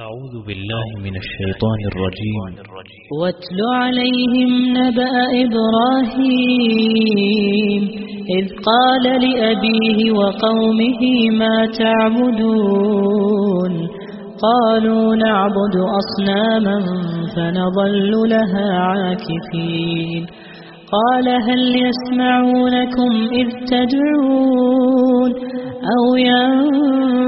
أعوذ بالله من الشيطان الرجيم. واتل عليهم نبأ إبراهيم، إذ قال لأبيه وقومه ما تعبدون؟ قالوا نعبد أصناما فنظل لها عاكفين. قال هل يسمعونكم إذ تدعون؟ أو ينفعون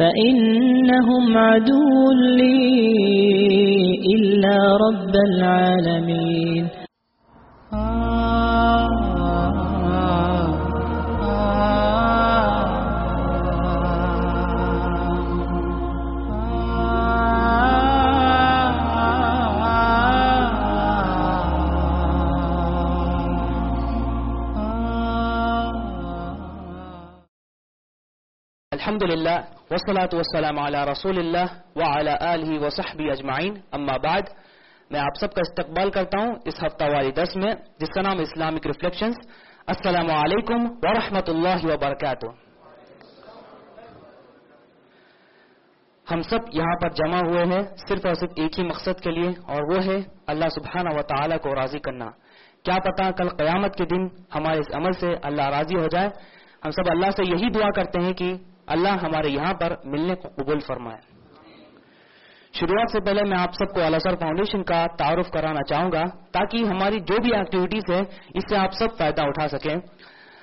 فإنهم عدو لي إلا رب العالمين الحمد للہ وسلاۃ والسلام علی رسول اللہ وعلی آلہ وصحبہ اجمعین اما بعد، میں آپ سب کا استقبال کرتا ہوں اس ہفتہ والی درس میں، جس کا نام اسلامک ریفلیکشنز السلام علیکم ورحمۃ اللہ وبرکاتہ۔ ہم سب یہاں پر جمع ہوئے ہیں صرف اور صرف ایک ہی مقصد کے لیے، اور وہ ہے اللہ سبحانہ و تعالیٰ کو راضی کرنا۔ کیا پتا کل قیامت کے دن ہمارے اس عمل سے اللہ راضی ہو جائے۔ ہم سب اللہ سے یہی دعا کرتے ہیں کہ اللہ ہمارے یہاں پر ملنے کو قبول فرمائے۔ شروعات سے پہلے میں آپ سب کو الاسر فاؤنڈیشن کا تعارف کرانا چاہوں گا تاکہ ہماری جو بھی ایکٹیویٹیز ہے اس سے آپ سب فائدہ اٹھا سکیں۔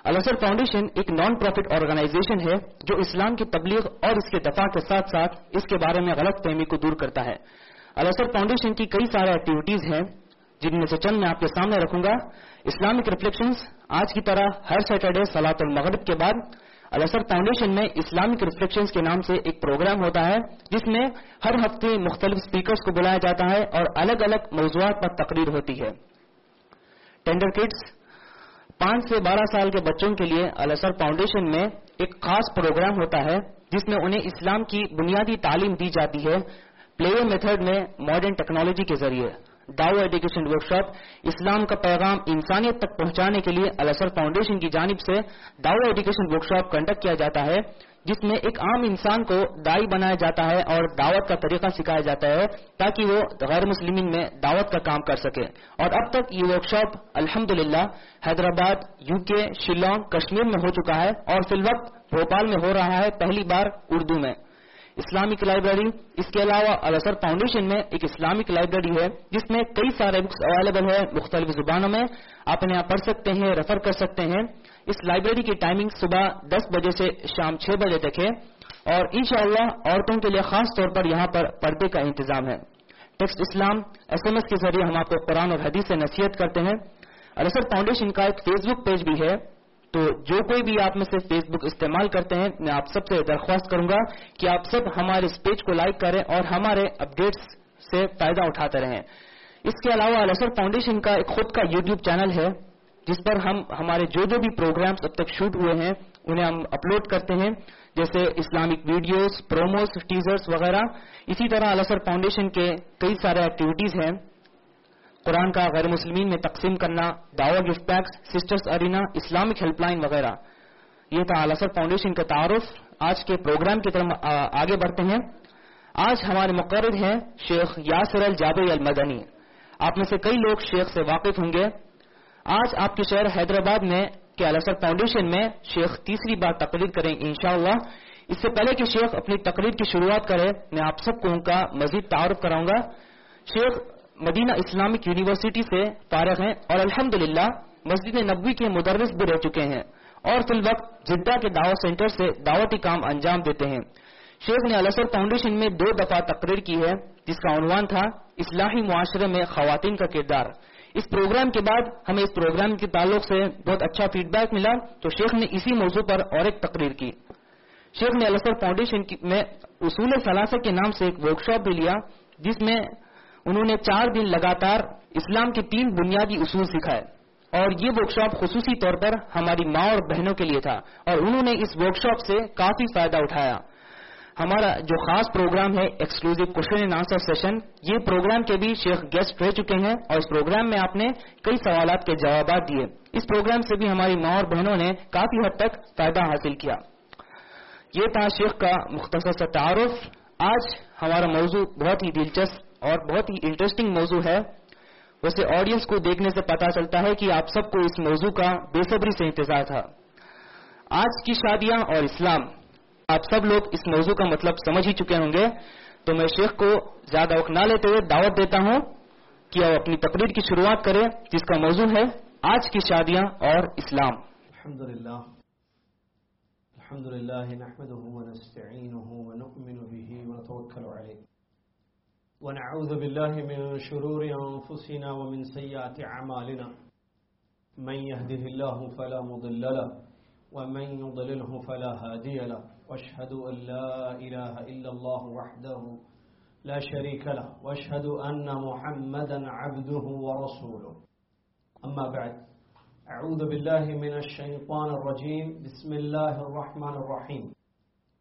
الاسر فاؤنڈیشن ایک نان پروفٹ آرگنائزیشن ہے جو اسلام کی تبلیغ اور اس کے دفاع کے ساتھ ساتھ اس کے بارے میں غلط فہمی کو دور کرتا ہے۔ الاسر فاؤنڈیشن کی کئی سارے ایکٹیویٹیز ہیں، جن میں سے چند میں آپ کے سامنے رکھوں گا۔ اسلامک ریفلیکشنز آج کی طرح ہر سیٹرڈے سلاط المغرب کے بعد الاسر فاؤنڈیشن میں اسلامک ریفلیکشنز کے نام سے ایک پروگرام ہوتا ہے، جس میں ہر ہفتے مختلف اسپیکرز کو بلایا جاتا ہے اور الگ الگ موضوعات پر تقریر ہوتی ہے۔ ٹینڈر کڈس پانچ سے بارہ سال کے بچوں کے لیے الاسر فاؤنڈیشن میں ایک خاص پروگرام ہوتا ہے، جس میں انہیں اسلام کی بنیادی تعلیم دی جاتی ہے۔ پلیئر میتھڈ میں ماڈرن ٹیکنالوجی کے ذریعے۔ داو ایجوکیشن ورکشاپ اسلام کا پیغام انسانیت تک پہنچانے کے لیے الاسر فاؤنڈیشن کی جانب سے داو ایجوکیشن ورکشاپ کنڈکٹ کیا جاتا ہے، جس میں ایک عام انسان کو دائی بنایا جاتا ہے اور دعوت کا طریقہ سکھایا جاتا ہے تاکہ وہ غیر مسلمین میں دعوت کا کام کر سکے۔ اور اب تک یہ ورکشاپ الحمد للہ حیدرآباد یو کے شیلانگ، کشمیر میں ہو چکا ہے اور فی الوقت بھوپال میں ہو رہا ہے پہلی بار اردو میں۔ Islamic library. اس کے علاوہ الاسر فاؤنڈیشن میں ایک اسلامک لائبریری ہے، جس میں کئی سارے بکس اویلیبل ہے مختلف زبانوں میں۔ آپ انہیں پڑھ سکتے ہیں ریفر کر سکتے ہیں۔ اس لائبریری کی ٹائمنگ صبح دس بجے سے شام چھ بجے تک ہے۔ اور انشاءاللہ عورتوں کے لیے خاص طور پر یہاں پر پردے کا انتظام ہے۔ ٹیکسٹ اسلام ایس ایم ایس کے ذریعے ہم آپ کو قرآن اور حدیث سے نصیحت کرتے ہیں۔ الاسر فاؤنڈیشن کا ایک فیس بک پیج بھی ہے۔ تو جو کوئی بھی آپ میں سے فیس بک استعمال کرتے ہیں، میں آپ سب سے درخواست کروں گا کہ آپ سب ہمارے اس پیج کو لائک کریں اور ہمارے اپڈیٹس سے فائدہ اٹھاتے رہیں۔ اس کے علاوہ الاسر فاؤنڈیشن کا ایک خود کا یوٹیوب چینل ہے، جس پر ہم ہمارے جو جو بھی پروگرامز اب تک شوٹ ہوئے ہیں، انہیں ہم اپلوڈ کرتے ہیں۔ جیسے اسلامک ویڈیوز پروموز ٹیزرز وغیرہ۔ اسی طرح الاسر فاؤنڈیشن کے کئی سارے ایکٹیویٹیز ہیں۔ قرآن کا غیر مسلمین میں تقسیم کرنا، دعوت gift packs sisters arena Islamic helpline وغیرہ۔ یہ تھا الاسر فاؤنڈیشن کا تعارف۔ آج کے پروگرام کی طرف آگے بڑھتے ہیں۔ آج ہمارے مقرر ہیں شیخ یاسر الجابری المدنی۔ آپ میں سے کئی لوگ شیخ سے واقف ہوں گے۔ آج آپ کے شہر حیدرآباد میں کہ الاسر فاؤنڈیشن میں شیخ تیسری بار تقریر کریں گے انشاءاللہ۔ اس سے پہلے کہ شیخ اپنی تقریر کی شروعات کرے، میں آپ سب کو ان کا مزید تعارف کراؤں گا۔ شیخ مدینہ اسلامک یونیورسٹی سے فارغ ہیں اور الحمدللہ مسجد نبوی کے مدرس بھی رہ چکے ہیں اور فی الوقت جدہ کے دعوت سینٹر سے دعوتی کام انجام دیتے ہیں۔ شیخ نے الاسر فاؤنڈیشن میں دو دفعہ تقریر کی ہے، جس کا عنوان تھا اصلاحی معاشرے میں خواتین کا کردار۔ اس پروگرام کے بعد ہمیں اس پروگرام کے تعلق سے بہت اچھا فیڈ بیک ملا، تو شیخ نے اسی موضوع پر اور ایک تقریر کی۔ شیخ نے الاسر فاؤنڈیشن میں اصول ثلاثہ کے نام سے ایک ورکشاپ بھی لیا، جس میں انہوں نے چار دن لگاتار اسلام کے تین بنیادی اصول سکھائے اور یہ ورک شاپ خصوصی طور پر ہماری ماں اور بہنوں کے لیے تھا اور انہوں نے اس ورک شاپ سے کافی فائدہ اٹھایا۔ ہمارا جو خاص پروگرام ہے exclusive question and answer session یہ پروگرام کے بھی شیخ گیسٹ رہ چکے ہیں اور اس پروگرام میں آپ نے کئی سوالات کے جوابات دیے۔ اس پروگرام سے بھی ہماری ماں اور بہنوں نے کافی حد تک فائدہ حاصل کیا۔ یہ تھا شیخ کا مختصر سا تعارف۔ آج ہمارا موضوع بہت ہی دلچسپ اور بہت ہی انٹرسٹنگ موضوع ہے۔ ویسے آڈینس کو دیکھنے سے پتا چلتا ہے کہ آپ سب کو اس موضوع کا بے صبری سے انتظار تھا۔ آج کی شادیاں اور اسلام، آپ سب لوگ اس موضوع کا مطلب سمجھ ہی چکے ہوں گے۔ تو میں شیخ کو زیادہ وقت نہ لیتے ہوئے دعوت دیتا ہوں کہ وہ اپنی تقریر کی شروعات کرے، جس کا موضوع ہے آج کی شادیاں اور اسلام۔ الحمد لله الحمد لله نحمده ونستعينه ونؤمن به ونتوكل عليه ونعوذ بالله من شرور أنفسنا ومن سيئات أعمالنا من يهده الله فلا مضل له ومن يضلله فلا هادي له. واشهد أن لا إله إلا الله وحده لا شريك له. واشهد أن محمدا عبده ورسوله. أما بعد أعوذ بالله من الشيطان الرجيم بسم الله الرحمن الرحيم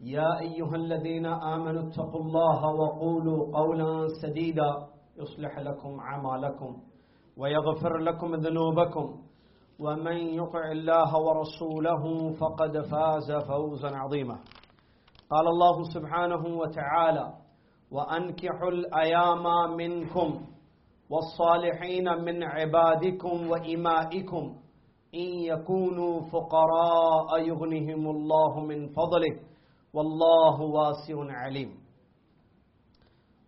يا أيها الذين آمنوا اتقوا الله وقولوا قولا سديدا يصلح لكم عمالكم ويغفر لكم ذنوبكم ومن يطع الله ورسوله فقد فاز فوزا عظيما قال الله سبحانه وتعالى وأنكحوا الأيام منكم والصالحين من عبادكم وإمائكم إن يكونوا فقراء يغنهم الله من فضله والله واسع عليم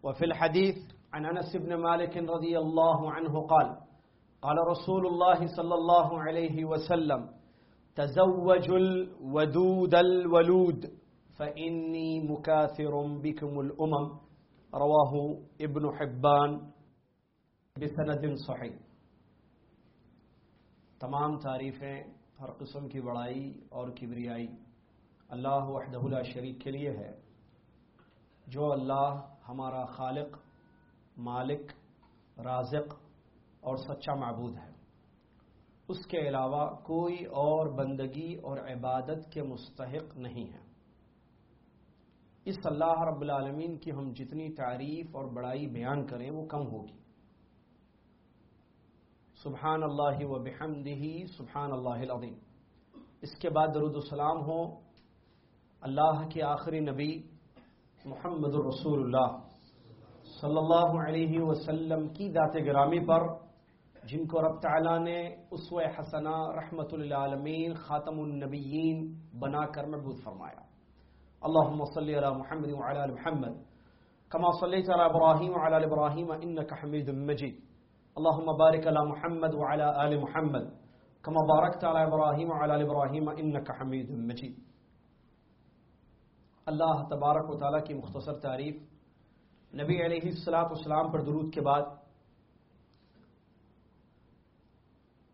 وفي الحديث عن أنس بن مالك رضي الله عنه قال قال رسول الله صلى الله عليه وسلم تزوجوا الودود الولود فإني مكاثر بكم الأمم رواه ابن حبان بسند صحيح تمام تعریفیں ہر قسم کی بڑائی اور کبریائی۔ اللہ وحدہ لا شریک کے لیے ہے۔ جو اللہ ہمارا خالق، مالک، رازق اور سچا معبود ہے۔ اس کے علاوہ کوئی اور بندگی اور عبادت کے مستحق نہیں ہے۔ اس اللہ رب العالمین کی ہم جتنی تعریف اور بڑائی بیان کریں، وہ کم ہوگی۔ سبحان اللہ و بحمدہ، سبحان اللہ العظیم۔ اس کے بعد درود السلام ہو۔ اللہ کے آخری نبی محمد الرسول اللہ صلی اللہ علیہ وسلم کی ذات گرامی پر، جن کو رب تعالیٰ نے اسو حسنہ رحمت للعالمین خاتم النبیین بنا کر محبوب فرمایا۔ اللہم صلی علی محمد وعلی آل محمد، کما صلیت علی ابراہیم وعلی آل ابراہیم، انکا حمید مجید۔ اللہم بارک علی محمد وعلی آل محمد، کما بارکت علی ابراہیم وعلی آل ابراہیم، انکا حمید مجید۔ اللہ تبارک و تعالیٰ کی مختصر تعریف، نبی علیہ السلاۃ والسلام پر درود کے بعد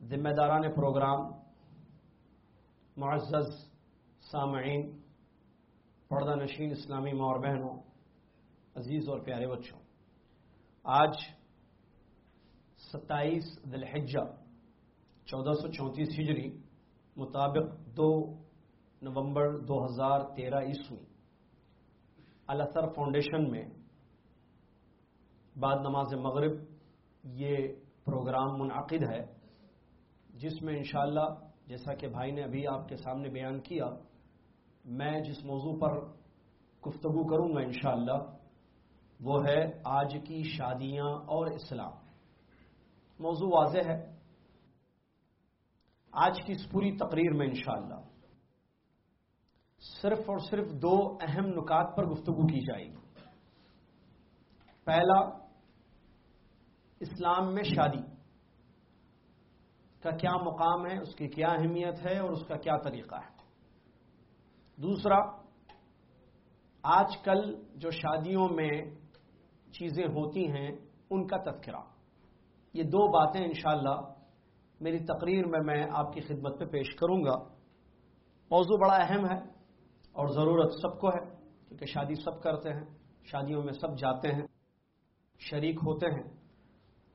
ذمہ داران پروگرام، معزز سامعین، پردہ نشین اسلامی ماں اور بہنوں، عزیز اور پیارے بچوں، آج ستائیس دلحجہ چودہ سو چونتیس ہجری مطابق دو نومبر دو ہزار تیرہ عیسوی۔ الثر فاؤنڈیشن میں بعد نماز مغرب یہ پروگرام منعقد ہے، جس میں انشاءاللہ جیسا کہ بھائی نے ابھی آپ کے سامنے بیان کیا، میں جس موضوع پر گفتگو کروں گا انشاءاللہ، وہ ہے آج کی شادیاں اور اسلام۔ موضوع واضح ہے۔ آج کی اس پوری تقریر میں انشاءاللہ صرف اور صرف دو اہم نکات پر گفتگو کی جائے گی۔ پہلا، اسلام میں شادی۔ کا کیا مقام ہے؟ اس کی کیا اہمیت ہے؟ اور اس کا کیا طریقہ ہے؟ دوسرا، آج کل جو شادیوں میں چیزیں ہوتی ہیں، ان کا تذکرہ۔ یہ دو باتیں انشاءاللہ میری تقریر میں میں آپ کی خدمت پہ پیش کروں گا۔ موضوع بڑا اہم ہے۔ اور ضرورت سب کو ہے، کیونکہ شادی سب کرتے ہیں، شادیوں میں سب جاتے ہیں، شریک ہوتے ہیں۔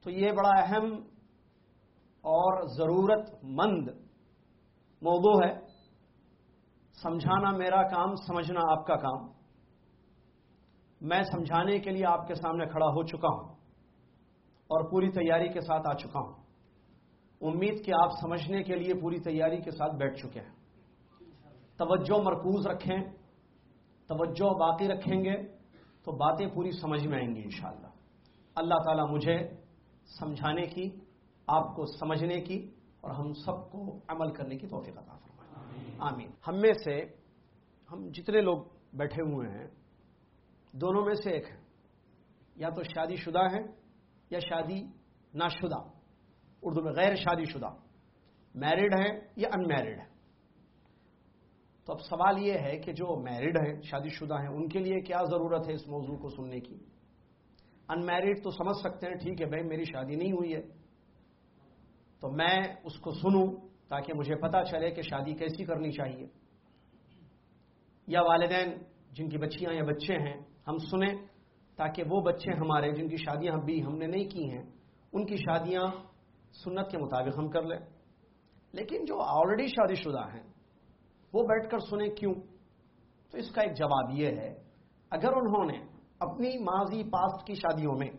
تو یہ بڑا اہم اور ضرورت مند موضوع ہے۔ سمجھانا میرا کام، سمجھنا آپ کا کام۔ میں سمجھانے کے لیے آپ کے سامنے کھڑا ہو چکا ہوں اور پوری تیاری کے ساتھ آ چکا ہوں۔ امید کہ آپ سمجھنے کے لیے پوری تیاری کے ساتھ بیٹھ چکے ہیں۔ توجہ مرکوز رکھیں توجہ باقی رکھیں گے تو باتیں پوری سمجھ میں آئیں گی انشاءاللہ۔ اللہ تعالیٰ مجھے سمجھانے کی آپ کو سمجھنے کی اور ہم سب کو عمل کرنے کی توفیق عطا فرمائے۔ آمین۔ ہم میں سے ہم جتنے لوگ بیٹھے ہوئے ہیں دونوں میں سے ایک ہے یا تو شادی شدہ ہیں یا شادی ناشدہ۔ اردو میں غیر شادی شدہ۔ میرڈ ہیں یا ان میرڈ ہیں۔ تو اب سوال یہ ہے کہ جو میرڈ ہیں شادی شدہ ہیں، ان کے لیے کیا ضرورت ہے اس موضوع کو سننے کی؟ ان میرڈ تو سمجھ سکتے ہیں، ٹھیک ہے بھائی، میری شادی نہیں ہوئی ہے۔ تو میں اس کو سنوں تاکہ مجھے پتا چلے کہ شادی کیسی کرنی چاہیے۔ یا والدین جن کی بچیاں یا بچے ہیں، ہم سنیں تاکہ وہ بچے ہمارے جن کی شادیاں بھی ہم نے نہیں کی ہیں، ان کی شادیاں سنت کے مطابق ہم کر لیں۔ لیکن جو آلریڈی شادی شدہ ہیں وہ بیٹھ کر سنیں کیوں؟ تو اس کا ایک جواب یہ ہے، اگر انہوں نے اپنی ماضی پاسٹ کی شادیوں میں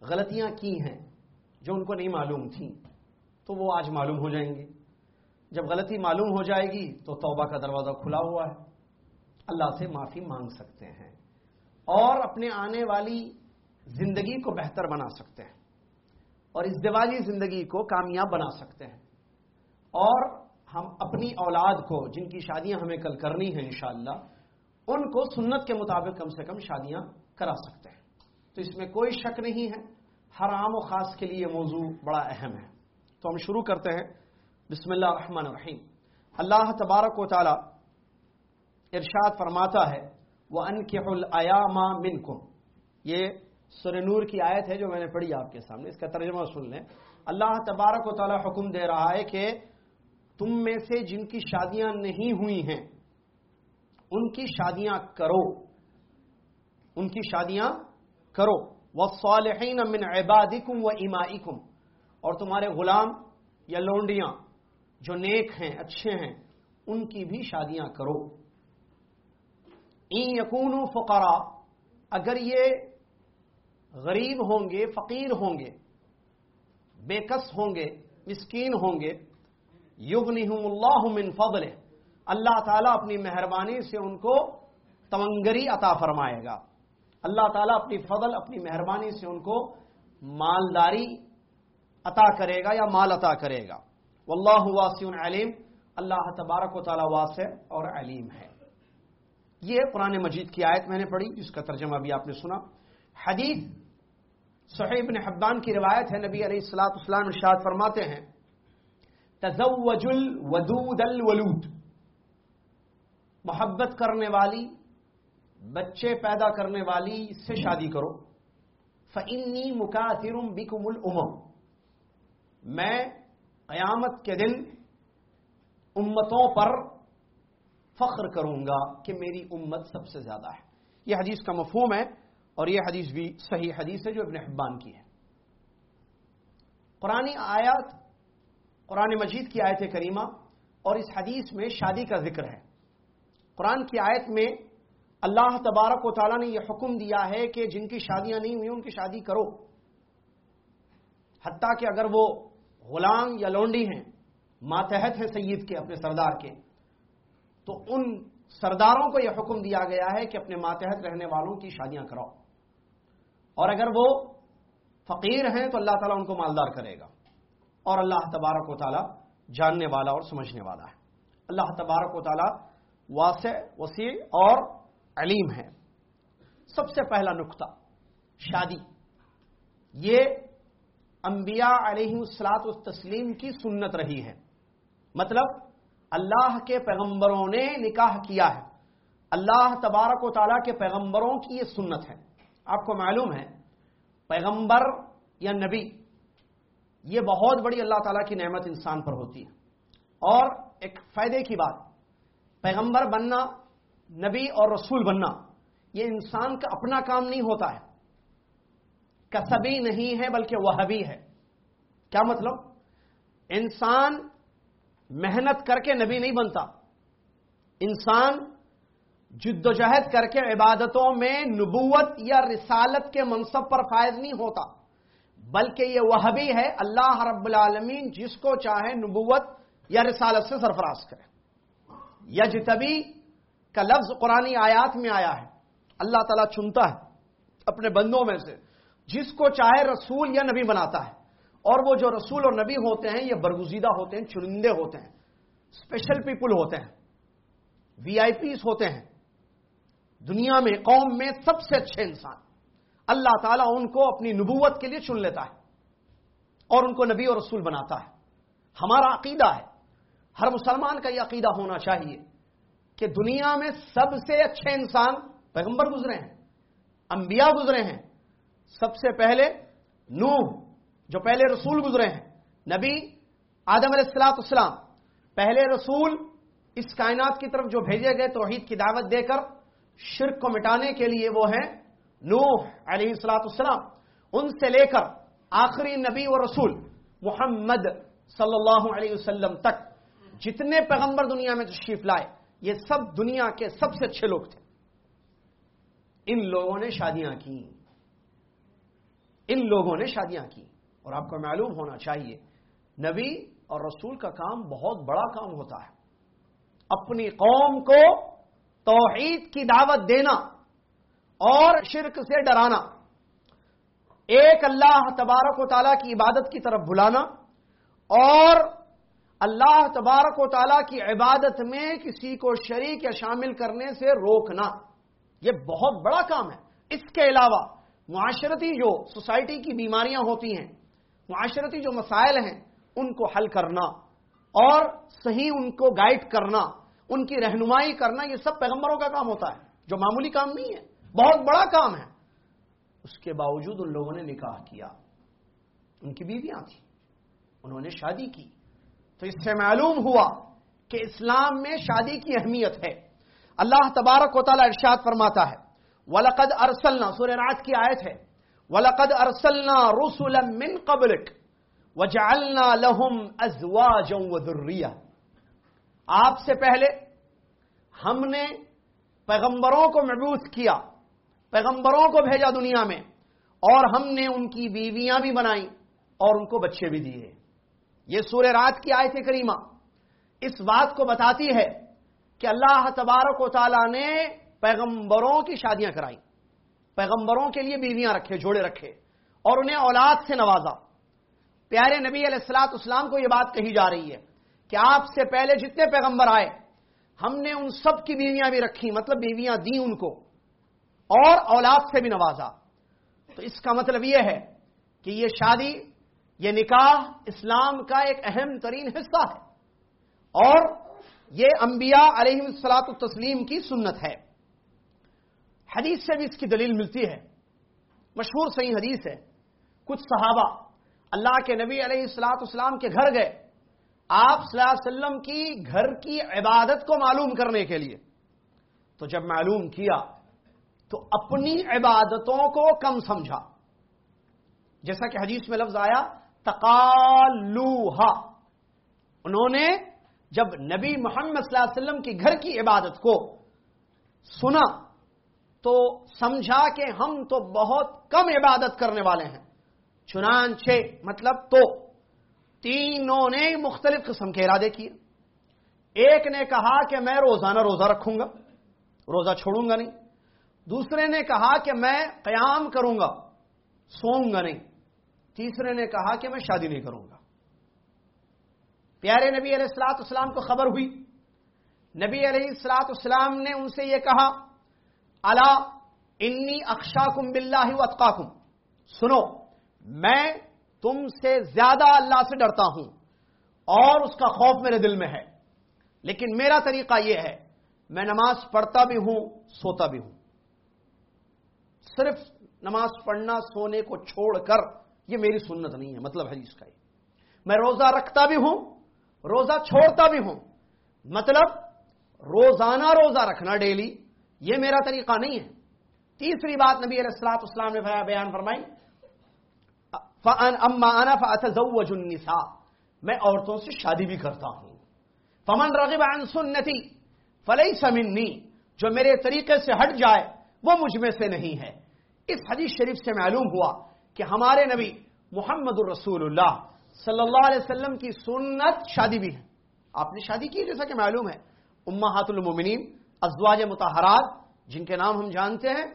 غلطیاں کی ہیں جو ان کو نہیں معلوم تھیں، تو وہ آج معلوم ہو جائیں گی جب غلطی معلوم ہو جائے گی تو توبہ کا دروازہ کھلا ہوا ہے۔ اللہ سے معافی مانگ سکتے ہیں اور اپنے آنے والی زندگی کو بہتر بنا سکتے ہیں اور اس دیوالی زندگی کو کامیاب بنا سکتے ہیں۔ اور ہم اپنی اولاد کو، جن کی شادیاں ہمیں کل کرنی ہیں انشاءاللہ، ان کو سنت کے مطابق کم سے کم شادیاں کرا سکتے ہیں۔ تو اس میں کوئی شک نہیں ہے ہر عام و خاص کے لیے موضوع بڑا اہم ہے۔ تو ہم شروع کرتے ہیں۔ بسم اللہ الرحمن الرحیم۔ اللہ تبارک و تعالی ارشاد فرماتا ہے وہ ان کے الما من یہ سر نور کی آیت ہے جو میں نے پڑھی آپ کے سامنے، اس کا ترجمہ سن لیں۔ اللہ تبارک و تعالی حکم دے رہا ہے کہ تم میں سے جن کی شادیاں نہیں ہوئی ہیں، ان کی شادیاں کرو۔ ان کی شادیاں کرو۔ وہ صالحین من عبادکم و امائکم اور تمہارے غلام یا لونڈیاں جو نیک ہیں، اچھے ہیں، ان کی بھی شادیاں کرو۔ این یقون فقرا اگر یہ غریب ہوں گے، فقیر ہوں گے بےکس ہوں گے، مسکین ہوں گے یغنہم اللہ من فضل اللہ تعالیٰ اپنی مہربانی سے ان کو تونگری عطا فرمائے گا۔ اللہ تعالیٰ اپنی فضل، اپنی مہربانی سے ان کو مالداری عطا کرے گا یا مال عطا کرے گا۔ واللہ واسع علیم۔ اللہ تبارک و تعالیٰ واسع اور علیم ہے۔ یہ قرآن مجید کی آیت میں نے پڑھی جس کا ترجمہ بھی آپ نے سنا۔ حدیث صحیح ابن حبان کی روایت ہے، نبی علیہ السلاۃ اسلام ارشاد فرماتے ہیں تزوج الودود الولود. محبت کرنے والی، بچے پیدا کرنے والی سے شادی کرو. فنی مکاثرم بکم العم میں قیامت کے دن امتوں پر فخر کروں گا کہ میری امت سب سے زیادہ ہے. یہ حدیث کا مفہوم ہے اور یہ حدیث بھی صحیح حدیث ہے جو ابن حبان کی ہے. قرآن آیات قرآن مجید کی آیت کریمہ اور اس حدیث میں شادی کا ذکر ہے۔ قرآن کی آیت میں اللہ تبارک و تعالیٰ نے یہ حکم دیا ہے کہ جن کی شادیاں نہیں ہوئی، ان کی شادی کرو۔ حتیٰ کہ اگر وہ غلام یا لونڈی ہیں، ماتحت ہیں سید کے اپنے سردار کے، تو ان سرداروں کو یہ حکم دیا گیا ہے کہ اپنے ماتحت رہنے والوں کی شادیاں کراؤ۔ اور اگر وہ فقیر ہیں تو اللہ تعالیٰ ان کو مالدار کرے گا۔ اور اللہ تبارک و تعالیٰ جاننے والا اور سمجھنے والا ہے۔ اللہ تبارک و تعالیٰ واسع، وسیع اور علیم ہے۔ سب سے پہلا نقطہ، شادی۔ یہ انبیاء علیہ السلاط تسلیم کی سنت رہی ہے۔ مطلب اللہ کے پیغمبروں نے نکاح کیا ہے۔ اللہ تبارک و تعالیٰ کے پیغمبروں کی یہ سنت ہے۔ آپ کو معلوم ہے، پیغمبر یا نبی یہ بہت بڑی اللہ تعالیٰ کی نعمت انسان پر ہوتی ہے۔ اور ایک فائدے کی بات، پیغمبر بننا، نبی اور رسول بننا، یہ انسان کا اپنا کام نہیں ہوتا ہے۔ کسبی نہیں ہے بلکہ وہ ہے۔ کیا مطلب؟ انسان محنت کر کے نبی نہیں بنتا۔ انسان جد و جہد کر کے عبادتوں میں نبوت یا رسالت کے منصب پر فائز نہیں ہوتا۔ بلکہ یہ وہ بھی ہے، اللہ رب العالمین جس کو چاہے نبوت یا رسالت سے سرفراز کرے۔ یجتبی کا لفظ قرآن آیات میں آیا ہے۔ اللہ تعالیٰ چنتا ہے اپنے بندوں میں سے۔ جس کو چاہے رسول یا نبی بناتا ہے۔ اور وہ جو رسول اور نبی ہوتے ہیں، یہ برگزیدہ ہوتے ہیں، چرندے ہوتے ہیں۔ اسپیشل پیپل ہوتے ہیں۔ وی آئی پیز ہوتے ہیں۔ دنیا میں، قوم میں سب سے اچھے انسان۔ اللہ تعالیٰ ان کو اپنی نبوت کے لیے چن لیتا ہے اور ان کو نبی اور رسول بناتا ہے۔ ہمارا عقیدہ ہے، ہر مسلمان کا یہ عقیدہ ہونا چاہیے کہ دنیا میں سب سے اچھے انسان پیغمبر گزرے ہیں، انبیاء گزرے ہیں۔ سب سے پہلے نوح، جو پہلے رسول گزرے ہیں، نبی آدم علیہ السلاط اسلام پہلے رسول اس کائنات کی طرف جو بھیجے گئے توحید کی دعوت دے کر شرک کو مٹانے کے لیے وہ ہیں نوح علیہ السلاط اسلام ان سے لے کر آخری نبی و رسول محمد صلی اللہ علیہ وسلم تک، جتنے پیغمبر دنیا میں تشریف لائے، یہ سب دنیا کے سب سے اچھے لوگ تھے۔ ان لوگوں نے شادیاں کی ان لوگوں نے شادیاں کی اور آپ کو معلوم ہونا چاہیے، نبی اور رسول کا کام بہت بڑا کام ہوتا ہے۔ اپنی قوم کو توحید کی دعوت دینا اور شرک سے ڈرانا۔ ایک اللہ تبارک و تعالیٰ کی عبادت کی طرف بلانا اور اللہ تبارک و تعالیٰ کی عبادت میں کسی کو شریک یا شامل کرنے سے روکنا۔ یہ بہت بڑا کام ہے۔ اس کے علاوہ معاشرتی جو سوسائٹی کی بیماریاں ہوتی ہیں، معاشرتی جو مسائل ہیں، ان کو حل کرنا اور صحیح ان کو گائیڈ کرنا، ان کی رہنمائی کرنا، یہ سب پیغمبروں کا کام ہوتا ہے، جو معمولی کام نہیں ہے۔ بہت بڑا کام ہے۔ اس کے باوجود ان لوگوں نے نکاح کیا۔ ان کی بیویاں تھیں۔ انہوں نے شادی کی۔ تو اس سے معلوم ہوا کہ اسلام میں شادی کی اہمیت ہے۔ اللہ تبارک و تعالیٰ ارشاد فرماتا ہے، ولقد ارسلنا سورہ رات کی آیت ہے، ولقد ارسلنا رسولا من قبلک وجعلنا لهم ازواجا وذریہ آپ سے پہلے ہم نے پیغمبروں کو مبوس کیا۔ پیغمبروں کو بھیجا دنیا میں اور ہم نے ان کی بیویاں بھی بنائی اور ان کو بچے بھی دیے۔ یہ سورہ رات کی آیت کریمہ اس بات کو بتاتی ہے کہ اللہ تبارک و تعالیٰ نے پیغمبروں کی شادیاں کرائی، پیغمبروں کے لیے بیویاں رکھے، جوڑے رکھے اور انہیں اولاد سے نوازا۔ پیارے نبی علیہ السلاط اسلام کو یہ بات کہی جا رہی ہے کہ آپ سے پہلے جتنے پیغمبر آئے، ہم نے ان سب کی بیویاں بھی رکھی مطلب بیویاں دی ان کو۔ اور اولاد سے بھی نوازا۔ تو اس کا مطلب یہ ہے کہ یہ شادی، یہ نکاح اسلام کا ایک اہم ترین حصہ ہے۔ اور یہ انبیاء علیہ السلاط التسلیم کی سنت ہے۔ حدیث سے بھی اس کی دلیل ملتی ہے۔ مشہور صحیح حدیث ہے۔ کچھ صحابہ اللہ کے نبی علیہ السلاط اسلام کے گھر گئے۔ آپ صلی اللہ علیہ وسلم کی گھر کی عبادت کو معلوم کرنے کے لیے۔ تو جب معلوم کیا تو اپنی عبادتوں کو کم سمجھا۔ جیسا کہ حدیث میں لفظ آیا، تقالوہا۔ انہوں نے جب نبی محمد صلی اللہ علیہ وسلم کی گھر کی عبادت کو سنا، تو سمجھا کہ ہم تو بہت کم عبادت کرنے والے ہیں۔ چنانچہ مطلب تو۔ تینوں نے مختلف قسم کے ارادے کیے۔ ایک نے کہا کہ میں روزانہ روزہ رکھوں گا، روزہ چھوڑوں گا نہیں۔ دوسرے نے کہا کہ میں قیام کروں گا، سوؤں گا نہیں۔ تیسرے نے کہا کہ میں شادی نہیں کروں گا۔ پیارے نبی علیہ السلاط اسلام کو خبر ہوئی۔ نبی علیہ السلاط اسلام نے ان سے یہ کہا اللہ انی اکشا کم بلّہ و سنو، میں تم سے زیادہ اللہ سے ڈرتا ہوں اور اس کا خوف میرے دل میں ہے۔ لیکن میرا طریقہ یہ ہے، میں نماز پڑھتا بھی ہوں، سوتا بھی ہوں۔ صرف نماز پڑھنا، سونے کو چھوڑ کر، یہ میری سنت نہیں ہے مطلب حدیث کا یہ۔ میں روزہ رکھتا بھی ہوں، روزہ چھوڑتا بھی ہوں مطلب روزانہ روزہ رکھنا ڈیلی، یہ میرا طریقہ نہیں ہے۔ تیسری بات نبی علیہ السلاط اسلام نے بیان فرمائی اما انا فاتزوج النساء۔ میں عورتوں سے شادی بھی کرتا ہوں۔ فمن رغب عن سنتی فلیس منی جو میرے طریقے سے ہٹ جائے، وہ مجھ میں سے نہیں ہے۔ اس حدیث شریف سے معلوم ہوا کہ ہمارے نبی محمد الرسول اللہ صلی اللہ علیہ وسلم کی سنت شادی بھی ہے۔ آپ نے شادی کی جیسا کہ معلوم ہے۔ امہات المومنین، ازواج متحرات جن کے نام ہم جانتے ہیں،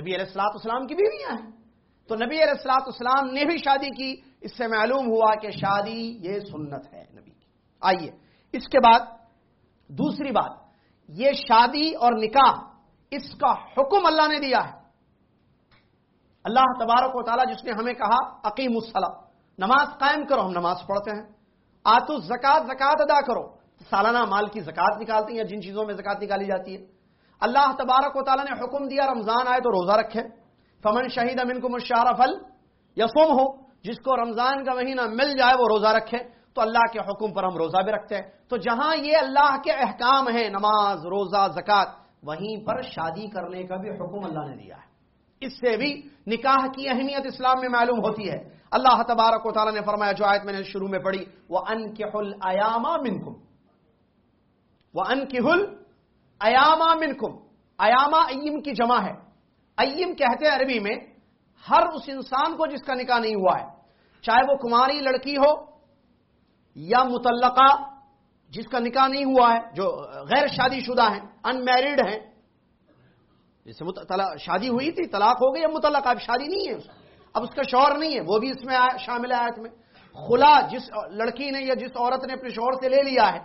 نبی علیہ السلاط اسلام کی بیویاں ہیں۔ تو نبی علیہ السلاط اسلام نے بھی شادی کی۔ اس سے معلوم ہوا کہ شادی یہ سنت ہے نبی کی۔ آئیے، اس کے بعد دوسری بات۔ یہ شادی اور نکاح اس کا حکم اللہ نے دیا ہے۔ اللہ تبارک و تعالیٰ جس نے ہمیں کہا عقیم الصلاح نماز قائم کرو، ہم نماز پڑھتے ہیں۔ آتو زکات زکات ادا کرو۔ سالانہ مال کی زکات نکالتے ہیں یا جن چیزوں میں زکات نکالی جاتی ہے۔ اللہ تبارک و تعالیٰ نے حکم دیا، رمضان آئے تو روزہ رکھے فمن شہید امن کو مشارف پھل یا سوم ہو۔ جس کو رمضان کا مہینہ مل جائے، وہ روزہ رکھے تو اللہ کے حکم پر ہم روزہ بھی رکھتے ہیں۔ تو جہاں یہ اللہ کے احکام ہیں، نماز، روزہ، زکات، وہیں پر شادی کرنے کا بھی حکم اللہ نے دیا ہے۔ اس سے بھی نکاح کی اہمیت اسلام میں معلوم ہوتی ہے۔ اللہ تبارک و تعالیٰ نے فرمایا، جو آیت میں نے شروع میں پڑھی وہ ان کے ہل ایاما منکم وہ ان کی ہل ایاما منکم ایاما ایم کی جمع ہے۔ ایم کہتے ہیں عربی میں، ہر اس انسان کو جس کا نکاح نہیں ہوا ہے۔ چاہے وہ کماری لڑکی ہو یا متعلقہ، جس کا نکاح نہیں ہوا ہے، جو غیر شادی شدہ ہیں ان میرڈ ہیں جیسے شادی ہوئی تھی، طلاق ہو گئی یا متعلقہ اب شادی نہیں ہے اب اس کا شوہر نہیں ہے، وہ بھی اس میں شامل ہے آیت میں۔ خلا جس لڑکی نے یا جس عورت نے اپنے شوہر سے لے لیا ہے،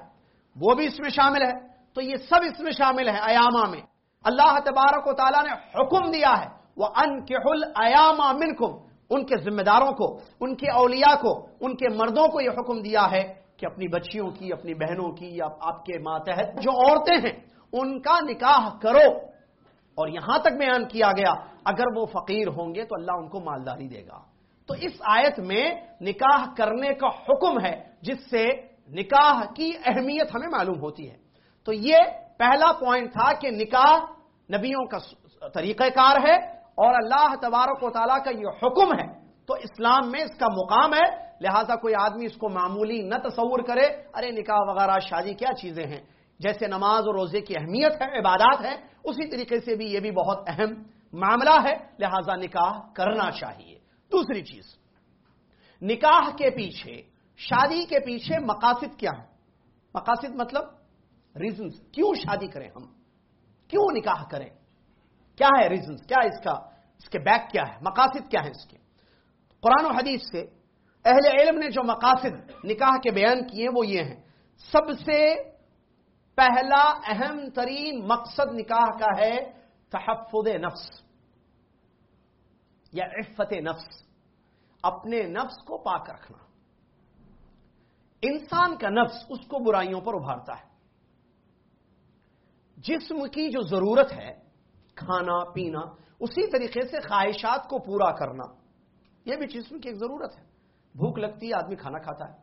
وہ بھی اس میں شامل ہے۔ تو یہ سب اس میں شامل ہے ایاما میں۔ اللہ تبارک و تعالیٰ نے حکم دیا ہے وہ ان کے ایاما منکم ان کے ذمہ داروں کو، ان کے اولیاء کو، ان کے مردوں کو یہ حکم دیا ہے کہ اپنی بچیوں کی، اپنی بہنوں کی، یا آپ کے ماتحت جو عورتیں ہیں، ان کا نکاح کرو۔ اور یہاں تک بیان کیا گیا، اگر وہ فقیر ہوں گے تو اللہ ان کو مالداری دے گا۔ تو اس آیت میں نکاح کرنے کا حکم ہے، جس سے نکاح کی اہمیت ہمیں معلوم ہوتی ہے۔ تو یہ پہلا پوائنٹ تھا کہ نکاح نبیوں کا طریقہ کار ہے اور اللہ تبارک و تعالیٰ کا یہ حکم ہے۔ تو اسلام میں اس کا مقام ہے، لہذا کوئی آدمی اس کو معمولی نہ تصور کرے، ارے نکاح وغیرہ، شادی کیا چیزیں ہیں؟ جیسے نماز اور روزے کی اہمیت ہے، عبادات ہے اسی طریقے سے بھی یہ بھی بہت اہم معاملہ ہے، لہذا نکاح کرنا چاہیے۔ دوسری چیز، نکاح کے پیچھے، شادی کے پیچھے مقاصد کیا ہے مقاصد مطلب ریزنس کیوں شادی کریں ہم؟ کیوں نکاح کریں؟ کیا ہے ریزنس کیا اس کا، اس کے بیک کیا ہے؟ مقاصد کیا ہے اس کے؟ قرآن و حدیث سے اہل علم نے جو مقاصد نکاح کے بیان کیے وہ یہ ہیں۔ سب سے پہلا اہم ترین مقصد نکاح کا ہے تحفظ نفس، یا عفت نفس، اپنے نفس کو پاک رکھنا۔ انسان کا نفس اس کو برائیوں پر ابھارتا ہے۔ جسم کی جو ضرورت ہے، کھانا، پینا، اسی طریقے سے خواہشات کو پورا کرنا، یہ بھی جسم کی ایک ضرورت ہے۔ بھوک لگتی ہے، آدمی کھانا کھاتا ہے۔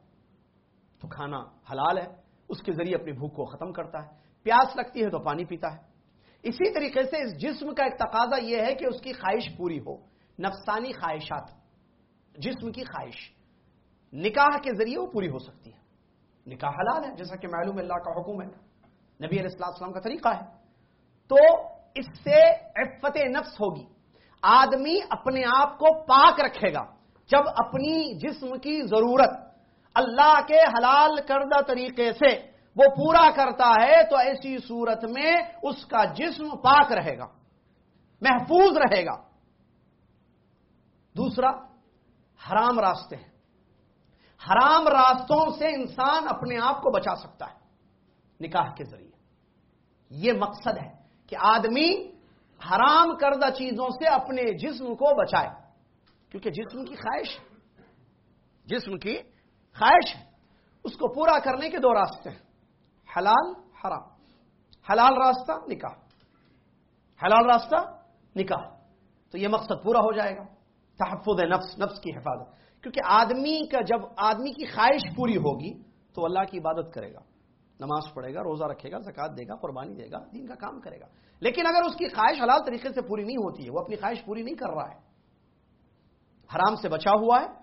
تو کھانا حلال ہے اس کے ذریعے اپنی بھوک کو ختم کرتا ہے۔ پیاس لگتی ہے تو پانی پیتا ہے۔ اسی طریقے سے اس جسم کا ایک تقاضا یہ ہے کہ اس کی خواہش پوری ہو۔ نفسانی خواہشات، جسم کی خواہش، نکاح کے ذریعے وہ پوری ہو سکتی ہے۔ نکاح حلال ہے، جیسا کہ معلوم اللہ کا حکم ہے۔ نبی علیہ السلام السلام کا طریقہ ہے۔ تو اس سے عفت نفس ہوگی۔ آدمی اپنے آپ کو پاک رکھے گا۔ جب اپنی جسم کی ضرورت اللہ کے حلال کردہ طریقے سے وہ پورا کرتا ہے تو ایسی صورت میں اس کا جسم پاک رہے گا، محفوظ رہے گا۔ دوسرا، حرام راستے ہیں۔ حرام راستوں سے انسان اپنے آپ کو بچا سکتا ہے نکاح کے ذریعے۔ یہ مقصد ہے کہ آدمی حرام کردہ چیزوں سے اپنے جسم کو بچائے، کیونکہ جسم کی خواہش جسم کی خواہش ہے۔ اس کو پورا کرنے کے دو راستے ہیں۔ حلال، حرام۔ حلال راستہ، نکاح۔ حلال راستہ، نکاح۔ تو یہ مقصد پورا ہو جائے گا۔ تحفظ نفس نفس کی حفاظت۔ کیونکہ آدمی کا جب آدمی کی خواہش پوری ہوگی تو اللہ کی عبادت کرے گا۔ نماز پڑھے گا، روزہ رکھے گا زکات دے گا، قربانی دے گا، دین کا کام کرے گا۔ لیکن اگر اس کی خواہش حلال طریقے سے پوری نہیں ہوتی ہے، وہ اپنی خواہش پوری نہیں کر رہا ہے۔ حرام سے بچا ہوا ہے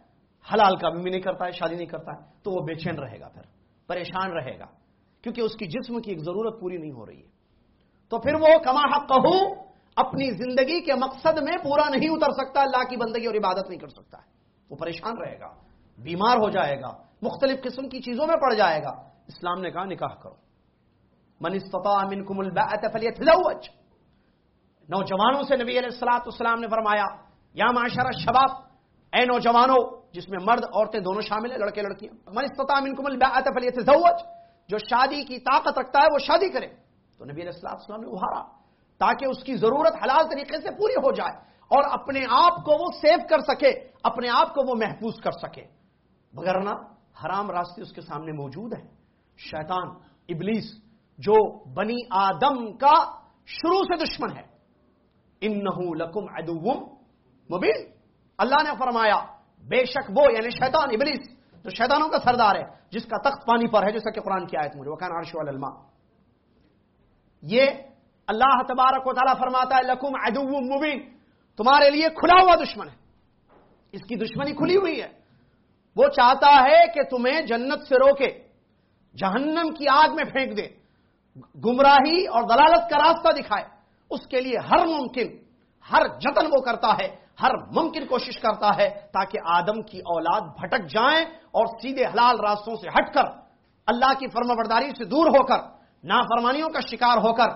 حلال کا بھی نہیں کرتا ہے، شادی نہیں کرتا ہے، تو وہ بے چین رہے گا پھر، پریشان رہے گا، کیونکہ اس کی جسم کی ایک ضرورت پوری نہیں ہو رہی ہے۔ تو پھر وہ کما حق اپنی زندگی کے مقصد میں پورا نہیں اتر سکتا، اللہ کی بندگی اور عبادت نہیں کر سکتا ہے۔ وہ پریشان رہے گا، بیمار ہو جائے گا، مختلف قسم کی چیزوں میں پڑ جائے گا۔ اسلام نے کہا، نکاح کرو۔ من استطاع منکم الباءت فلیتزوج۔ نوجوانوں سے نبی علیہ السلاۃ السلام نے فرمایا، یا معاشرہ شباب اے نوجوانوں جس میں مرد عورتیں دونوں شامل ہیں، لڑکے، لڑکیاں۔ من استطاع منکم الباءت فلیتزوج جو شادی کی طاقت رکھتا ہے، وہ شادی کرے۔ تو نبی علیہ السلام نے ابھارا، تاکہ اس کی ضرورت حلال طریقے سے پوری ہو جائے اور اپنے آپ کو وہ سیو کر سکے، اپنے آپ کو وہ محفوظ کر سکے۔ بگرنا حرام راستے اس کے سامنے موجود ہیں۔ شیطان، ابلیس، جو بنی آدم کا شروع سے دشمن ہے۔ ان لکم ادوم مبین۔ اللہ نے فرمایا بے شک وہ یعنی شیطان، ابلیس، جو شیطانوں کا سردار ہے، جس کا تخت پانی پر ہے، جیسا کہ قرآن کی آیت مجھے وہ عرش والما یہ اللہ تبارک و تعالیٰ فرماتا ہے، لکم ادوم مبین۔ تمہارے لیے کھلا ہوا دشمن ہے۔ اس کی دشمنی کھلی ہوئی ہے۔ وہ چاہتا ہے کہ تمہیں جنت سے روکے، جہنم کی آگ میں پھینک دے، گمراہی اور دلالت کا راستہ دکھائے۔ اس کے لیے ہر ممکن، ہر جتن وہ کرتا ہے ہر ممکن کوشش کرتا ہے تاکہ آدم کی اولاد بھٹک جائیں اور سیدھے حلال راستوں سے ہٹ کر، اللہ کی فرما برداری سے دور ہو کر، نافرمانیوں کا شکار ہو کر،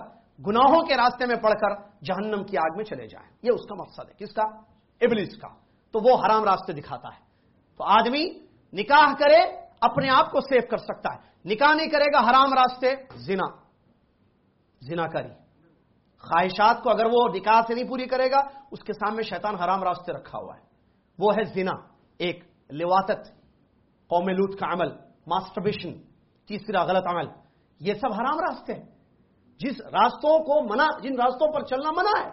گناہوں کے راستے میں پڑھ کر جہنم کی آگ میں چلے جائیں۔ یہ اس کا مقصد ہے۔ کس کا؟ ابلیس کا۔ تو وہ حرام راستے دکھاتا ہے۔ تو آدمی نکاح کرے، اپنے آپ کو سیو کر سکتا ہے۔ نکاح نہیں کرے گا، حرام راستے۔ زنا۔ زنا کری خواہشات کو اگر وہ نکاح سے نہیں پوری کرے گا، اس کے سامنے شیطان حرام راستے رکھا ہوا ہے۔ وہ ہے زنا، ایک لواتت قوم لوت کا عمل ماسٹربیشن تیسرا غلط عمل۔ یہ سب حرام راستے ہیں۔ جس راستوں کو منع، جن راستوں پر چلنا منع ہے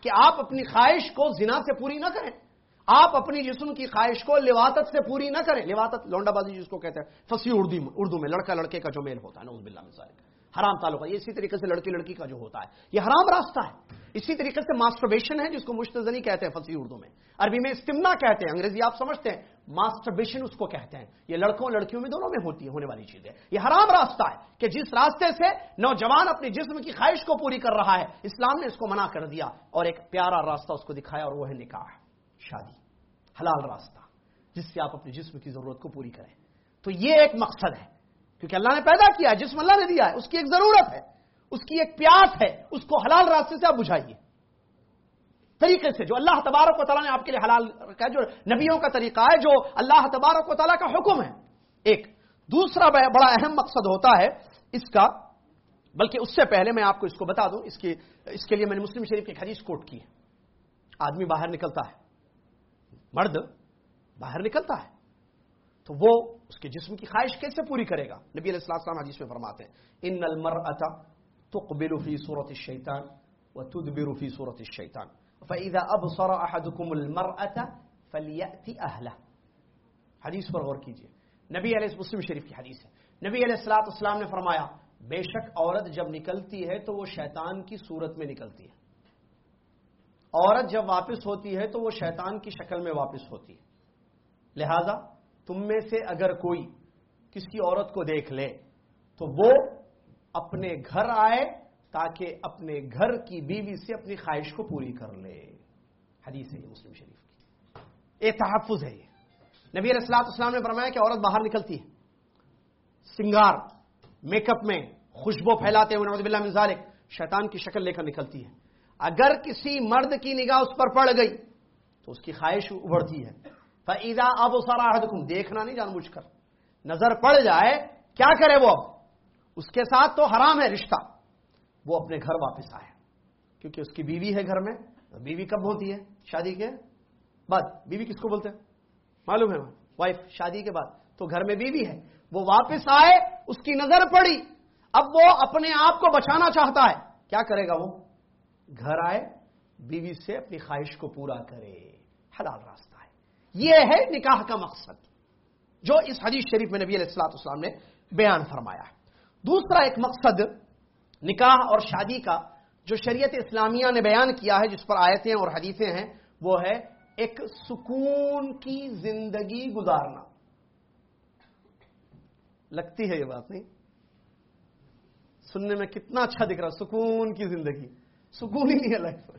کہ آپ اپنی خواہش کو زنا سے پوری نہ کریں۔ آپ اپنی جسم کی خواہش کو لواتت سے پوری نہ کریں۔ لواتت لونڈا بازی جس کو کہتے ہیں فسی اردو میں اردو میں لڑکا لڑکے کا جو میل ہوتا ہے نوز بلّہ مثال حرام تعلق یہ اسی طریقے سے لڑکی لڑکی کا جو ہوتا ہے، یہ حرام راستہ ہے۔ اسی طریقے سے ماسٹربیشن ہے، جس کو مشتزنی کہتے ہیں فسی اردو میں۔ عربی میں استمنا کہتے ہیں، انگریزی آپ سمجھتے ہیں ماسٹربیشن اس کو کہتے ہیں۔ یہ لڑکوں لڑکیوں میں دونوں میں ہوتی ہے، ہونے والی چیز ہے۔ یہ حرام راستہ ہے کہ جس راستے سے نوجوان اپنے جسم کی خواہش کو پوری کر رہا ہے، اسلام نے اس کو منع کر دیا اور ایک پیارا راستہ اس کو دکھایا اور وہ ہے نکاح، شادی۔ حلال راستہ، جس سے آپ اپنے جسم کی ضرورت کو پوری کریں۔ تو یہ ایک مقصد ہے۔ کیونکہ اللہ نے پیدا کیا ہے، جسم اللہ نے دیا ہے، اس کی ایک ضرورت ہے، اس کی ایک پیاس ہے، اس کو حلال راستے سے آپ بجھائیے۔ طریقے سے جو اللہ تبارک و تعالیٰ نے آپ کے لیے حلال رکھا ہے، جو نبیوں کا طریقہ ہے، جو اللہ تبارک و تعالیٰ کا حکم ہے۔ ایک، دوسرا بڑا اہم مقصد ہوتا ہے اس کا، بلکہ اس سے پہلے میں آپ کو اس کو بتا دوں، اس کی اس کے لیے میں نے مسلم شریف کی حدیث کوٹ کی ہے۔ آدمی باہر نکلتا ہے، مرد باہر نکلتا ہے، تو وہ اس کے جسم کی خواہش کیسے پوری کرے گا؟ نبی علیہ السلام حدیث میں فرماتے ہیں ان المر اتا تو قبل فی صورت الشیطان و تدبر فی صورت الشیطان فاذا ابصر احدكم المرأة فليأتي اهله حدیث پر غور کیجیے۔ نبی علیہ مسلم شریف کی حدیث ہے۔ نبی علیہ السلاۃ السلام نے فرمایا، بے شک عورت جب نکلتی ہے تو وہ شیطان کی صورت میں نکلتی ہے۔ عورت جب واپس ہوتی ہے تو وہ شیطان کی شکل میں واپس ہوتی ہے۔ لہذا تم میں سے اگر کوئی کسی عورت کو دیکھ لے تو وہ اپنے گھر آئے تاکہ اپنے گھر کی بیوی سے اپنی خواہش کو پوری کر لے۔ حدیث ہے یہ مسلم شریف کی۔ ایک تحفظ ہے یہ۔ نبی علیہ السلاط اسلام نے فرمایا کہ عورت باہر نکلتی ہے۔ سنگار، میک اپ میں خوشبو پھیلاتے ہوئے نوز بلّہ مزالک شیطان کی شکل لے کر نکلتی ہے۔ اگر کسی مرد کی نگاہ اس پر پڑ گئی تو اس کی خواہش ابھرتی ہے۔ فعیدہ اب سارا دیکھنا نہیں جان بوجھ کر۔ نظر پڑ جائے، کیا کرے وہ؟ اب اس کے ساتھ تو حرام ہے رشتہ۔ وہ اپنے گھر واپس آئے۔ کیونکہ اس کی بیوی ہے گھر میں بیوی کب ہوتی ہے؟ شادی کے بعد۔ بیوی کس کو بولتے ہیں؟ معلوم ہے۔ وائف، شادی کے بعد۔ تو گھر میں بیوی ہے۔ وہ واپس آئے، اس کی نظر پڑی۔ اب وہ اپنے آپ کو بچانا چاہتا ہے۔ کیا کرے گا وہ؟ گھر آئے، بیوی سے اپنی خواہش کو پورا کرے۔ حلال راستہ۔ یہ ہے نکاح کا مقصد، جو اس حدیث شریف میں نبی علیہ السلاط اسلام نے بیان فرمایا ہے۔ دوسرا ایک مقصد نکاح اور شادی کا، جو شریعت اسلامیہ نے بیان کیا ہے، جس پر آیتیں اور حدیثیں ہیں، وہ ہے ایک سکون کی زندگی گزارنا۔ لگتی ہے یہ بات نہیں؟ سننے میں کتنا اچھا دکھ رہا سکون کی زندگی۔ سکون ہی نہیں ہے لائف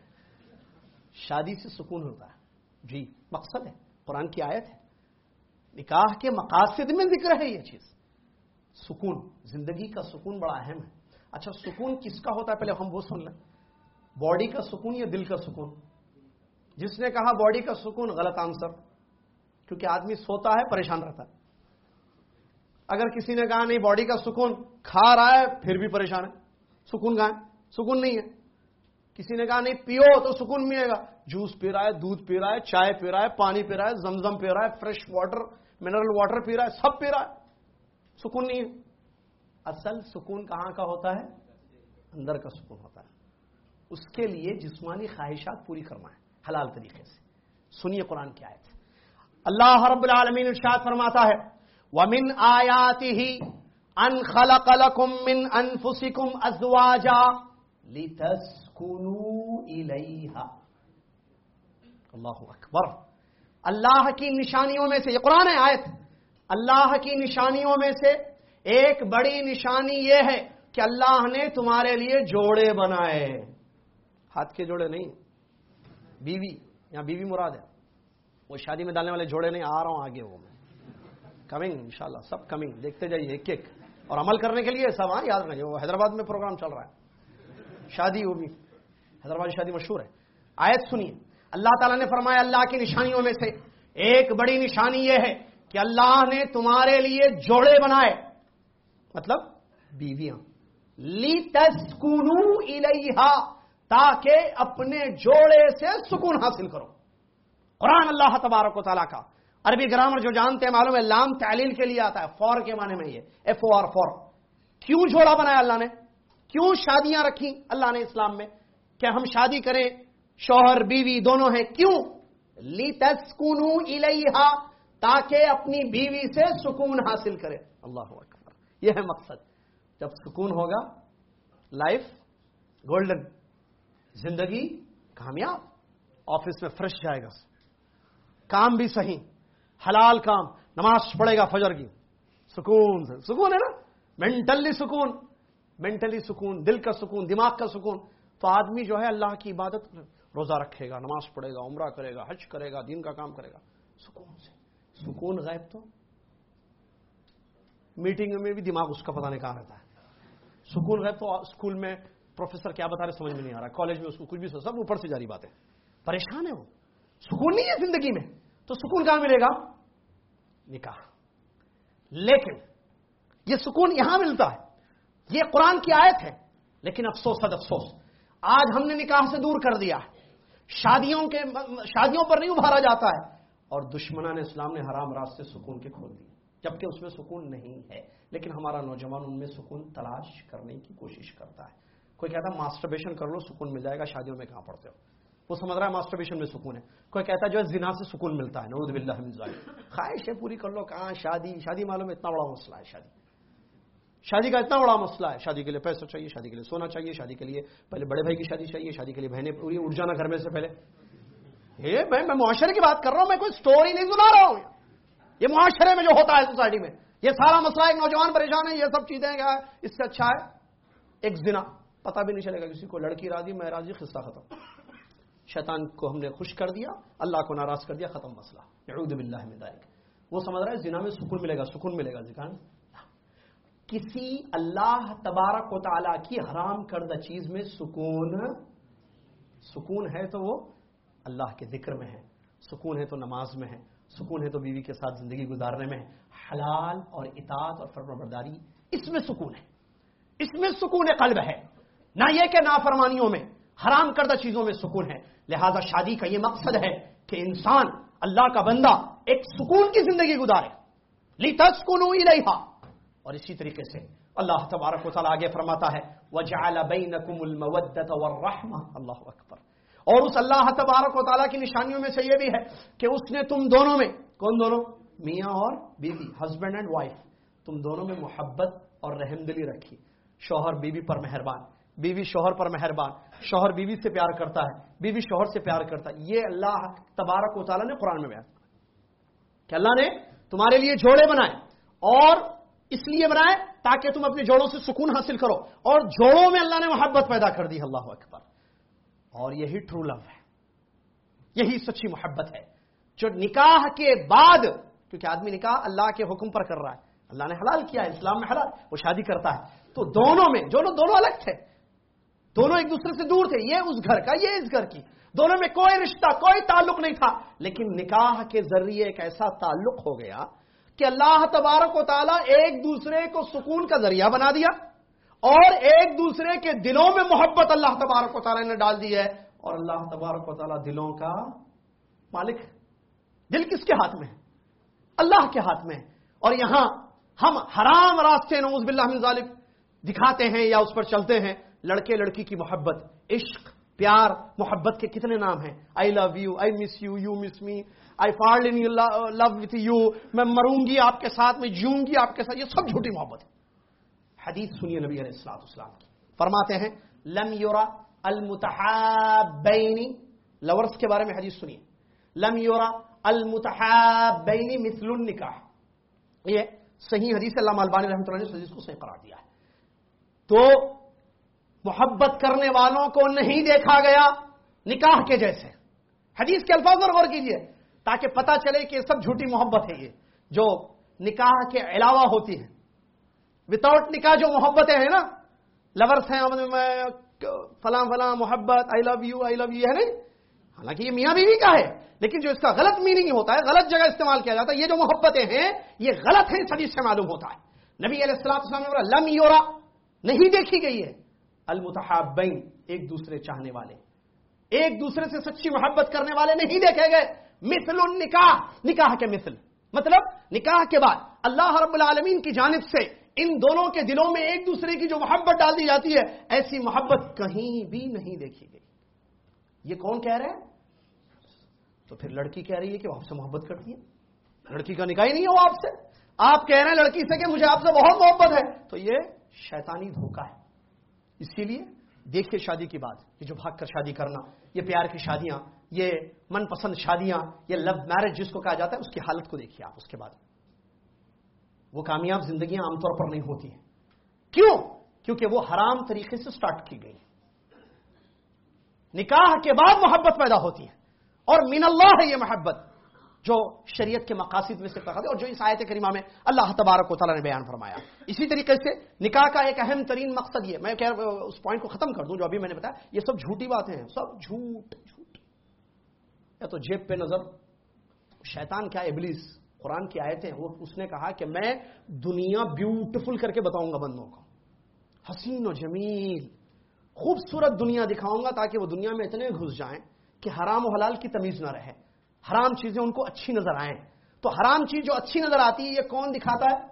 شادی سے سکون ہوتا ہے۔ جی مقصد ہے۔ قرآن کی آیت ہے۔ نکاح کے مقاصد میں ذکر ہے یہ چیز۔ سکون، زندگی کا سکون بڑا اہم ہے۔ اچھا سکون کس کا ہوتا ہے؟ پہلے ہم وہ سن لیں۔ باڈی کا سکون یا دل کا سکون؟ جس نے کہا باڈی کا سکون، غلط آنسر۔ کیونکہ آدمی سوتا ہے، پریشان رہتا ہے۔ اگر کسی نے کہا نہیں، باڈی کا سکون کھا رہا ہے، پھر بھی پریشان ہے۔ سکون کہاں ہے؟ سکون نہیں ہے۔ کسی نے کہا نہیں، پیو تو سکون ملے گا۔ جوس پی رہا ہے، دودھ پی رہا ہے، چائے پی رہا ہے، پانی پی رہا ہے، زمزم پی رہا ہے، فریش واٹر، منرل واٹر پی رہا ہے، سب پی رہا ہے۔ سکون نہیں ہے۔ اصل سکون کہاں کا ہوتا ہے؟ اندر کا سکون ہوتا ہے۔ اس کے لیے جسمانی خواہشات پوری کرنا ہے حلال طریقے سے۔ سنیے قرآن کی آیت۔ اللہ رب العالمین ارشاد فرماتا ہے، ومن آیاته ان خلق لكم من انفسكم ازواجا لتسكنوا الیها اللہ اکبر اللہ کی نشانیوں میں سے، یہ قرآن ہے، آیت۔ اللہ کی نشانیوں میں سے ایک بڑی نشانی یہ ہے کہ اللہ نے تمہارے لیے جوڑے بنائے۔ ہاتھ کے جوڑے نہیں، بیوی، یہاں بیوی مراد ہے۔ وہ شادی میں ڈالنے والے جوڑے نہیں، آ رہا ہوں آگے وہ میں۔ کمنگ انشاءاللہ، سب کمنگ دیکھتے جائیے ایک ایک۔ اور عمل کرنے کے لیے سب ہاں یاد رکھیے وہ حیدرآباد میں پروگرام چل رہا ہے۔ شادی وہ بھی حیدرآباد شادی مشہور ہے۔ آیت سنیے۔ اللہ تعالیٰ نے فرمایا اللہ کی نشانیوں میں سے ایک بڑی نشانی یہ ہے کہ اللہ نے تمہارے لیے جوڑے بنائے۔ مطلب بیویاں۔ لی تسکونو الیہا تاکہ اپنے جوڑے سے سکون حاصل کرو۔ قرآن اللہ تبارک و تعالیٰ کا۔ عربی گرامر جو جانتے ہیں معلوم ہے، لام تعلیل کے لیے آتا ہے۔ فور کے معنی میں یہ۔ F O R four. کیوں جوڑا بنایا اللہ نے؟ کیوں شادیاں رکھی اللہ نے اسلام میں؟ کہ ہم شادی کریں، شوہر، بیوی دونوں ہیں، کیوں؟ لی تسکون تاکہ اپنی بیوی سے سکون حاصل کرے اللہ اکبر۔ یہ ہے مقصد۔ جب سکون ہوگا، لائف گولڈن، زندگی کامیاب، آفس میں فریش جائے گا۔ کام بھی صحیح، حلال کام، نماز پڑھے گا فجر کی۔ سکون سے۔ سکون ہے نا؟ مینٹلی سکون۔ مینٹلی سکون، دل کا سکون، دماغ کا سکون۔ تو آدمی جو ہے اللہ کی عبادت روزہ رکھے گا، نماز پڑھے گا، عمرہ کرے گا، حج کرے گا، دین کا کام کرے گا۔ سکون سے۔ سکون غائب تو۔ میٹنگ میں بھی دماغ اس کا پتہ نہیں کہاں رہتا ہے۔ سکون غائب تو اسکول میں پروفیسر کیا بتا رہے سمجھ میں نہیں آ رہا۔ کالج میں اس کو کچھ بھی سب اوپر سے جاری بات ہے پریشان ہے وہ۔ سکون نہیں ہے زندگی میں۔ تو سکون کہاں ملے گا؟ نکاح۔ لیکن یہ سکون یہاں ملتا ہے۔ یہ قرآن کی آیت ہے، لیکن افسوس حد افسوس۔ آج ہم نے نکاح سے دور کر دیا شادیوں کے شادیوں پر نہیں ابھارا جاتا ہے۔ اور دشمنان اسلام نے حرام راست سے سکون کے کھول دی جبکہ اس میں سکون نہیں ہے، لیکن ہمارا نوجوان ان میں سکون تلاش کرنے کی کوشش کرتا ہے۔ کوئی کہتا ہے ماسٹربیشن کر لو، سکون مل جائے گا، شادیوں میں کہاں پڑتے ہو؟ وہ سمجھ رہا ہے ماسٹربیشن میں سکون ہے۔ کوئی کہتا ہے جو ہے زنا سے سکون ملتا ہے۔ نعوذ باللہ من ظالم خواہشیں پوری کر لو، کہاں شادی شادی معلوم اتنا بڑا مسئلہ ہے شادی۔ شادی کا اتنا بڑا مسئلہ ہے، شادی کے لیے پیسہ چاہیے، شادی کے لیے سونا چاہیے، شادی کے لیے پہلے بڑے بھائی کی شادی چاہیے، شادی کے لیے بہنیں پوری، اٹھ جانا گھر میں سے پہلے۔ میں میں معاشرے کی بات کر رہا ہوں، میں کوئی سٹوری نہیں سنا رہا ہوں۔ یہ معاشرے میں جو ہوتا ہے سوسائٹی میں، یہ سارا مسئلہ ایک نوجوان پریشان ہے، یہ سب چیزیں کیا اس سے اچھا ہے۔ ایک زنا، پتہ بھی نہیں چلے گا کسی کو، لڑکی راضی، میں راضی، قصہ ختم۔ شیطان کو ہم نے خوش کر دیا، اللہ کو ناراض کر دیا، ختم مسئلہ۔ باللہ من ذالک وہ سمجھ رہا ہے زنا میں سکون ملے گا، سکون ملے گا ذکر کسی اللہ تبارک و تعالی کی حرام کردہ چیز میں سکون سکون ہے تو وہ اللہ کے ذکر میں ہے، سکون ہے تو نماز میں ہے، سکون ہے تو بیوی کے ساتھ زندگی گزارنے میں ہے۔ حلال اور اطاعت اور فرما برداری اس میں سکون ہے۔ اس میں سکون قلب ہے۔ نہ یہ کہ نافرمانیوں میں، حرام کردہ چیزوں میں سکون ہے۔ لہذا شادی کا یہ مقصد ہے کہ انسان اللہ کا بندہ ایک سکون کی زندگی گزارے۔ لی تسکنو الیہا اور اسی طریقے سے اللہ تبارک و تعالیٰ آگے فرماتا ہے، وَجَعَلَ بَيْنَكُمُ الْمَوَدَّةَ وَالرَّحْمَةَ۔ اللہ اکبر۔ اور اس اللہ تبارک و تعالیٰ کی نشانیوں میں سے یہ بھی ہے کہ اس نے تم دونوں میں، کون دونوں؟ میاں اور بیوی ہسبینڈ اینڈ وائف تم دونوں میں محبت اور رحم دلی رکھی۔ شوہر بیوی پر مہربان۔ بیوی شوہر پر مہربان۔ شوہر بیوی سے پیار کرتا ہے۔ بیوی شوہر سے پیار کرتا ہے۔ یہ اللہ تبارک و تعالیٰ نے قرآن میں بیان کہ اللہ نے تمہارے لیے جوڑے بنائے اور اس لیے بنائے تاکہ تم اپنے جوڑوں سے سکون حاصل کرو۔ اور جوڑوں میں اللہ نے محبت پیدا کر دی، اللہ اکبر۔ اور یہی ٹرو لو ہے۔ یہی سچی محبت ہے۔ جو نکاح کے بعد، کیونکہ آدمی نکاح اللہ کے حکم پر کر رہا ہے۔ اللہ نے حلال کیا ہے اسلام میں حلال، وہ شادی کرتا ہے۔ تو دونوں میں، جو دونوں الگ تھے، دونوں ایک دوسرے سے دور تھے، یہ اس گھر کا، یہ اس گھر کی۔ دونوں میں کوئی رشتہ، کوئی تعلق نہیں تھا۔ لیکن نکاح کے ذریعے ایک ایسا تعلق ہو گیا کہ اللہ تبارک و تعالیٰ ایک دوسرے کو سکون کا ذریعہ بنا دیا اور ایک دوسرے کے دلوں میں محبت اللہ تبارک و تعالیٰ نے ڈال دی ہے اور اللہ تبارک و تعالیٰ دلوں کا مالک دل کس کے ہاتھ میں ہے؟ اللہ کے ہاتھ میں اور یہاں ہم حرام راستے نوز باللہ من ظالم دکھاتے ہیں یا اس پر چلتے ہیں، لڑکے لڑکی کی محبت، عشق۔ پیار، محبت کے کتنے نام ہیں؟ I love you I miss you you miss me I fall in love with you میں مروں گی آپ کے ساتھ، میں جیوں گی آپ کے ساتھ، یہ سب جھوٹی محبت ہے حدیث سنیے نبی علیہ السلاط اسلام کی۔ فرماتے ہیں، لم یورا المتحابین لورس کے بارے میں حدیث سنیے۔ لم یورا المتحابین مثل النکاح۔ یہ صحیح حدیث اللہ مالبانی رحمۃ اللہ نے اس حدیث کو صحیح قرار دیا ہے۔ تو محبت کرنے والوں کو نہیں دیکھا گیا نکاح کے جیسے۔ حدیث کے الفاظ پر غور کیجیے تاکہ پتا چلے کہ یہ سب جھوٹی محبت ہے یہ، جو نکاح کے علاوہ ہوتی ہے۔ وداؤٹ نکاح جو محبتیں ہیں نا لورس ہیں میں فلاں فلاں، محبت آئی love you I love you ہے نہیں حالانکہ یہ میاں بیوی کا ہے، لیکن جو اس کا غلط میننگ ہوتا ہے، غلط جگہ استعمال کیا جاتا ہے، یہ جو محبتیں ہیں، یہ غلط ہیں، سبھی سے معلوم ہوتا ہے۔ نبی علیہ السلام اسلام لم یورا، نہیں دیکھی گئی ہے۔ المتحابین، ایک دوسرے چاہنے والے۔ ایک دوسرے سے سچی محبت کرنے والے نہیں دیکھے گئے۔ مثل نکاح نکاح کے مثل۔ مطلب نکاح کے بعد اللہ رب العالمین کی جانب سے ان دونوں کے دلوں میں ایک دوسرے کی جو محبت ڈال دی جاتی ہے، ایسی محبت کہیں بھی نہیں دیکھی گئی۔ یہ کون کہہ رہے ہیں؟ تو پھر لڑکی کہہ رہی ہے کہ وہ آپ سے محبت کرتی ہے لڑکی کا نکاح ہی نہیں ہو آپ سے۔ آپ کہہ رہے ہیں لڑکی سے کہ مجھے آپ سے بہت محبت ہے۔ تو یہ شیطانی دھوکہ ہے۔ اسی لیے دیکھیے شادی کی بات، یہ جو بھاگ کر شادی کرنا، یہ پیار کی شادیاں، یہ من پسند شادیاں، یہ لو میرج جس کو کہا جاتا ہے، اس کی حالت کو دیکھیے آپ، اس کے بعد۔ وہ کامیاب زندگیاں عام طور پر نہیں ہوتی ہیں۔ کیوں؟ کیونکہ وہ حرام طریقے سے سٹارٹ کی گئی نکاح کے بعد محبت پیدا ہوتی ہے اور من اللہ ہے یہ محبت۔ جو شریعت کے مقاصد میں سے ہے اور جو اس آیت کریمہ میں اللہ تبارک و تعالیٰ نے بیان فرمایا۔ اسی طریقے سے نکاح کا ایک اہم ترین مقصد یہ میں اس پوائنٹ کو ختم کر دوں، جو ابھی میں نے بتایا، یہ سب جھوٹی باتیں ہیں، سب جھوٹ جھوٹ۔ یا تو جیب پہ نظر۔ شیطان کیا ابلیس؟ قرآن کی آیتیں وہ اس نے کہا کہ میں دنیا بیوٹیفل کر کے بتاؤں گا بندوں کو۔ حسین و جمیل۔ خوبصورت دنیا دکھاؤں گا تاکہ وہ دنیا میں اتنے گھس جائیں کہ حرام و حلال کی تمیز نہ رہے۔ حرام چیزیں ان کو اچھی نظر آئیں۔ تو حرام چیز جو اچھی نظر آتی ہے، یہ کون دکھاتا ہے؟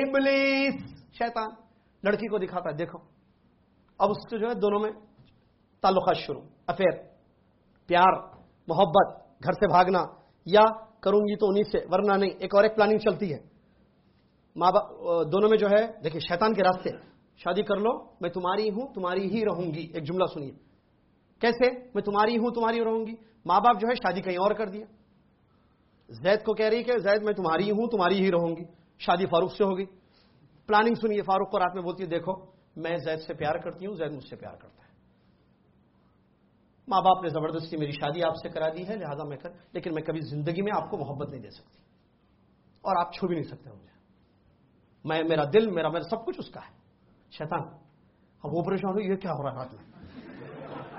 ابلیس، شیطان۔ لڑکی کو دکھاتا ہے، دیکھو۔ اب اس سے جو ہے دونوں میں تعلقات شروع۔ افیئر پیار، محبت، گھر سے بھاگنا۔ یا کروں گی تو انہیں سے، ورنہ نہیں۔ ایک اور ایک پلاننگ چلتی ہے۔ ماں باپ دونوں میں جو ہے، دیکھیے، شیطان کے راستے۔ شادی کر لو، میں تمہاری ہوں، تمہاری ہی رہوں گی۔ ایک جملہ سنیے۔ کیسے؟ میں تمہاری ہوں، تمہاری رہوں گی۔ ماں باپ جو ہے شادی کہیں اور کر دیا۔ زید کو کہہ رہی کہ زید میں تمہاری ہوں، تمہاری ہی رہوں گی۔ شادی فاروق سے ہوگی۔ پلاننگ سنیے، فاروق کو رات میں بولتی ہے، دیکھو، میں زید سے پیار کرتی ہوں، زید مجھ سے پیار کرتا ہے۔ ماں باپ نے زبردستی میری شادی آپ سے کرا دی ہے، لہذا میں کر، لیکن میں کبھی زندگی میں آپ کو محبت نہیں دے سکتی۔ اور آپ چھو بھی نہیں سکتے مجھے۔ میں، میرا دل، میرا میرا سب کچھ اس کا ہے۔ شیطان، اب وہ پریشان ہو یہ کیا ہو رہا ہے رات میں؟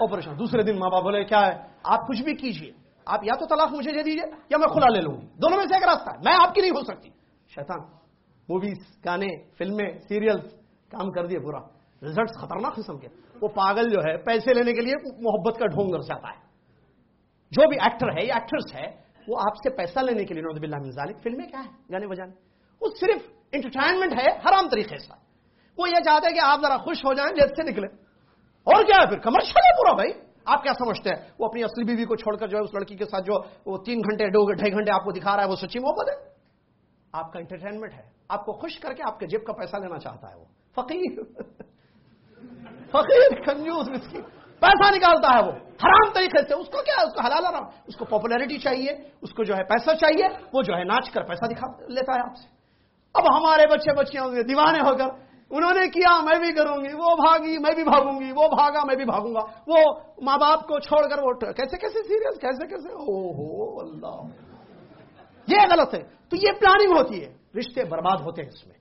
آپریشن دوسرے دن ماں باپ بولے، کیا ہے؟ آپ کچھ بھی کیجیے آپ یا تو طلاق مجھے دے دیجیے یا میں کھلا لے لوں۔ گی دونوں میں سے ایک راستہ ہے۔ میں آپ کی نہیں ہو سکتی۔ شیطان موویز گانے، فلمیں سیریلز کام کر دیے پورا ریزلٹس خطرناک قسم کے۔ وہ پاگل جو ہے، پیسے لینے کے لیے محبت کا ڈھونگ کر جاتا ہے۔ جو بھی ایکٹر ہے یا ایکٹرس ہے، وہ آپ سے پیسہ لینے کے لیے نوز باللہ من ذالک، فلمیں کیا ہے گانے بجانے۔ وہ صرف انٹرٹینمنٹ ہے، حرام طریقے سے۔ وہ یہ چاہتے ہیں کہ آپ ذرا خوش ہو جائیں جیسے سے نکلے اور کیا ہے پھر؟ کمرشل ہے پورا بھائی۔ آپ کیا سمجھتے ہیں؟ وہ اپنی اصلی بیوی کو چھوڑ کر جو ہے اس لڑکی کے ساتھ جو وہ تین گھنٹے ڈھائی گھنٹے آپ کو دکھا رہا ہے وہ سچی محبت ہے؟ آپ کا انٹرٹینمنٹ ہے۔ آپ کو خوش کر کے آپ کے جیب کا پیسہ لینا چاہتا ہے وہ۔ فقیر۔ فقیر، کنجوس، مسکین۔ پیسہ نکالتا ہے وہ۔ حرام طریقے سے۔ اس کو کیا؟ اس کو حلال حرام۔ اس کو پاپولیرٹی چاہیے۔ اس کو جو ہے پیسہ چاہیے۔ وہ جو ہے ناچ کر پیسہ دکھا لیتا ہے آپ سے۔ اب ہمارے بچے بچیاں دیوانے ہو کر انہوں نے کیا، میں بھی کروں گی، وہ بھاگی، میں بھی بھاگوں گی، وہ بھاگا، میں بھی بھاگوں گا۔ وہ ماں باپ کو چھوڑ کر وہ کیسے کیسے سیریس کیسے کیسے؟ او ہو، اللہ۔ یہ غلط ہے۔ تو یہ پلاننگ ہوتی ہے۔ رشتے برباد ہوتے ہیں اس میں۔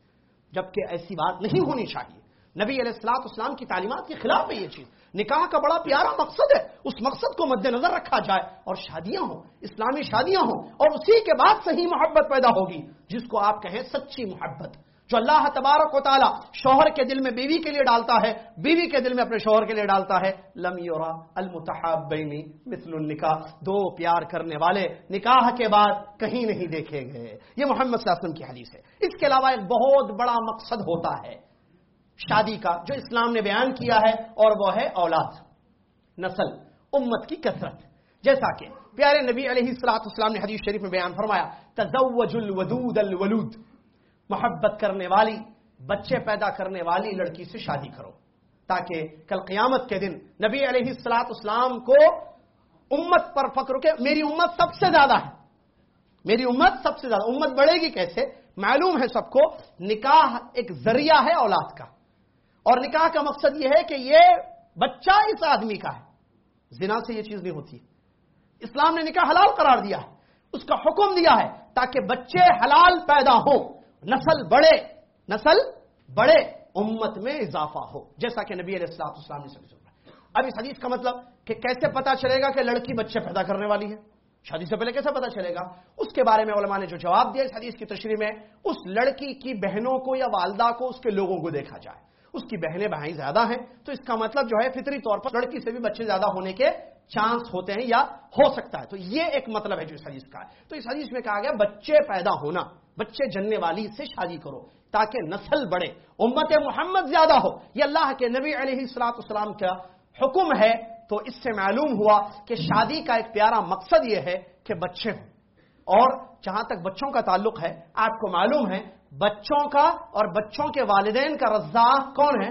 جبکہ ایسی بات نہیں ہونی چاہیے۔ نبی علیہ السلاط اسلام کی تعلیمات کے خلاف ہے یہ چیز۔ نکاح کا بڑا پیارا مقصد ہے۔ اس مقصد کو مد نظر رکھا جائے اور شادیاں ہوں، اسلامی شادیاں ہوں اور اسی کے بعد صحیح محبت پیدا ہوگی، جس کو آپ کہیں سچی محبت۔ جو اللہ تبارک و تعالی شوہر کے دل میں بیوی کے لیے ڈالتا ہے، بیوی کے دل میں اپنے شوہر کے لیے ڈالتا ہے۔ لم یورا المتحابینی مثل النکاح۔ دو پیار کرنے والے نکاح کے بعد کہیں نہیں دیکھے گئے۔ یہ محمد صلی اللہ علیہ وسلم کی حدیث ہے۔ اس کے علاوہ ایک بہت بڑا مقصد ہوتا ہے شادی کا، جو اسلام نے بیان کیا ہے، اور وہ ہے اولاد۔ نسل، امت کی کثرت۔ جیسا کہ پیارے نبی علیہ السلاط اسلام نے حدیث شریف میں بیان فرمایا، تزوج الودود الولود۔ محبت کرنے والی، بچے پیدا کرنے والی لڑکی سے شادی کرو، تاکہ کل قیامت کے دن نبی علیہ السلاط اسلام کو امت پر فخر کے میری امت سب سے زیادہ ہے۔ میری امت سب سے زیادہ، امت بڑھے گی کیسے؟ معلوم ہے سب کو، نکاح ایک ذریعہ ہے اولاد کا۔ اور نکاح کا مقصد یہ ہے کہ یہ بچہ اس آدمی کا ہے۔ زنا سے یہ چیز نہیں ہوتی۔ اسلام نے نکاح حلال قرار دیا ہے، اس کا حکم دیا ہے تاکہ بچے حلال پیدا ہوں۔ نسل بڑے نسل بڑے امت میں اضافہ ہو، جیسا کہ نبی علیہ السلام اسلام نے سمجھا۔ اب اس حدیث کا مطلب کہ کیسے پتا چلے گا کہ لڑکی بچے پیدا کرنے والی ہے؟ شادی سے پہلے کیسے پتا چلے گا؟ اس کے بارے میں علماء نے جو جواب دیا اس حدیث کی تشریح میں، اس لڑکی کی بہنوں کو یا والدہ کو، اس کے لوگوں کو دیکھا جائے۔ اس کی بہنیں بھائی زیادہ ہیں، تو اس کا مطلب جو ہے فطری طور پر لڑکی سے بھی بچے زیادہ ہونے کے چانس ہوتے ہیں یا ہو سکتا ہے۔ تو یہ ایک مطلب ہے جو اس حدیث کا ہے۔ تو اس حدیث میں کہا گیا، بچے پیدا ہونا، بچے جننے والی سے شادی کرو تاکہ نسل بڑھے، امت محمد زیادہ ہو۔ یہ اللہ کے نبی علیہ السلاط اسلام کا حکم ہے۔ تو اس سے معلوم ہوا کہ شادی کا ایک پیارا مقصد یہ ہے کہ بچے ہوں۔ اور جہاں تک بچوں کا تعلق ہے، آپ کو معلوم ہے، بچوں کا اور بچوں کے والدین کا رزاق کون ہے؟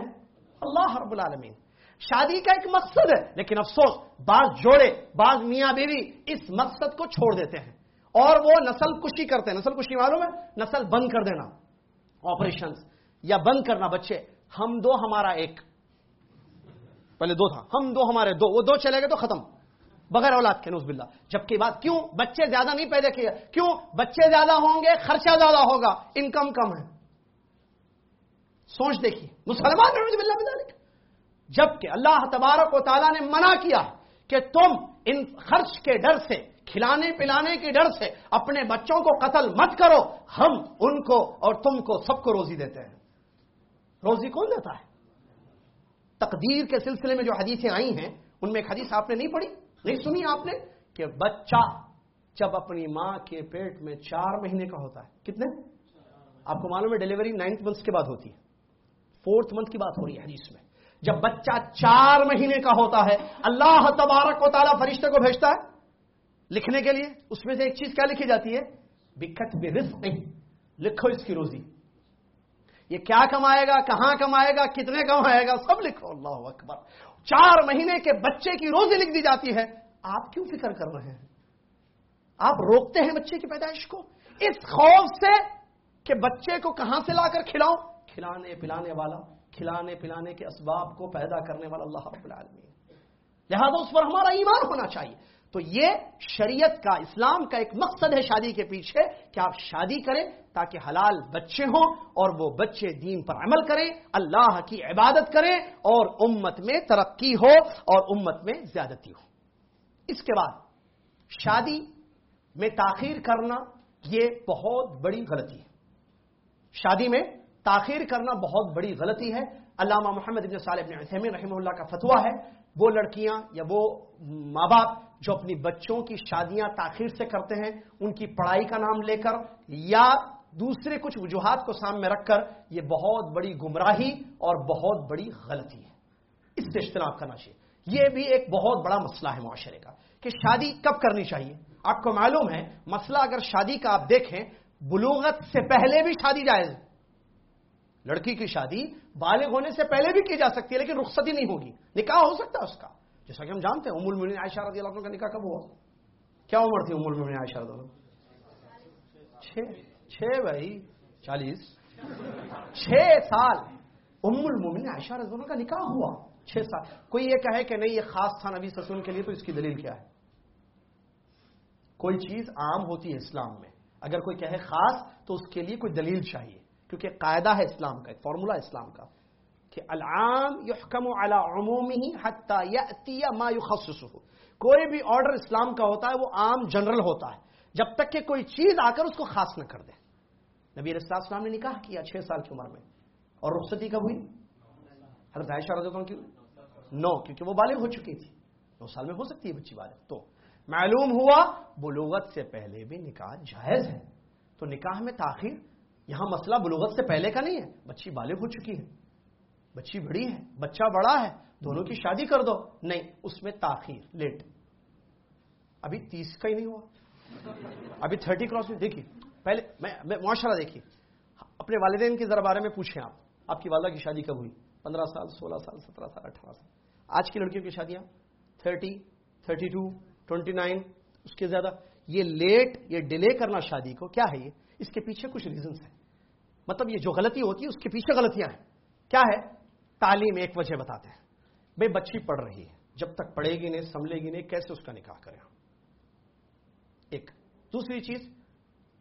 اللہ رب العالمین۔ شادی کا ایک مقصد ہے، لیکن افسوس، بعض جوڑے، بعض میاں بیوی اس مقصد کو چھوڑ دیتے ہیں۔ اور وہ نسل کشی کرتے ہیں، نسل کشی معلوم ہے؟ نسل بند کر دینا۔ آپریشن یا بند کرنا بچے، ہم دو ہمارا ایک۔ پہلے دو تھا۔ ہم دو ہمارے دو، وہ دو چلے گئے تو ختم۔ بغیر اولاد کے نوز بلّہ جبکہ بات کیوں؟ بچے زیادہ نہیں پیدا کیے۔ کیوں؟ بچے زیادہ ہوں گے، خرچہ زیادہ ہوگا انکم کم ہے۔ سوچ دیکھیے۔ مسلمان جبکہ اللہ تبارک و تعالیٰ نے منع کیا کہ تم ان خرچ کے ڈر سے، کھلانے پلانے کے ڈر سے اپنے بچوں کو قتل مت کرو، ہم ان کو اور تم کو سب کو روزی دیتے ہیں۔ روزی کون دیتا ہے؟ تقدیر کے سلسلے میں جو حدیثیں آئی ہیں، ان میں ایک حدیث آپ نے نہیں پڑھی، نہیں سنی آپ نے؟ کہ بچہ جب اپنی ماں کے پیٹ میں چار مہینے کا ہوتا ہے، کتنے؟ آپ کو معلوم ہے ڈلیوری نائنتھ منتھ کے بعد ہوتی ہے۔ فورتھ منتھ کی بات ہو رہی ہے حدیث میں۔ جب بچہ چار مہینے کا ہوتا ہے، اللہ تبارک و تعالیٰ فرشتے کو بھیجتا ہے لکھنے کے لیے، اس میں سے ایک چیز کیا لکھی جاتی ہے؟ بکت بے رزق، لکھو اس کی روزی۔ یہ کیا کمائے گا، کہاں کمائے گا، کتنے کمائے گا، سب لکھو، اللہ اکبر۔ چار مہینے کے بچے کی روزی لکھ دی جاتی ہے۔ آپ کیوں فکر کر رہے ہیں؟ آپ روکتے ہیں بچے کی پیدائش کو۔ اس خوف سے کہ بچے کو کہاں سے لا کر کھلاؤ کھلانے پلانے والا۔ کھلانے پلانے کے اسباب کو پیدا کرنے والا اللہ رب العالمین۔ لہذا اس پر ہمارا ایمان ہونا چاہیے۔ تو یہ شریعت کا، اسلام کا ایک مقصد ہے شادی کے پیچھے کہ آپ شادی کریں تاکہ حلال بچے ہوں اور وہ بچے دین پر عمل کریں، اللہ کی عبادت کریں اور امت میں ترقی ہو اور امت میں زیادتی ہو۔ اس کے بعد شادی میں تاخیر کرنا یہ بہت بڑی غلطی ہے۔ شادی میں تاخیر کرنا بہت بڑی غلطی ہے۔ علامہ محمد ابن صالح ابن عثیمین رحمہ اللہ کا فتویٰ ہے۔ وہ لڑکیاں یا وہ ماں باپ جو اپنی بچوں کی شادیاں تاخیر سے کرتے ہیں، ان کی پڑھائی کا نام لے کر یا دوسرے کچھ وجوہات کو سامنے رکھ کر، یہ بہت بڑی گمراہی اور بہت بڑی غلطی ہے۔ اس سے اجتناب کرنا چاہیے۔ یہ بھی ایک بہت بڑا مسئلہ ہے معاشرے کا کہ شادی کب کرنی چاہیے۔ آپ کو معلوم ہے، مسئلہ اگر شادی کا آپ دیکھیں، بلوغت سے پہلے بھی شادی جائز لڑکی کی شادی بالغ ہونے سے پہلے بھی کی جا سکتی ہے، لیکن رخصتی نہیں ہوگی۔ نکاح ہو سکتا ہے اس کا۔ جیسا کہ ہم جانتے ہیں، ام المن عائشہ رضی اللہ عنہ کا نکاح کب ہوا؟ کیا عمر تھی ام المن عائشہ رضی اللہ چھ چھ بھائی، چالیس۔ چھ سال۔ ام المومن عائشہ رضی اللہ کا نکاح ہوا۔ چھ سال۔ کوئی یہ کہے کہ نہیں، یہ خاص تھا نبی سسون کے لیے، تو اس کی دلیل کیا ہے؟ کوئی چیز عام ہوتی ہے اسلام میں۔ اگر کوئی کہے خاص، تو اس کے لیے کوئی دلیل چاہیے۔ کیونکہ قاعدہ ہے اسلام کا، ایک فارمولا اسلام کا، کہ العام یحکم علی عمومی حتی یأتی ما یخصصه کوئی بھی آرڈر اسلام کا ہوتا ہے، وہ عام جنرل ہوتا ہے۔ جب تک کہ کوئی چیز آ کر اس کو خاص نہ کر دے۔ نبی علیہ السلام نے نکاح کیا چھ سال کی عمر میں۔ اور رخصتی کب ہوئی؟ حضرت عائشہ رضی اللہ عنہ کی نو، کیونکہ وہ بالغ ہو چکی تھی۔ نو سال میں ہو سکتی ہے بچی بالغ تو معلوم ہوا، بلوغت سے پہلے بھی نکاح جائز ہے۔ تو نکاح میں تاخیر یہاں مسئلہ بلوغت سے پہلے کا نہیں ہے۔ بچی بالغ ہو چکی ہے۔ بچی بڑی ہے، بچہ بڑا ہے، دونوں کی شادی کر دو۔ نہیں، اس میں تاخیر، لیٹ۔ ابھی تیس کا ہی نہیں ہوا۔ ابھی تھرٹی کراس میں دیکھیے، پہلے میں معاشرہ دیکھیے۔ اپنے والدین کے ذرا بارے میں پوچھیں آپ۔ آپ کی والدہ کی شادی کب ہوئی؟ پندرہ سال، سولہ سال، سترہ سال، اٹھارہ سال۔ آج کی لڑکیوں کی شادیاں۔ Thirty thirty two twenty nine اس کے زیادہ۔ یہ لیٹ، یہ ڈیلے کرنا شادی کو، کیا ہے یہ؟ اس کے پیچھے کچھ ریزنس ہیں۔ مطلب یہ جو غلطی ہوتی ہے، اس کے پیچھے غلطیاں ہیں۔ کیا ہے؟ تعلیم ایک وجہ بتاتے ہیں۔ بھائی بچی پڑھ رہی ہے۔ جب تک پڑھے گی نہیں، سنبھلے گی نہیں، کیسے اس کا نکاح کریں ایک۔ دوسری چیز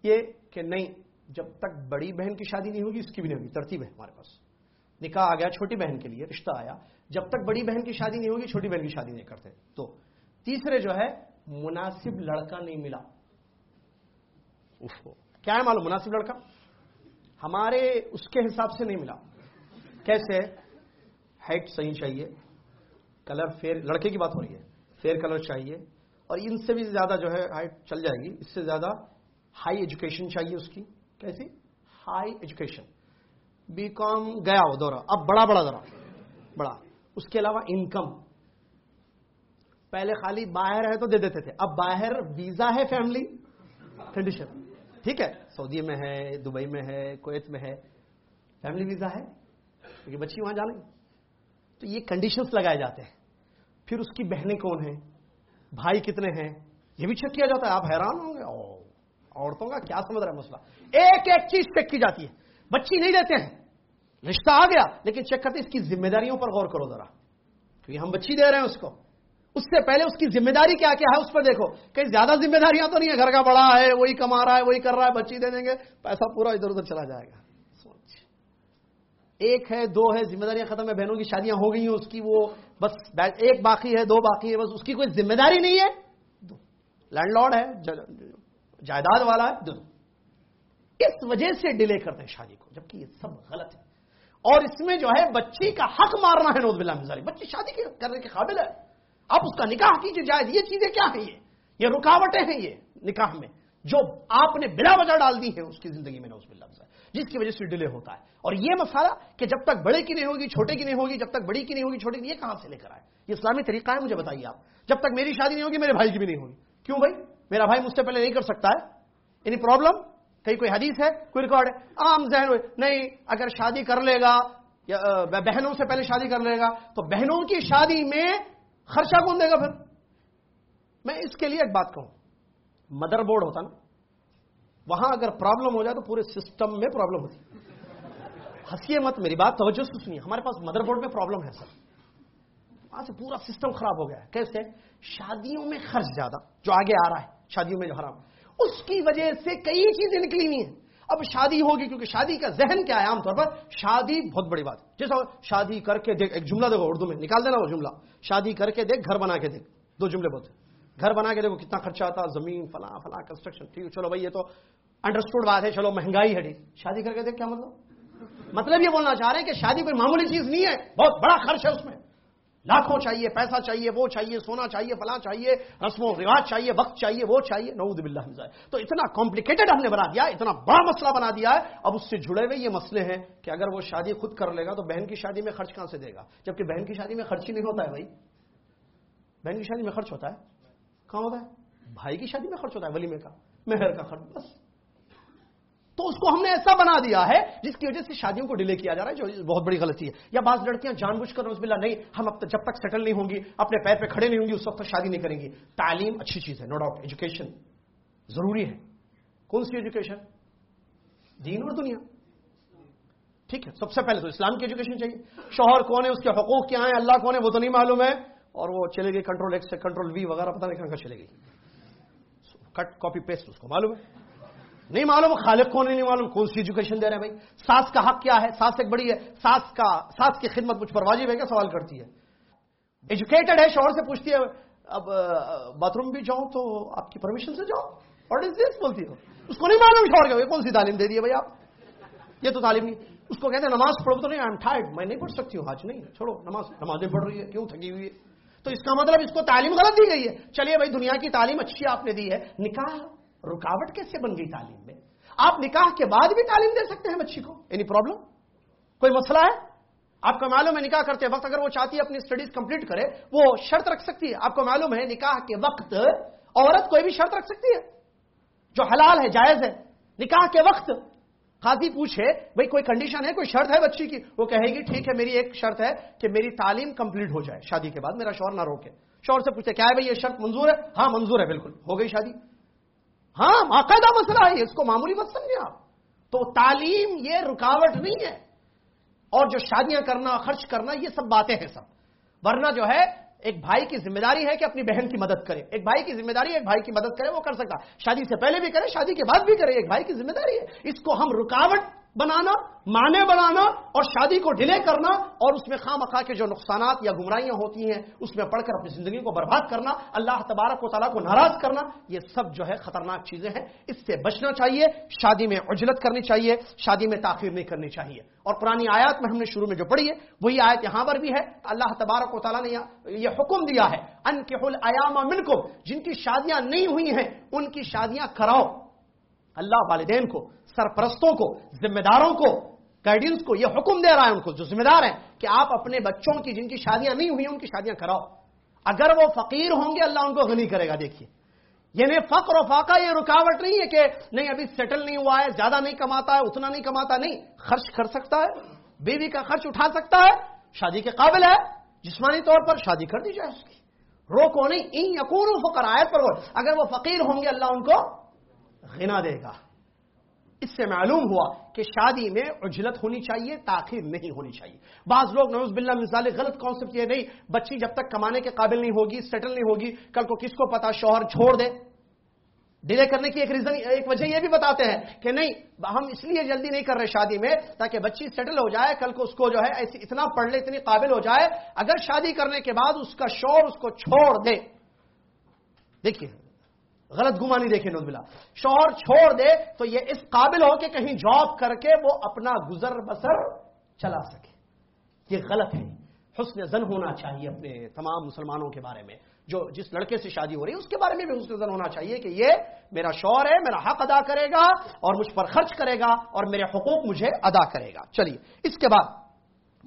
یہ کہ نہیں، جب تک بڑی بہن کی شادی نہیں ہوگی، اس کی بھی نہیں ہوگی، ترتیب ہے ہمارے پاس۔ نکاح آ گیا چھوٹی بہن کے لیے، رشتہ آیا۔ جب تک بڑی بہن کی شادی نہیں ہوگی، چھوٹی بہن کی شادی نہیں کرتے۔ تو تیسرے جو ہے، مناسب لڑکا نہیں ملا۔ کیا ہے معلوم؟ مناسب لڑکا؟ ہمارے اس کے حساب سے نہیں ملا۔ کیسے؟ ہائٹ صحیح چاہیے۔ کلر فیئر، لڑکے کی بات ہو رہی ہے۔ فیئر کلر چاہیے۔ اور ان سے بھی زیادہ جو ہے ہائٹ چل جائے گی۔ اس سے زیادہ ہائی ایجوکیشن چاہیے اس کی۔ کیسی؟ High education. بی کام گیا وہ دورہ۔ اب بڑا بڑا دورہ۔ بڑا۔ اس کے علاوہ انکم۔ پہلے خالی باہر ہے تو دے دیتے تھے۔ اب باہر ویزا ہے فیملی۔ کنڈیشن ٹھیک ہے، سعودی میں ہے، دبئی میں ہے، کویت میں ہے فیملی ویزا ہے، کیونکہ بچی وہاں جانے۔ تو یہ کنڈیشنز لگائے جاتے ہیں۔ پھر اس کی بہنیں کون ہیں؟ بھائی کتنے ہیں؟ یہ بھی چیک کیا جاتا ہے۔ آپ حیران ہوں گے۔ عورتوں کا کیا سمجھ رہا ہے مسئلہ؟ ایک ایک چیز چیک کی جاتی ہے۔ بچی نہیں دیتے ہیں۔ رشتہ آ گیا، لیکن چیک کرتے اس کی ذمہ داریوں پر غور کرو ذرا۔ کیونکہ ہم بچی دے رہے ہیں اس کو۔ اس سے پہلے اس کی ذمہ داری کیا کیا ہے اس پر دیکھو کہ زیادہ ذمہ داریاں تو نہیں ہے گھر کا بڑا ہے، وہی کما رہا ہے، وہی کر رہا ہے، بچی دے دیں گے، پیسہ پورا ادھر ادھر چلا جائے گا۔ سوچ۔ ایک ہے، دو ہے ذمہ داریاں ختم ہے، بہنوں کی شادیاں ہو گئی ہیں اس کی وہ بس ایک باقی ہے، دو باقی ہے، بس اس کی کوئی ذمہ داری نہیں ہے۔ لینڈ لارڈ ہے جائیداد والا ہے دونوں اس وجہ سے ڈیلے کرتے ہیں شادی کو، جبکہ یہ سب غلط ہے۔ اور اس میں جو ہے، بچی کا حق مارنا ہے نوز بلّہ مزاری بچی شادی کرنے کے قابل ہے۔ آپ اس کا نکاح کیجیے جائز یہ چیزیں کیا ہیں یہ؟ یہ رکاوٹیں ہیں یہ نکاح میں، جو آپ نے بلا وجہ ڈال دی ہے اس کی زندگی میں نوز بلّہ جس کی وجہ سے ڈیلے ہوتا ہے۔ اور یہ مسئلہ کہ جب تک بڑے کی نہیں ہوگی، چھوٹے کی نہیں ہوگی، جب تک بڑی کی نہیں ہوگی، چھوٹے کی یہ کہاں سے لے کر آئے؟ یہ اسلامی طریقہ ہے، مجھے بتائیے آپ۔ جب تک میری شادی نہیں ہوگی، میرے بھائی کی بھی نہیں ہوگی۔ کیوں بھائی؟ میرا بھائی مجھ سے پہلے نہیں کر سکتا ہے۔ اینی پرابلم کہیں کوئی حدیث ہے؟ کوئی ریکارڈ ہے؟ عام ذہن ہوئے نہیں، اگر شادی کر لے گا یا بہنوں سے پہلے شادی کر لے گا، تو بہنوں کی شادی میں خرچہ کون دے گا پھر؟ میں اس کے لیے ایک بات کہوں۔ مدر بورڈ ہوتا نا، وہاں اگر پرابلم ہو جائے تو پورے سسٹم میں پرابلم ہوتی ہنسی مت، میری بات توجہ سے سنیے۔ ہمارے پاس مدر بورڈ میں پرابلم ہے سر۔ وہاں سے پورا سسٹم خراب ہو گیا ہے۔ کیسے؟ شادیوں میں خرچ زیادہ، جو آگے آ رہا ہے، شادیوں میں جو حرام۔ اس کی وجہ سے کئی چیزیں نکلی ہوئی ہیں۔ اب شادی ہوگی کیونکہ شادی کا ذہن کیا ہے عام طور پر؟ شادی بہت بڑی بات جیسا شادی کر کے دیکھ، ایک جملہ دیکھو اردو میں، نکال دینا وہ جملہ۔ شادی کر کے دیکھ، گھر بنا کے دیکھ۔ دو جملے بہت گھر بنا کے دیکھو، کتنا خرچہ آتا، زمین، فلاں فلاں کنسٹرکشن ٹھیک ہے، چلو بھائی یہ تو انڈرسٹوڈ بات ہے، چلو مہنگائی ہے شادی کر کے دیکھ کیا مطلب؟ مطلب یہ بولنا چاہ رہے ہیں کہ شادی کوئی معمولی چیز نہیں ہے، بہت بڑا خرچ ہے اس میں۔ لاکھوں چاہیے، پیسہ چاہیے، وہ چاہیے، سونا چاہیے، فلاں چاہیے، رسم و رواج چاہیے، وقت چاہیے، وہ چاہیے، نعوذ باللہ من تو اتنا کمپلیکیٹڈ ہم نے بنا دیا اتنا بڑا مسئلہ بنا دیا ہے۔ اب اس سے جڑے ہوئے یہ مسئلے ہیں کہ اگر وہ شادی خود کر لے گا تو بہن کی شادی میں خرچ کہاں سے دے گا؟ جبکہ بہن کی شادی میں خرچ ہی نہیں ہوتا ہے بھائی۔ بہن کی شادی میں خرچ ہوتا ہے؟ کہاں ہوتا ہے؟ بھائی کی شادی میں خرچ ہوتا ہے، ولیمے کا، مہر کا خرچ، بس۔ تو اس کو ہم نے ایسا بنا دیا ہے جس کی وجہ سے شادیوں کو ڈیلے کیا جا رہا ہے، جو بہت بڑی غلطی ہے۔ یا بعض لڑکیاں جان بوجھ کر رسم اللہ نہیں، ہم اب جب تک سیٹل نہیں ہوں گی، اپنے پیر پہ کھڑے نہیں ہوں گی، اس وقت تک شادی نہیں کریں گی۔ تعلیم اچھی چیز ہے نو ڈاؤٹ ایجوکیشن ضروری ہے۔ کون سی ایجوکیشن دین اور دنیا۔ ٹھیک ہے، سب سے پہلے تو اسلام کی ایجوکیشن چاہیے۔ شوہر کون ہے، اس کے حقوق کیا ہیں، اللہ کون ہے، وہ تو نہیں معلوم ہے۔ اور وہ چلے گئی کنٹرول ایکس سے کنٹرول وی وغیرہ، پتہ نہیں کہاں چلے گئی کٹ کاپی پیسٹ اس کو معلوم ہے۔ نہیں معلوم، خالق کون نہیں معلوم، کون سی ایجوکیشن دے رہے ہیں بھائی؟ ساس کا حق کیا ہے؟ ساس ایک بڑی ہے، ساس کا، ساس کی خدمت مجھ پر واجب ہے کیا؟ سوال کرتی ہے۔ ایجوکیٹڈ ہے، شوہر سے پوچھتی ہے، اب باتھ روم بھی جاؤں تو آپ کی پرمیشن سے جاؤ واٹ از دس بولتی ہو اس کو نہیں معلوم، شوہر کے کون سی تعلیم دے دی ہے بھائی آپ؟ یہ تو تعلیم نہیں۔ اس کو کہتے ہیں، نماز پڑھو تو نہیں آئی ایم ٹائڈ میں نہیں پڑھ سکتی ہوں، آج نہیں، چھوڑو، نماز، نمازیں پڑھ رہی ہے، کیوں تھکی ہوئی ہے؟ تو اس کا مطلب اس کو تعلیم غلط دی گئی ہے۔ چلیے بھائی، دنیا کی تعلیم اچھی آپ نے دی ہے، نکاح رکاوٹ کیسے بن گئی تعلیم میں؟ آپ نکاح کے بعد بھی تعلیم دے سکتے ہیں بچی کو. اینی پرابلم کوئی مسئلہ ہے؟ آپ کو معلوم ہے نکاح کرتے وقت اگر وہ چاہتی ہے اپنی اسٹڈیز کمپلیٹ کرے، وہ شرط رکھ سکتی ہے. آپ کو معلوم ہے نکاح کے وقت عورت کوئی بھی شرط رکھ سکتی ہے؟ جو حلال ہے، جائز ہے. نکاح کے وقت قاضی پوچھے، بھائی، کوئی کنڈیشن ہے؟ کوئی شرط ہے بچی کی؟ وہ کہے گی، ٹھیک ہے، میری ایک شرط ہے کہ میری تعلیم کمپلیٹ ہو جائے شادی کے بعد، میرا شور نہ روکے. شور سے پوچھتے، کیا ہے بھائی، یہ شرط منظور ہے؟ ہاں منظور ہے، بالکل، ہو گئی شادی. ہاں باقاعدہ مسئلہ ہے، اس کو معمولی مت سمجھے آپ۔ تو تعلیم یہ رکاوٹ نہیں ہے۔ اور جو شادیاں کرنا، خرچ کرنا، یہ سب باتیں ہیں سب۔ ورنہ جو ہے، ایک بھائی کی ذمہ داری ہے کہ اپنی بہن کی مدد کرے۔ ایک بھائی کی ذمہ داری ایک بھائی کی مدد کرے، وہ کر سکتا۔ شادی سے پہلے بھی کرے، شادی کے بعد بھی کرے، ایک بھائی کی ذمہ داری ہے۔ اس کو ہم رکاوٹ بنانا مانے بنانا اور شادی کو ڈیلے کرنا اور اس میں خواہ مخواہ کے جو نقصانات یا گمراہیاں ہوتی ہیں، اس میں پڑھ کر اپنی زندگی کو برباد کرنا، اللہ تبارک و تعالیٰ کو ناراض کرنا، یہ سب جو ہے خطرناک چیزیں ہیں۔ اس سے بچنا چاہیے، شادی میں اجلت کرنی چاہیے، شادی میں تاخیر نہیں کرنی چاہیے۔ اور پرانی آیات میں ہم نے شروع میں جو پڑھی ہے، وہی آیت یہاں پر بھی ہے۔ اللہ تبارک و تعالیٰ نے یہ حکم دیا ہے ان کے منکم، جن کی شادیاں نہیں ہوئی ہیں، ان کی شادیاں کراؤ۔ اللہ والدین کو سرپرستوں کو ذمہ داروں کو گائیڈنس کو، یہ حکم دے رہا ہے ان کو، جو ذمہ دار ہیں کہ آپ اپنے بچوں کی، جن کی شادیاں نہیں ہوئی، ان کی شادیاں کراؤ۔ اگر وہ فقیر ہوں گے، اللہ ان کو غنی کرے گا، دیکھیے۔ یعنی فقر و فاقہ، یہ رکاوٹ نہیں ہے کہ نہیں، ابھی سیٹل نہیں ہوا ہے، زیادہ نہیں کماتا ہے، اتنا نہیں کماتا، نہیں۔ خرچ کر سکتا ہے، بیوی کا خرچ اٹھا سکتا ہے، شادی کے قابل ہے، جسمانی طور پر شادی کر دی جائے اس کی۔ روکو نہیں، ان یقون فقر آیت پر اگر وہ فقیر ہوں گے، اللہ ان کو غنا دے گا۔ اس سے معلوم ہوا کہ شادی میں اجلت ہونی چاہیے، تاخیر نہیں ہونی چاہیے۔ بعض لوگ نوز باللہ مثال غلط کانسیپٹ یہ نہیں، بچی جب تک کمانے کے قابل نہیں ہوگی سیٹل نہیں ہوگی، کل کو کس کو پتا شوہر چھوڑ دے۔ ڈیلے کرنے کی ایک ریزن ایک وجہ یہ بھی بتاتے ہیں کہ نہیں، ہم اس لیے جلدی نہیں کر رہے شادی میں تاکہ بچی سیٹل ہو جائے، کل کو اس کو جو ہے ایسی اتنا پڑھ لے، اتنی قابل ہو جائے۔ اگر شادی کرنے کے بعد اس کا شور اس کو چھوڑ دے۔ دیکھیے غلط گما نہیں دیکھے نوز بلا۔ شوہر چھوڑ دے تو یہ اس قابل ہو کہ کہیں جاب کر کے وہ اپنا گزر بسر چلا سکے۔ یہ غلط ہے۔ حسن زن ہونا چاہیے اپنے تمام مسلمانوں کے بارے میں۔ جو جس لڑکے سے شادی ہو رہی ہے، اس کے بارے میں بھی حسن زن ہونا چاہیے کہ یہ میرا شوہر ہے، میرا حق ادا کرے گا اور مجھ پر خرچ کرے گا اور میرے حقوق مجھے ادا کرے گا۔ چلیے، اس کے بعد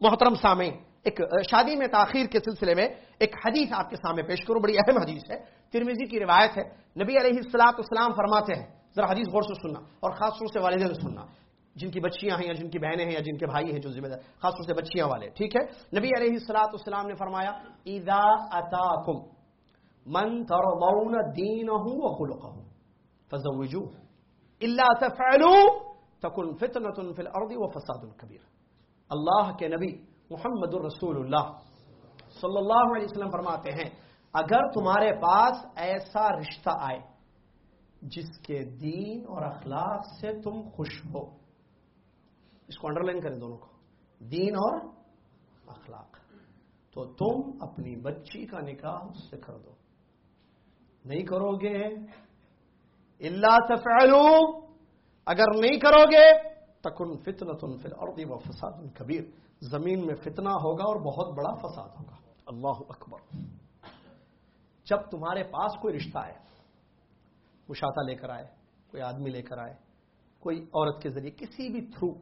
محترم سامعین ایک شادی میں تاخیر کے سلسلے میں ایک حدیث آپ کے سامنے پیش کروں، بڑی اہم حدیث ہے۔ ترمیزی کی روایت ہے۔ نبی علیہ السلاط اسلام فرماتے ہیں، ذرا حدیث غور سے سننا اور خاص طور سے والدین سننا۔ جن کی بچیاں ہیں یا جن کی بہنیں ہیں یا جن کے بھائی ہیں جو ذمہ دار، خاص طور سے بچیاں والے، ٹھیک ہے؟ نبی علیہ السلاط اسلام نے فرمایا، اذا اتاکم من ترضون دینه وخلقه فزوجوه الا تفعلوا تكن فتنه في الارض وفساد كبير اللہ کے نبی محمد الرسول اللہ صلی اللہ علیہ وسلم فرماتے ہیں، اگر تمہارے پاس ایسا رشتہ آئے جس کے دین اور اخلاق سے تم خوش ہو، اس کو انڈر لائن کریں دونوں کو، دین اور اخلاق، تو تم اپنی بچی کا نکاح اس سے کر دو۔ نہیں کرو گے اللہ تفعلو اگر نہیں کرو گے تکن فتن تن فل اور و فساد کبیر زمین میں فتنہ ہوگا اور بہت بڑا فساد ہوگا۔ اللہ اکبر۔ جب تمہارے پاس کوئی رشتہ ہے مشاطہ لے کر آئے، کوئی آدمی لے کر آئے، کوئی عورت کے ذریعے کسی بھی تھرو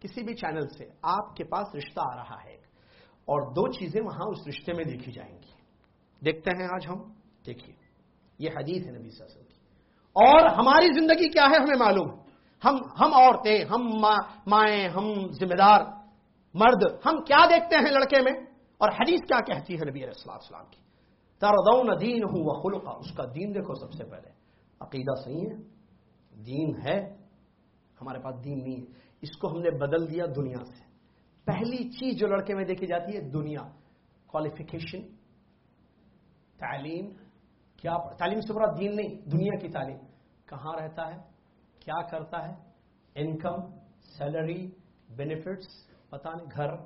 کسی بھی چینل سے آپ کے پاس رشتہ آ رہا ہے اور دو چیزیں وہاں اس رشتے میں دیکھی جائیں گی۔ دیکھتے ہیں آج ہم۔ دیکھیے، یہ حدیث ہے نبی صلی اللہ علیہ وسلم کی۔ اور ہماری زندگی کیا ہے ہمیں معلوم؟ ہم ہم عورتیں، ہم مائیں، ہم ذمہ دار۔ مرد، ہم کیا دیکھتے ہیں لڑکے میں؟ اور حدیث کیا کہتی ہے نبی علیہ السلام السلام کی؟ تردون دین ہوں وہ خلقہ، اس کا دین دیکھو سب سے پہلے۔ عقیدہ صحیح ہے؟ دین ہے، ہمارے پاس دین نہیں ہے۔ اس کو ہم نے بدل دیا دنیا سے۔ پہلی چیز جو لڑکے میں دیکھی جاتی ہے، دنیا۔ کوالیفیکیشن تعلیم۔ کیا تعلیم سے برا دین نہیں، دنیا کی تعلیم۔ کہاں رہتا ہے؟ کیا کرتا ہے؟ انکم سیلری بینیفٹس پتا نہیں گھر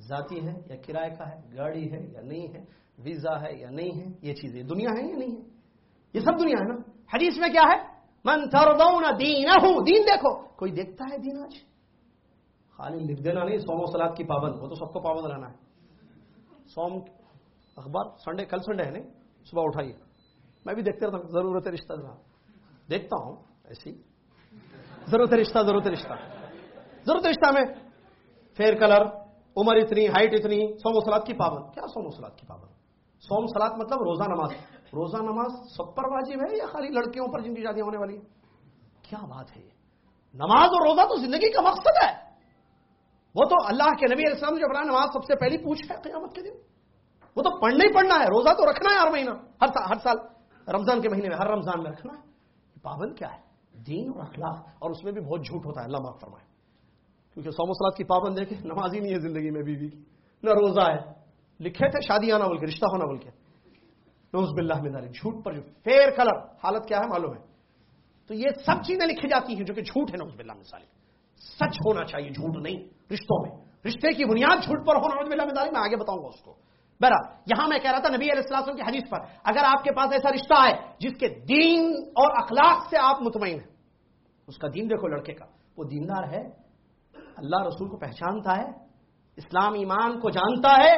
ذاتی ہے یا کرائے کا ہے، گاڑی ہے یا نہیں ہے، ویزا ہے یا نہیں ہے، یہ چیزیں دنیا ہے یا نہیں ہے؟ یہ سب دنیا ہے نا؟ حدیث میں کیا ہے؟ من تردون دین دین دیکھو۔ کوئی دیکھتا ہے دین آج؟ خالی لکھ دینا نہیں، سوم و سلاد کی پابند، وہ تو سب کو پابند رہنا ہے۔ سوم اخبار، سنڈے، کل سنڈے ہے نہیں؟ صبح اٹھائیے۔ میں بھی دیکھتے رہتا ہوں، ضرورت رشتہ دیکھتا ہوں، ایسی۔ ضرورت رشتہ ضرورت رشتہ۔ ضرورت رشتہ میں فیئر کلر، عمر اتنی، ہائٹ اتنی، سوم و سلاد کی پابند۔ کیا سوم و سلاد کی پابند؟ سوم سلاد مطلب روزہ نماز۔ روزہ نماز سب پر واجب ہے یا خالی لڑکیوں پر جن کی شادی ہونے والی ہے کیا بات ہے نماز اور روزہ تو زندگی کا مقصد ہے۔ وہ تو اللہ کے نبی علیہ السلام جو بڑا نماز سب سے پہلی پوچھ ہے قیامت کے دن۔ وہ تو پڑھنا ہی پڑھنا ہے، روزہ تو رکھنا ہے ہر مہینہ، ہر سال ہر سال، رمضان کے مہینے میں، ہر رمضان میں رکھنا ہے۔ پابند کیا ہے؟ دین اور اخلاق، اور اس میں بھی بہت جھوٹ ہوتا ہے، اللہ معاف فرمائے۔ کیونکہ سوم سلاد کی پابند دیکھے نماز ہی نہیں ہے زندگی میں بیوی بی کی، نہ روزہ ہے۔ لکھے تھے شادی آنا بول کے، رشتہ ہونا بول کے۔ نوز باللہ میں داری جھوٹ پر جو فیئر کلر حالت کیا ہے معلوم ہے؟ تو یہ سب چیزیں لکھی جاتی ہیں جو کہ جھوٹ ہے نوز باللہ مثالی سچ ہونا چاہیے جھوٹ نہیں، رشتوں میں۔ رشتے کی بنیاد جھوٹ پر ہونا نوز باللہ مثالی میں آگے بتاؤں گا اس کو۔ برا یہاں میں کہہ رہا تھا نبی علیہ السلام کی حدیث پر، اگر آپ کے پاس ایسا رشتہ ہے جس کے دین اور اخلاق سے آپ مطمئن ہیں، اس کا دین دیکھو لڑکے کا، وہ دیندار ہے اللہ رسول کو پہچانتا ہے، اسلام ایمان کو جانتا ہے،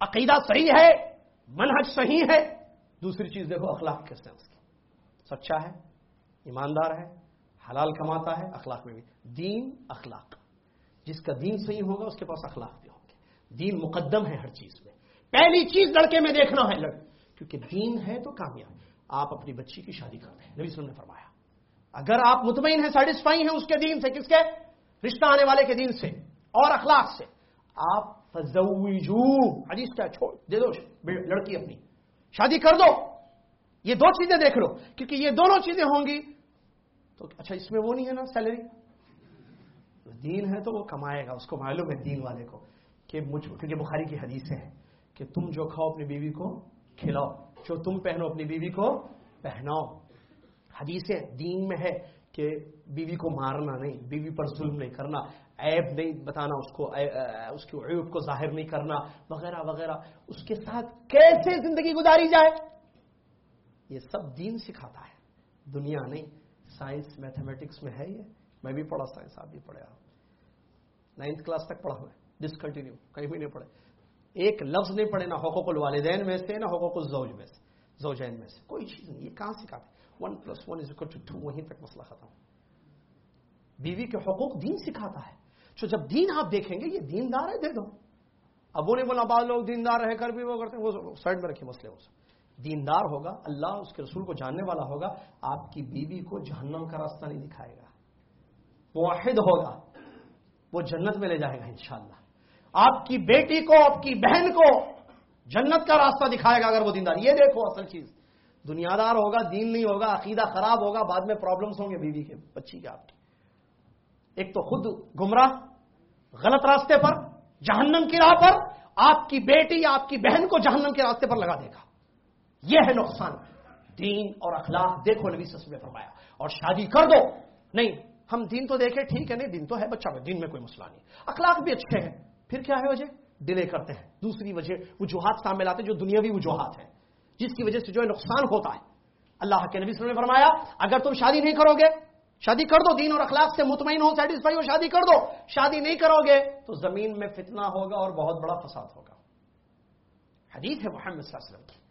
عقیدہ صحیح ہے، منہج صحیح ہے۔ دوسری چیز دیکھو، اخلاق کیسے اس کی سچا ہے، ایماندار ہے، حلال کماتا ہے، اخلاق میں بھی۔ دین اخلاق۔ جس کا دین صحیح ہوگا، اس کے پاس اخلاق بھی ہوں گے۔ دین مقدم ہے ہر چیز میں۔ پہلی چیز لڑکے میں دیکھنا ہے، لڑ کیونکہ دین ہے تو کامیاب۔ آپ اپنی بچی کی شادی کرتے ہیں۔ نبی وسلم نے فرمایا، اگر آپ مطمئن ہیں سیٹسفائی ہیں اس کے دین سے، کس کے؟ رشتہ آنے والے کے دین سے اور اخلاق سے۔ آپ حدیث کیا چھوڑ، دے دو لڑکی اپنی۔ شادی کر دو۔ یہ دو چیزیں دیکھ لو۔ کیونکہ یہ دونوں چیزیں ہوں گی۔ تو اچھا اس میں وہ نہیں ہے نا سیلری دین ہے تو وہ کمائے گا۔ اس کو معلوم ہے دین والے کو کہ مجھ کیونکہ بخاری کی حدیث ہے کہ تم جو کھاؤ اپنی بیوی کو، کھلاؤ۔ جو تم پہنو اپنی بیوی کو، پہناؤ۔ حدیث دین میں ہے کہ بیوی کو مارنا نہیں، بیوی پر ظلم نہیں کرنا، عیب نہیں بتانا اس کو اس کے عیب کو ظاہر نہیں کرنا، وغیرہ وغیرہ۔ اس کے ساتھ کیسے زندگی گزاری جائے؟ یہ سب دین سکھاتا ہے، دنیا نہیں۔ سائنس، میتھمیٹکس میں ہے یہ۔ میں بھی پڑھا سائنس، آپ بھی پڑھے آپ۔ نائنتھ کلاس تک پڑھا ہوا ہے ڈسکنٹینیو کہیں بھی نہیں پڑھے۔ ایک لفظ نہیں پڑھے، نہ حقوق الوالدین میں سے، نہ حقوق الزوج میں سے، زوجین میں سے۔ کوئی چیز نہیں، یہ کہاں سکھاتے؟ One plus one is equal to two وہیں تک مسئلہ ختم. بیوی کے حقوق دین سکھاتا ہے. جو جب دین آپ دیکھیں گے، یہ دیندار ہے، دے دو. اب وہ نہیں بولا، بعض لوگ دیندار رہ کر بھی وہ کرتے ہیں، وہ سائڈ میں رکھے مسئلے سے دیندار ہوگا، اللہ اس کے رسول کو جاننے والا ہوگا، آپ کی بیوی کو جہنم کا راستہ نہیں دکھائے گا. واحد ہوگا، وہ جنت میں لے جائے گا، انشاءاللہ. آپ کی بیٹی کو، آپ کی بہن کو جنت کا راستہ دکھائے گا اگر وہ دیندار. یہ دیکھو اصل چیز. دنیا دار ہوگا، دین نہیں ہوگا، عقیدہ خراب ہوگا، بعد میں پرابلمس ہوں گے بیوی کے، بچی کے آپ کی۔ ایک تو خود گمراہ، غلط راستے پر، جہنم کی راہ پر، آپ کی بیٹی، آپ کی بہن کو جہنم کے راستے پر لگا دے گا۔ یہ ہے نقصان۔ دین اور اخلاق، دیکھو نبی سس میں فرمایا۔ اور شادی کر دو۔ نہیں، ہم دین تو دیکھے ٹھیک ہے، نہیں، دین تو ہے، بچہ میں دین میں کوئی مسئلہ نہیں۔ اخلاق بھی اچھے ہیں۔ پھر کیا ہے وجہ؟ ڈیلے کرتے ہیں۔ دوسری وجہ، وجوہات سامنے لاتے جو دنیاوی وجوہات ہیں۔ جس کی وجہ سے جو ہے نقصان ہوتا ہے۔ اللہ کے نبی صلی اللہ علیہ وسلم نے فرمایا، اگر تم شادی نہیں کرو گے، شادی کر دو، دین اور اخلاق سے مطمئن ہو سیٹسفائی ہو، شادی کر دو۔ شادی نہیں کرو گے تو زمین میں فتنہ ہوگا اور بہت بڑا فساد ہوگا۔ حدیث ہے محمد صلی اللہ علیہ وسلم کی۔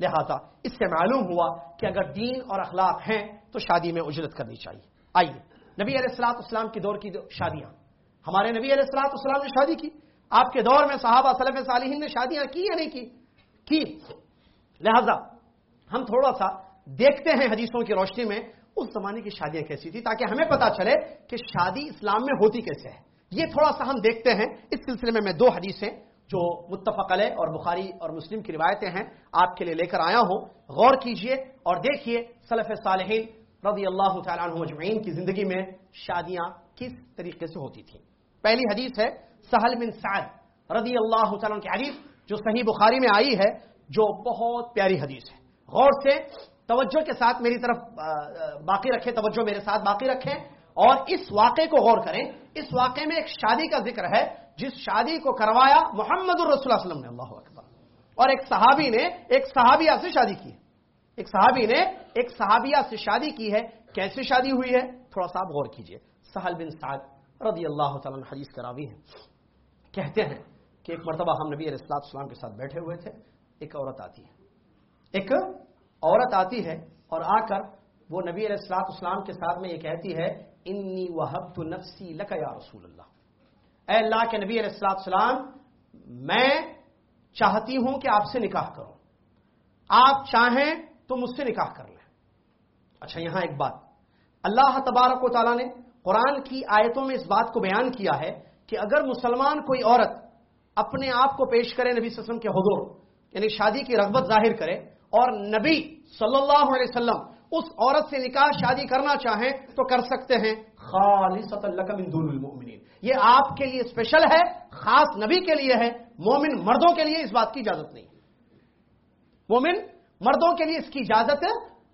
لہذا اس سے معلوم ہوا کہ اگر دین اور اخلاق ہیں تو شادی میں اجرت کرنی چاہیے۔ آئیے، نبی علیہ السلاط اسلام کی دور کی شادیاں۔ ہمارے نبی علیہ السلاط اسلام نے شادی کی۔ آپ کے دور میں صحابہ صلیف صالحین نے شادیاں کی یا نہیں کی؟ کی۔ لہذا ہم تھوڑا سا دیکھتے ہیں حدیثوں کی روشنی میں اس زمانے کی شادیاں کیسی تھی تاکہ ہمیں پتا چلے کہ شادی اسلام میں ہوتی کیسے ہے۔ یہ تھوڑا سا ہم دیکھتے ہیں۔ اس سلسلے میں میں دو حدیثیں جو متفق علیہ اور بخاری اور مسلم کی روایتیں ہیں، آپ کے لیے لے کر آیا ہوں۔ غور کیجیے اور دیکھیے صلف صالحین رضی اللہ تعالیٰ عنہ مجمعین کی زندگی میں شادیاں کس طریقے سے ہوتی تھیں۔ پہلی حدیث ہے سہل بن سعد رضی اللہ تعالیٰ کی حدیث جو صحیح بخاری میں آئی ہے۔ جو بہت پیاری حدیث ہے۔ غور سے توجہ کے ساتھ میری طرف باقی رکھیں، توجہ میرے ساتھ باقی رکھیں۔ اور اس واقعے کو غور کریں، اس واقعے میں ایک شادی کا ذکر ہے، جس شادی کو کروایا محمد الرسول اللہ وسلم نے۔ اللہ اکبر۔ اور ایک صحابی نے، ایک صحابیہ سے شادی کی۔ ایک صحابی نے، ایک صحابیہ سے شادی کی ہے۔ کیسے شادی ہوئی ہے؟ تھوڑا سا آپ غور کیجیے۔ سہل بن سعد رضی اللہ تعالیٰ حدیث کراوی ہیں۔ کہتے ہیں کہ ایک مرتبہ ہم نبی علیہ السلاط اسلام کے ساتھ بیٹھے ہوئے تھے۔ ایک عورت آتی ہے۔ ایک عورت آتی ہے اور آ کر وہ نبی علیہ السلاط اسلام کے ساتھ میں یہ کہتی ہے، انی وحب نفسی لک یا رسول اللہ. اے اللہ کے نبی علیہ السلاط اسلام میں چاہتی ہوں کہ آپ سے نکاح کروں آپ چاہیں تو مجھ سے نکاح کر لیں۔ اچھا یہاں ایک بات۔ اللہ تبارک و تعالیٰ نے قرآن کی آیتوں میں اس بات کو بیان کیا ہے کہ اگر مسلمان کوئی عورت اپنے آپ کو پیش کرے نبی صلی اللہ علیہ وسلم کے حضور یعنی شادی کی رغبت ظاہر کرے اور نبی صلی اللہ علیہ وسلم اس عورت سے نکاح شادی کرنا چاہیں تو کر سکتے ہیں۔ من دون المؤمنین۔ یہ آپ کے لیے اسپیشل ہے خاص نبی کے لیے ہے۔ مومن مردوں کے لیے اس بات کی اجازت نہیں۔ مومن مردوں کے لیے اس کی اجازت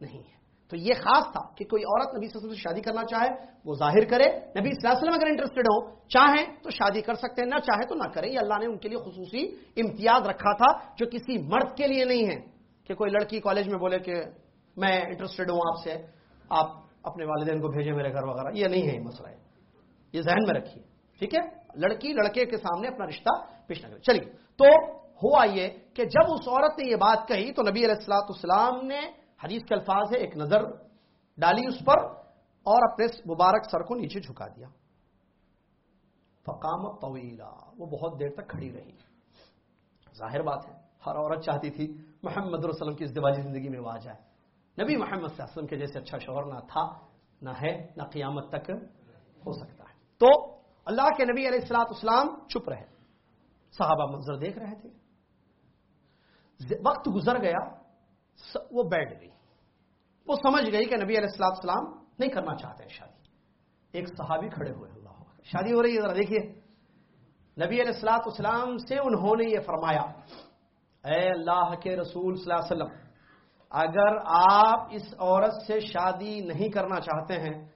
نہیں۔ ہے تو یہ خاص تھا کہ کوئی عورت نبی صلی اللہ علیہ وسلم سے شادی کرنا چاہے، وہ ظاہر کرے، نبی صلی اللہ علیہ وسلم اگر انٹرسٹڈ ہو چاہیں تو شادی کر سکتے ہیں، نہ چاہے تو نہ کریں۔ یہ اللہ نے ان کے لیے خصوصی امتیاز رکھا تھا جو کسی مرد کے لیے نہیں ہے کہ کوئی لڑکی کالج میں بولے کہ میں انٹرسٹڈ ہوں آپ سے، آپ اپنے والدین کو بھیجیں میرے گھر وغیرہ۔ یہ نہیں ہے یہ مسئلہ۔ ہے یہ ذہن میں رکھیے۔ ٹھیک ہے؟ لڑکی لڑکے کے سامنے اپنا رشتہ پیش نہ کرے۔ چلیے، تو ہوا یہ کہ جب اس عورت نے یہ بات کہی تو نبی علیہ السلاۃ السلام نے حدیث کے الفاظ ہے ایک نظر ڈالی اس پر اور اپنے مبارک سر کو نیچے جھکا دیا۔ فقام طویلا، وہ بہت دیر تک کھڑی رہی۔ ظاہر بات ہے، ہر عورت چاہتی تھی محمد وسلم کی ازدواجی زندگی میں وہ آ جائے۔ نبی محمد صلی اللہ علیہ وسلم کے جیسے اچھا شوہر نہ تھا، نہ ہے، نہ قیامت تک ہو سکتا ہے۔ تو اللہ کے نبی علیہ السلاط اسلام چپ رہے۔ صحابہ منظر دیکھ رہے تھے۔ وقت گزر گیا۔ وہ بیٹھ گئی۔ وہ سمجھ گئی کہ نبی علیہ السلاط اسلام نہیں کرنا چاہتے ہیں شادی۔ ایک صحابی کھڑے ہوئے اللہ شادی ہو رہی ہے، ذرا دیکھیے۔ نبی علیہ السلاط اسلام سے انہوں نے یہ فرمایا، اے اللہ کے رسول صلی اللہ علیہ وسلم، اگر آپ اس عورت سے شادی نہیں کرنا چاہتے ہیں،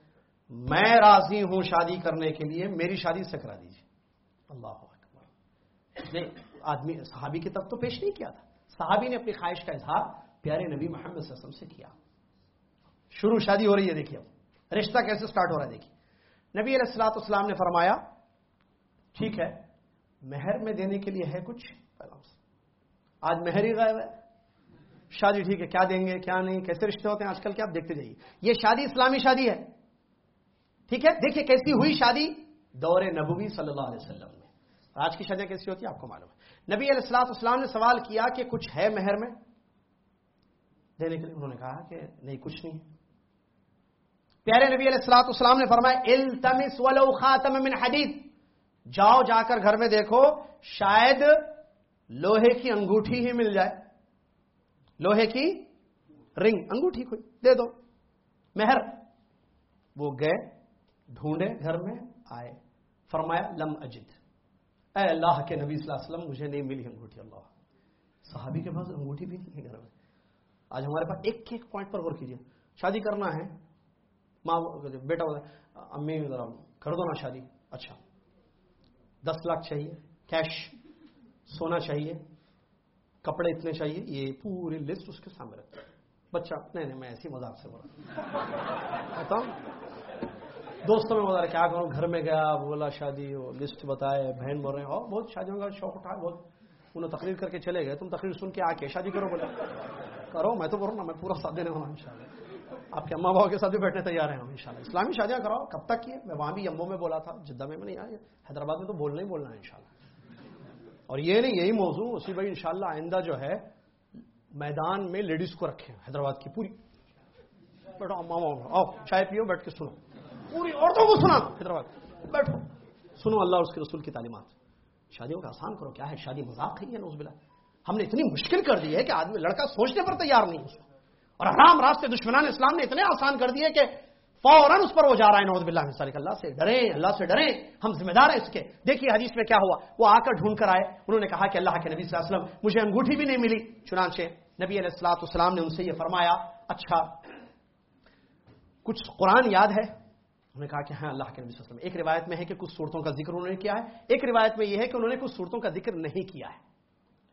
میں راضی ہوں شادی کرنے کے لیے، میری شادی سے کرا دیجیے اللہ اکبر۔ آدمی، صحابی کی طرف تو پیش نہیں کیا تھا۔ صحابی نے اپنی خواہش کا اظہار پیارے نبی محمد صلی اللہ علیہ وسلم سے کیا؟ شروع شادی ہو رہی ہے، دیکھیے اب۔ رشتہ کیسے سٹارٹ ہو رہا ہے، دیکھیے۔ نبی علیہ السلاۃ اسلام نے فرمایا، ٹھیک ہے، مہر میں دینے کے لیے ہے کچھ آج مہر ہی غائب ہے۔ شادی ٹھیک ہے، کیا دیں گے، کیا نہیں، کیسے رشتے ہوتے ہیں؟ آج کل کیا آپ دیکھتے جائیے۔ یہ شادی اسلامی شادی ہے۔ ٹھیک ہے، دیکھیے کیسی ہوئی شادی دور نبوی صلی اللہ علیہ وسلم میں۔ آج کی شادیاں کیسی ہوتی ہے آپ کو معلوم ہے۔ نبی علیہ السلاط اسلام نے سوال کیا کہ کچھ ہے مہر میں؟ دینے کے لیے انہوں نے کہا کہ نہیں، کچھ نہیں۔ پیارے نبی علیہ السلاط اسلام نے فرمایا، التمس ولو خاتم من حدید۔ جاؤ، جا کر گھر میں دیکھو، شاید لوہے کی انگوٹھی ہی مل جائے۔ لوہے کی رنگ، انگوٹھی کوئی، دے دو۔ مہر۔ وہ گئے، ڈھونڈے، گھر میں آئے۔ فرمایا، لم اجد۔ اے اللہ کے نبی صلی اللہ علیہ وسلم، مجھے نہیں ملی انگوٹھی، اللہ۔ صحابی کے پاس انگوٹھی بھی نہیں گھر میں۔ آج ہمارے پاس ایک ایک پوائنٹ پر غور کیجیے شادی کرنا ہے، ماں بیٹا امی ذرا کر دو نا شادی۔ اچھا۔ دس لاکھ چاہیے کیش سونا چاہیے، کپڑے اتنے چاہیے، یہ پوری لسٹ اس کے سامنے رکھتے بچہ، نہیں نہیں، میں ایسی مذاق سے بولا دوستوں میں بتا کیا کروں گھر میں گیا، بولا شادی، وہ لسٹ بتائے، بہن بول رہے ہیں، اور بہت شادیوں کا شوق اٹھا، بہت۔ انہوں تقریر کر کے چلے گئے، تم تقریر سن کے آ کے شادی کرو بولے۔ کرو، میں تو بولوں نا میں پورا ساتھ دینے والا ان شاء اللہ۔ آپ کے اماں بابا کے ساتھ بھی بیٹھنے تیار ہیں ہم ان شاء اللہ۔ اسلامی شادیاں کراؤ، کب تک کیے میں وہاں بھی امبو میں بولا تھا، جدہ میں نہیں آیا۔ حیدرآباد میں تو بولنا ہی بولنا ہے ان شاء اللہ۔ اور یہ نہیں، یہی موضوع، اسی بھائی ان شاء اللہ آئندہ جو ہے، میدان میں لیڈیز کو رکھے حیدرآباد کی پوری۔ بیٹھو اماما آؤ، چائے پیو، بیٹھ کے سنو۔ پوری عورتوں کو سنا حیدرآباد۔ بیٹھو۔ سنو اللہ اور اس کے رسول کی تعلیمات۔ شادیوں کا آسان کرو، کیا ہے؟ شادی مذاق ہے نوز بلا ہم نے اتنی مشکل کر دی ہے کہ آدمی لڑکا سوچنے پر تیار نہیں اس اور حرام راستے دشمنان اسلام نے اتنے آسان کر دیے کہ فوراً اس پر وہ جا رہا ہے۔ نوز بلّہ اللہ سے ڈریں، اللہ سے ڈریں۔ ہم ذمہ دار ہیں اس کے۔ دیکھیے حدیث میں کیا ہوا۔ وہ آ کر ڈھونڈ کر آئے۔ انہوں نے کہا کہ اللہ کے نبی صلی اللہ علیہ وسلم، مجھے انگوٹھی بھی نہیں ملی۔ چنانچہ نبی علیہ السلاط اسلام نے ان سے یہ فرمایا اچھا کچھ قرآن یاد ہے؟ انہوں نے کہا کہ ہاں اللہ کے نبی صلی اللہ علیہ وسلم۔ ایک روایت میں ہے کہ کچھ صورتوں کا ذکر انہوں نے کیا ہے۔ ایک روایت میں یہ ہے کہ انہوں نے کچھ صورتوں کا ذکر نہیں کیا ہے۔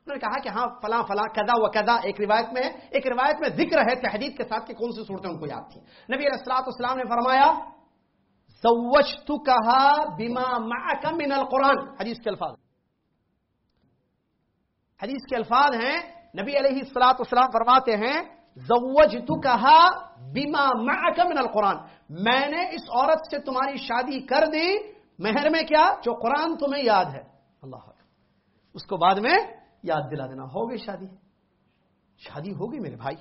انہوں نے کہا کہ ہاں فلاں فلاں کدا و کدا ایک روایت میں ہے۔ ایک روایت میں ذکر ہے تحدید کے ساتھ کہ کون سی صورتیں ان کو یاد تھیں۔ نبی علیہ السلاط اسلام نے فرمایا کہا بیما من القرآن۔ حدیث کے الفاظ۔ حدیث کے الفاظ ہیں، نبی علیہ السلاط اسلام فرماتے ہیں زوج تو کہا بیما من القرآن۔ میں نے اس عورت سے تمہاری شادی کر دی، مہر میں کیا؟ جو قرآن تمہیں یاد ہے۔ اللہ اس کو بعد میں یاد دلا دینا۔ ہو گئی شادی؟ شادی ہوگی میرے بھائی۔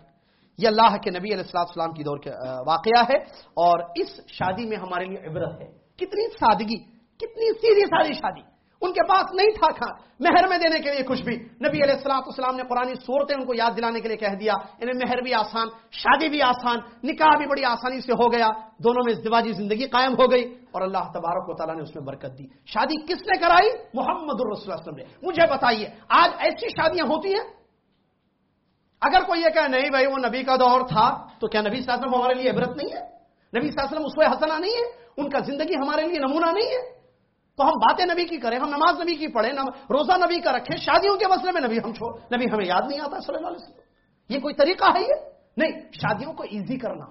یہ اللہ کے نبی علیہ السلام السلام کی دور کے واقعہ ہے اور اس شادی میں ہمارے لیے عبرت ہے۔ کتنی سادگی، کتنی سیدھی والی شادی۔ ان کے پاس نہیں تھا کھا۔ مہر میں دینے کے لیے کچھ بھی۔ نبی علیہ السلام السلام نے قرآن صورتیں ان کو یاد دلانے کے لیے کہہ دیا۔ انہیں مہر بھی آسان، شادی بھی آسان، نکاح بھی بڑی آسانی سے ہو گیا۔ دونوں میں ازدواجی زندگی قائم ہو گئی اور اللہ تبارک و تعالیٰ نے اس میں برکت دی۔ شادی کس نے کرائی؟ محمد الرسول وسلم نے۔ مجھے بتائیے، آج ایسی شادیاں ہوتی ہیں؟ اگر کوئی یہ کہ نہیں بھائی، وہ نبی کا دور تھا، تو کیا نبی وسلم ہمارے لیے عبرت نہیں ہے؟ نبی وسلم اس میں حسنا نہیں ہے؟ ان کا زندگی ہمارے لیے نمونہ نہیں ہے؟ تو ہم باتیں نبی کی کریں، ہم نماز نبی کی پڑھیں روزہ نبی کا رکھیں، شادیوں کے مسئلے میں نبی ہم چھوڑ نبی ہمیں یاد نہیں آتا صلی اللہ علیہ وسلم۔ یہ کوئی طریقہ ہے یہ؟ نہیں، شادیوں کو ایزی کرنا۔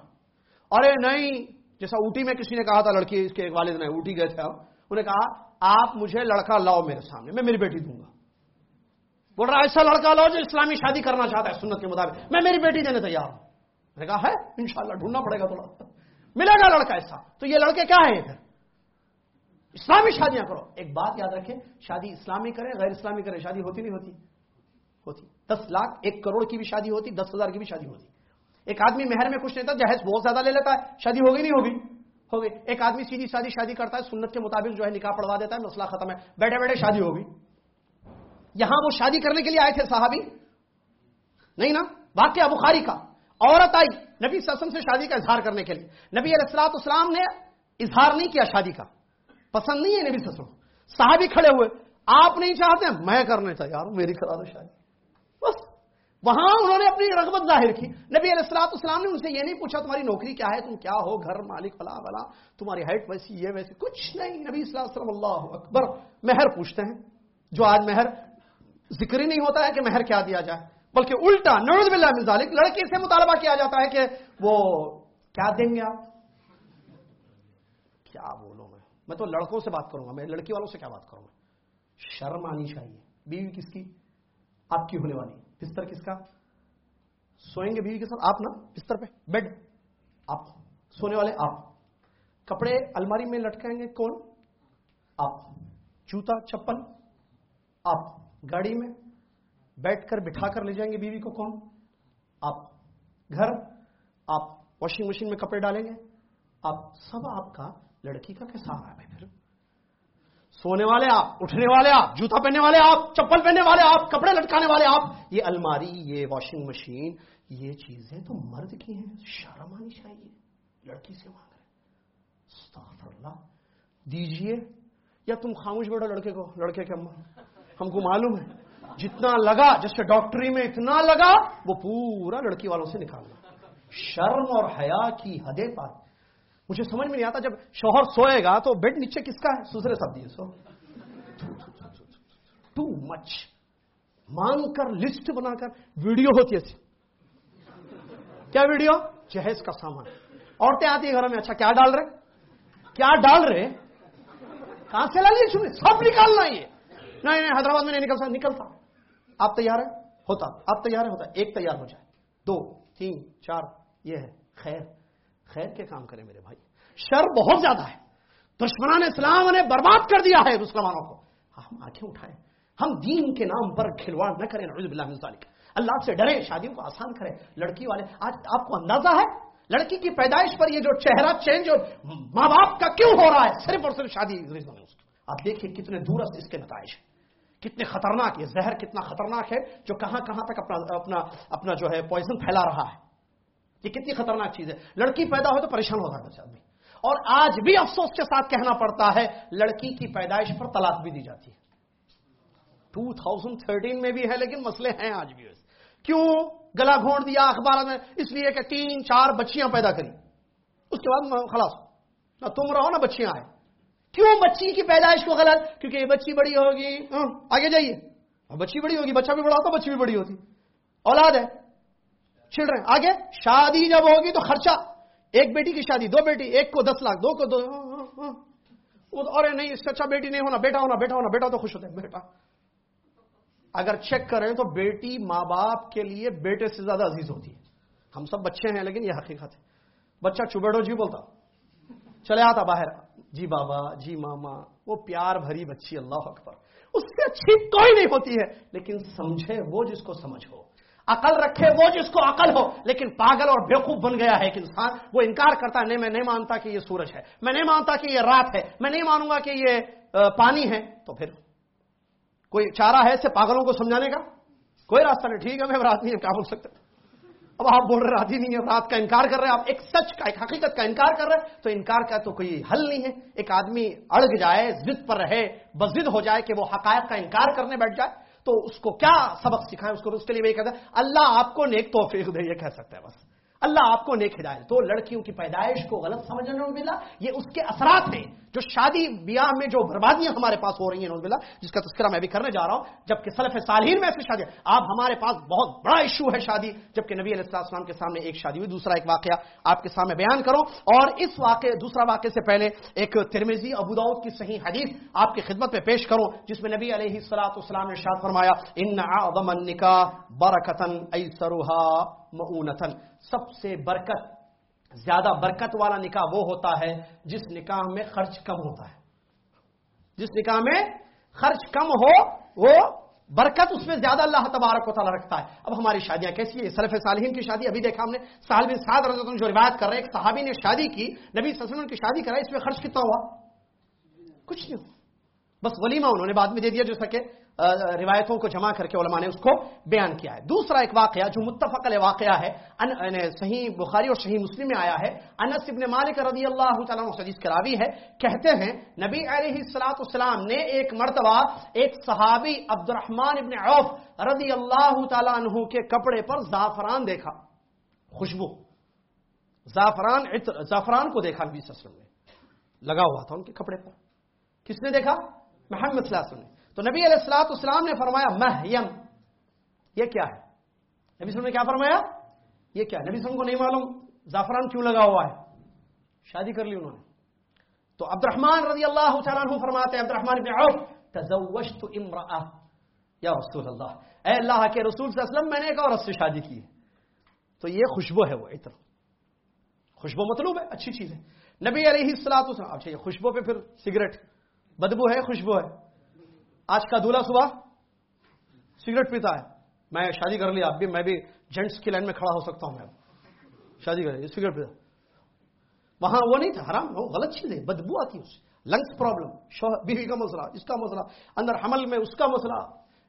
ارے نہیں، جیسا اوٹی میں کسی نے کہا تھا، لڑکی اس کے ایک والد نے، اوٹی گئے تھے انہوں نے کہا، آپ مجھے لڑکا لاؤ میرے سامنے، میں میری بیٹی دوں گا۔ بول رہا ایسا لڑکا لاؤ جو اسلامی شادی کرنا چاہتا ہے، سنت کے مطابق۔ میں میری بیٹی دینے تیار ہوں۔ میں نے کہا، ہے، انشاءاللہ ڈھونڈنا پڑے گا تھوڑا۔ ملے گا لڑکا ایسا۔ تو یہ لڑکے کیا ہے پھر؟ اسلامی شادیاں کرو۔ ایک بات یاد رکھیں، شادی اسلامی کرے غیر اسلامی کرے شادی ہوتی نہیں ہوتی۔ ہوتی۔ دس لاکھ، ایک کروڑ کی بھی شادی ہوتی، دس ہزار کی بھی شادی ہوتی۔ ایک آدمی مہر میں کچھ نہیں تھا جہیز بہت زیادہ لے لیتا ہے، شادی ہوگی نہیں ہوگی؟ ہوگی۔ ایک آدمی سیدھی شادی شادی کرتا ہے، سنت کے مطابق جو ہے نکاح پڑوا دیتا ہے، مسئلہ ختم ہے۔ بیٹھے بیٹھے شادی ہوگی۔ یہاں وہ شادی کرنے کے لیے آئے تھے صحابی؟ نہیں نا؟ واقعہ بخاری کا۔ عورت آئی نبی سسم سے شادی کا اظہار کرنے کے لیے۔ نبی علیہ السلاط اسلام نے اظہار نہیں کیا شادی کا۔ پسند نہیں ہے نبی سسم صحابی کھڑے ہوئے، آپ نہیں چاہتے؟ میں کرنے تیار ہوں۔ میری کرا دو شادی بس۔ وہاں انہوں نے اپنی رغبت ظاہر کی۔ نبی علیہ السلاط اسلام نے ان سے یہ نہیں پوچھا، تمہاری نوکری کیا ہے؟ تم کیا ہو؟ گھر مالک فلا بلا تمہاری ہائٹ ویسی، یہ ویسی؟ کچھ نہیں۔ نبی صلی اللہ اللہ اکبر۔ مہر پوچھتے ہیں۔ جو آج مہر، ذکر ہی نہیں ہوتا ہے کہ مہر کیا دیا جائے، بلکہ الٹا نوز باللہ من ذالک، لڑکی سے مطالبہ کیا جاتا ہے کہ وہ کیا دیں گے آپ؟ کیا بولوں میں؟ میں تو لڑکوں سے بات کروں گا، میں لڑکی والوں سے کیا بات کروں گا؟ شرم آنی چاہیے۔ بیوی کس کی؟ آپ کی ہونے والی۔ بستر کس کا؟ سوئیں گے بیوی کے ساتھ؟ آپ نا، بستر پہ۔ بیڈ آپ۔ سونے والے، آپ۔ کپڑے الماری میں لٹکائیں گے کون؟ آپ۔ جوتا، چپل۔ آپ۔ گاڑی میں بیٹھ کر بٹھا کر لے جائیں گے بیوی کو کون؟ آپ۔ گھر۔ آپ۔ واشنگ مشین میں کپڑے ڈالیں گے۔ آپ۔ سب آپ کا لڑکی کا کیسا رہا ہے پھر؟ سونے والے آپ، اٹھنے والے آپ، جوتا پہننے والے آپ، چپل پہننے والے آپ، کپڑے لٹکانے والے آپ، یہ الماری، یہ واشنگ مشین یہ چیزیں تو مرد کی ہیں، شرم آنی چاہیے، لڑکی سے مانگ رہے اللہ، دیجیے، یا تم خاموش بیٹھو لڑکے کو، لڑکے کے اماں، ہم کو معلوم ہے، جتنا لگا جیسے ڈاکٹری میں اتنا لگا، وہ پورا لڑکی والوں سے نکالنا شرم اور حیا کی حدیں پات مجھے سمجھ میں نہیں آتا جب شوہر سوئے گا تو بیڈ نیچے کس کا ہے؟ سسرے سب دیے، سو۔ ٹو مچ مانگ کر لسٹ بنا کر ویڈیو ہوتی ہے کیا ویڈیو؟ جہیز کا سامان۔ عورتیں آتی ہیں گھر میں اچھا کیا ڈال رہے؟ کیا ڈال رہے؟ کہاں سے لا لیے سب نکالنا یہ نہیں نہیں، حیدرآباد میں نہیں نکل سکتا نکلتا۔ آپ تیار ہیں؟ ہوتا، آپ تیار ہیں، ہوتا۔ ایک تیار ہو جائے۔ دو، تین، چار، یہ ہے، خیر۔ خیر کے کام کریں میرے بھائی۔ شر بہت زیادہ ہے۔ دشمنان اسلام نے برباد کر دیا ہے مسلمانوں کو۔ ہاں، ہم آنکھیں اٹھائیں۔ ہم دین کے نام پر کھلواڑ نہ کریں، نعوذ باللہ من ذالک۔ اللہ سے ڈرے شادیوں کو آسان کریں۔ لڑکی والے، آج آپ کو اندازہ ہے، لڑکی کی پیدائش پر یہ جو چہرہ چینج اور ماں باپ کا کیوں ہو رہا ہے؟ صرف اور صرف شادی آپ دیکھیے کتنے دورست اس کے نتائج ہیں۔ کتنے خطرناک یہ زہر کتنا خطرناک ہے جو کہاں کہاں تک اپنا اپنا اپنا جو ہے پوائزن پھیلا رہا ہے۔ یہ کتنی خطرناک چیز ہے۔ لڑکی پیدا ہو تو پریشان ہو رہا ہے آدمی۔ اور آج بھی افسوس کے ساتھ کہنا پڑتا ہے، لڑکی کی پیدائش پر طلاق بھی دی جاتی ہے۔ ٹو تھاؤزینڈ تھرٹین میں بھی ہے، لیکن مسئلے ہیں آج بھی۔ کیوں؟ گلا گھونٹ دیا اخبار میں، اس لیے کہ تین، چار بچیاں پیدا کری۔ اس کے بعد خلاص، نہ تم رہو، نہ بچیاں آئے کیوں بچی کی پیدائش کو غلط؟ کیونکہ یہ بچی بڑی ہوگی۔ ہاں، آگے جائیے۔ ہاں، بچی بڑی ہوگی، بچہ بھی بڑا ہوتا، بچی بھی بڑی ہوتی۔ اولاد ہے۔ چلڈرن آگے شادی جب ہوگی تو خرچہ، ایک بیٹی کی شادی، دو بیٹی، ایک کو دس لاکھ، دو کو دو۔ اور نہیں، اس سے اچھا بیٹی نہیں ہونا، بیٹا ہونا بیٹا ہونا، بیٹا تو خوش ہوتا ہے بیٹا۔ اگر چیک کریں تو بیٹی ماں باپ کے لیے بیٹے سے زیادہ عزیز ہوتی ہے۔ ہم سب بچے ہیں لیکن یہ حقیقت ہے۔ بچہ چوبیڑو جی بولتا۔ چلے آتا باہر۔ جی بابا جی ماما، وہ پیار بھری بچی، اللہ اکبر۔ اس سے اچھی کوئی نہیں ہوتی ہے، لیکن سمجھے وہ جس کو سمجھ ہو۔ عقل رکھے وہ جس کو عقل ہو، لیکن پاگل اور بیوقوف بن گیا ہے ایک انسان، وہ انکار کرتا ہے، نہیں، میں نہیں مانتا کہ یہ سورج ہے، میں نہیں مانتا کہ یہ رات ہے، میں نہیں مانوں گا کہ یہ پانی ہے، تو پھر کوئی چارہ ہے اسے پاگلوں کو سمجھانے کا؟ کوئی راستہ نہیں، ٹھیک ہے، میں رات نہیں کیا بول سکتے اب آپ بول رہے راضی نہیں ہے، رات کا انکار کر رہے ہیں، آپ ایک سچ کا، ایک حقیقت کا انکار کر رہے ہیں، تو انکار کا تو کوئی حل نہیں ہے۔ ایک آدمی اڑگ جائے ضد پر رہے، بزد ہو جائے کہ وہ حقائق کا انکار کرنے بیٹھ جائے۔ تو اس کو کیا سبق سکھائے اس کو اس کے لیے وہی کہتا ہے اللہ آپ کو نیک توفیق دے، یہ کہہ سکتا ہے بس۔ اللہ آپ کو نیک ہدایت تو لڑکیوں کی پیدائش کو غلط سمجھنے ملا۔ یہ اس کے اثرات ہیں جو شادی بیاہ میں جو بربادیاں ہمارے پاس ہو رہی ہیں نوز جس کا تذکرہ میں بھی کرنے جا رہا ہوں۔ جبکہ سلف سالین میں ایسی شادی، آپ ہمارے پاس بہت بڑا ایشو ہے شادی، جبکہ نبی علیہ السلام کے سامنے ایک شادی ہوئی، دوسرا ایک واقعہ آپ کے سامنے بیان کرو اور اس واقعے، دوسرا واقعے سے پہلے ایک ترمیزی ابوداؤد کی صحیح حدیث آپ کی خدمت میں پیش کروں، جس میں نبی علیہ السلاط اسلام نے شاد فرمایا، ان نکاح برکتن ایسروہا مؤونتن سب سے برکت، زیادہ برکت والا نکاح وہ ہوتا ہے جس نکاح میں خرچ کم ہوتا ہے۔ جس نکاح میں خرچ کم ہو، وہ برکت اس میں زیادہ اللہ تبارک و تعالیٰ رکھتا ہے۔ اب ہماری شادیاں کیسی ہیں؟ سلف صالحین کی شادی، ابھی دیکھا ہم نے سال بن سعد رضی اللہ جو روایت کر رہے ہیں، ایک صحابی نے شادی کی، نبی صلی اللہ علیہ وسلم کی شادی کرائی اس میں خرچ کتنا ہوا؟ کچھ نہیں بس ولیمہ انہوں نے بعد میں دے دیا جو سکے روایتوں کو جمع کر کے علماء نے اس کو بیان کیا ہے۔ دوسرا ایک واقعہ جو متفق واقعہ ہے یعنی صحیح بخاری اور صحیح مسلم میں آیا ہے۔ انس ابن مالک رضی اللہ تعالیٰ حدیث کراوی ہے، کہتے ہیں، نبی علیہ السلاۃ السلام نے ایک مرتبہ ایک صحابی عبد الرحمان ابن عوف رضی اللہ تعالیٰ عنہ کے کپڑے پر زعفران دیکھا، خوشبو۔ زعفران زعفران کو دیکھا نبی صلی اللہ علیہ وسلم نے۔ لگا ہوا تھا ان کے کپڑے پر۔ کس نے دیکھا؟ محمد صلی اللہ علیہ وسلم نے۔ تو نبی علیہ السلاط اسلام نے فرمایا، مہیم۔ یہ کیا ہے؟ نبی وسلم نے کیا فرمایا؟ یہ کیا نبی وسلم کو نہیں معلوم، زعفران کیوں لگا ہوا ہے؟ شادی کر لی انہوں نے۔ تو عبد الرحمان رضی اللہ تعالیٰ عنہ فرماتے ہیں عبد الرحمان بن عوف، تزوجت امرأة یا رسول اللہ، اے اللہ کے رسول صلی اللہ علیہ وسلم، میں نے ایک عورت سے شادی کی تو یہ خوشبو ہے وہ، عطر۔ خوشبو مطلوب ہے، اچھی چیز ہے۔ نبی علیہ السلاط اچھا یہ خوشبو پہ پھر سگریٹ۔ بدبو ہے، خوشبو ہے۔ آج کا دولہا صبح سگریٹ پیتا ہے۔ میں شادی کر لی اب بھی، میں بھی جینٹس کی لائن میں کھڑا ہو سکتا ہوں میں۔ شادی کر سگریٹ پیتا۔ وہاں وہ نہیں تھا، حرام، وہ غلط چیز ہے۔ بدبو آتی ہے لنگس پرابلم بیوی کا مسئلہ، اس کا مسئلہ، اندر حمل میں اس کا مسئلہ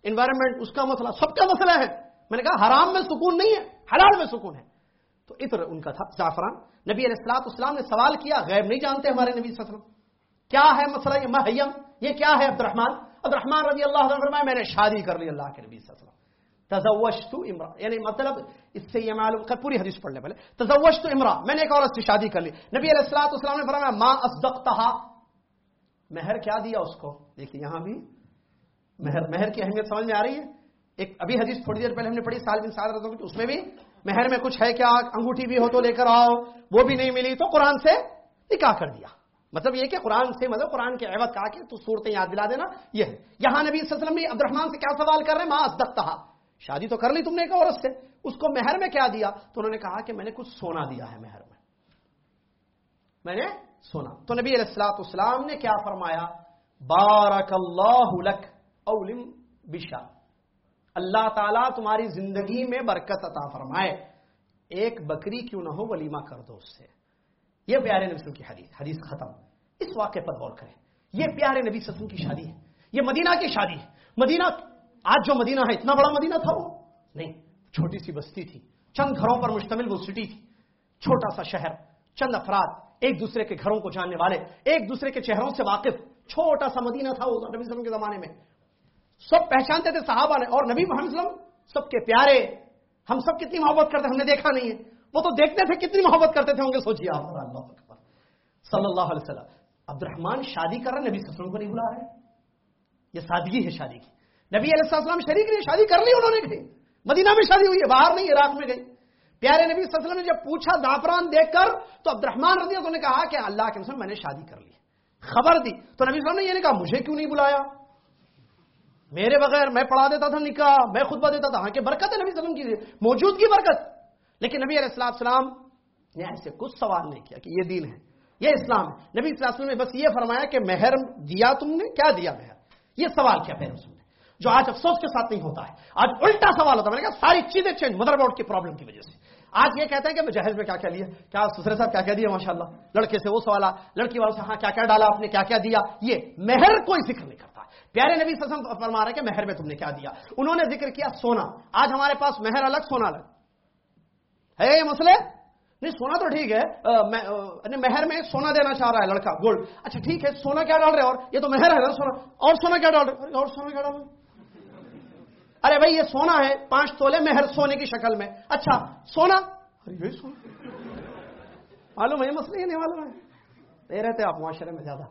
انوائرمنٹ اس کا مسئلہ، سب کا مسئلہ ہے۔ میں نے کہا، حرام میں سکون نہیں ہے، حلال میں سکون ہے۔ تو اتر ان کا تھا، زعفران۔ نبی علیہ السلاط اسلام نے سوال کیا، غیب نہیں جانتے ہمارے نبی صلی اللہ علیہ وسلم۔ کیا ہے مسئلہ یہ محیم یہ کیا ہے عبد الرحمان عبد الرحمان رضی اللہ عنہ فرمایا، میں نے شادی کر لی اللہ کے نبی صلی اللہ علیہ وسلم۔ تزوجت امرا یعنی مطلب اس سے یہ معلوم کر، پوری حدیث پڑھ لے پہلے۔ تزوجت امرا میں نے ایک عورت سے شادی کر لی۔ نبی علیہ السلاۃ والسلام نے فرمایا، ما اصدقتها مہر کیا دیا اس کو؟ دیکھیے یہاں بھی مہر مہر کی اہمیت سمجھ میں آ رہی ہے۔ ایک ابھی حدیث تھوڑی دیر پہلے ہم نے پڑھی، سال بن سال رضا اس میں بھی مہر میں کچھ ہے کیا؟ انگوٹھی بھی ہو تو لے کر آؤ، وہ بھی نہیں ملی تو قرآن سے نکاح کر دیا۔ مطلب یہ کہ قرآن سے مطلب قرآن کے عوض کہا کہ تو صورتیں یاد دلا دینا، یہ ہے۔ یہاں نبی صلی اللہ علیہ وسلم نے عبد الرحمان سے کیا سوال کر رہے ہیں؟ ماں ازدکتا شادی تو کر لی تم نے ایک عورت سے۔ اس کو مہر میں کیا دیا؟ تو انہوں نے کہا کہ میں نے کچھ سونا دیا ہے مہر میں۔ میں نے سونا۔ تو نبی علیہ السلاط اسلام نے کیا فرمایا؟ بارک اللہ لک اولم بشا۔ اللہ تعالیٰ تمہاری زندگی میں برکت عطا فرمائے۔ ایک بکری کیوں نہ ہو، ولیمہ کر دو اس سے۔ یہ پیارے نبی وسلم کی حدیث حدیث ختم۔ اس واقعے پر غور کریں۔ یہ پیارے نبی وسلم کی شادی ہے۔ یہ مدینہ کی شادی ہے۔ مدینہ، آج جو مدینہ ہے، اتنا بڑا مدینہ تھا وہ؟ نہیں، چھوٹی سی بستی تھی۔ چند گھروں پر مشتمل وہ سٹی تھی۔ چھوٹا سا شہر، چند افراد، ایک دوسرے کے گھروں کو جاننے والے، ایک دوسرے کے چہروں سے واقف۔ چھوٹا سا مدینہ تھا وہ نبی وسلم کے زمانے میں۔ سب پہچانتے تھے صحابہ نے۔ اور نبی محمد وسلم، سب کے پیارے، ہم سب کتنی محبت کرتے ہم نے دیکھا نہیں ہے۔ وہ تو دیکھتے تھے کتنی محبت کرتے تھے ہوں گے، سوچیے آپ اللہ صلی اللہ علیہ وسلم۔ عبد الرحمان شادی کر رہے نبی وسلم کو نہیں بلا رہے۔ یہ سادگی ہے شادی کی۔ نبی علیہ السلام شریک نے شادی کر لی انہوں نے گئی مدینہ میں شادی ہوئی ہے، باہر نہیں، عراق میں گئی۔ پیارے نبی صلی اللہ علیہ وسلم نے جب پوچھا دافران دیکھ کر، تو عبد الرحمان رضی اللہ نے کہا کہ اللہ کے وسلم میں نے شادی کر لی۔ خبر دی۔ تو نبی صلی اللہ علیہ وسلم نے یہ نہیں کہا، مجھے کیوں نہیں بلایا؟ میرے بغیر میں پڑھا دیتا تھا نکاح، میں خطبہ دیتا تھا۔ ہاں کہ برکت ہے نبی صلی اللہ علیہ وسلم کی، موجودگی برکت۔ لیکن نبی علیہ السلام السلام نے ایسے کچھ سوال نہیں کیا کہ یہ دین ہے، یہ اسلام ہے۔ نبی صلی اللہ علیہ وسلم نے بس یہ فرمایا کہ مہر دیا تم نے، کیا دیا مہر؟ یہ سوال کیا پھر اس نے، جو آج افسوس کے ساتھ نہیں ہوتا ہے۔ آج الٹا سوال ہوتا ہے۔ میں نے کہا ساری چیزیں چینج مدر بورڈ کی پرابلم کی وجہ سے۔ آج یہ کہتے ہیں کہ میں جہیز میں کیا کیا لیا، کیا سسرے صاحب کیا کیا دیا ماشاء اللہ لڑکے سے وہ سوال لڑکی والوں سے ہاں کیا کیا ڈالا آپ نے، کیا کیا دیا؟ یہ مہر کوئی ذکر نہیں کرتا۔ پیارے نبی سسم فرما رہا ہے کہ مہر میں تم نے کیا دیا۔ انہوں نے ذکر کیا سونا۔ آج ہمارے پاس مہر الگ، سونا الگ۔ ہے یہ مسئلے نہیں، سونا تو ٹھیک ہے۔ یعنی مہر میں سونا دینا چاہ رہا ہے لڑکا، گولڈ۔ اچھا ٹھیک ہے، سونا کیا ڈال رہے اور یہ تو مہر ہے نا سونا۔ اور سونا کیا ڈال رہے اور سونا کیا ڈال رہے ارے بھائی، یہ سونا ہے، پانچ تولے مہر سونے کی شکل میں۔ اچھا سونا؟ ارے سونا۔ معلوم ہے، یہ مسئلہ ہی نہیں معلوم ہے۔ دے رہتے آپ معاشرے میں زیادہ۔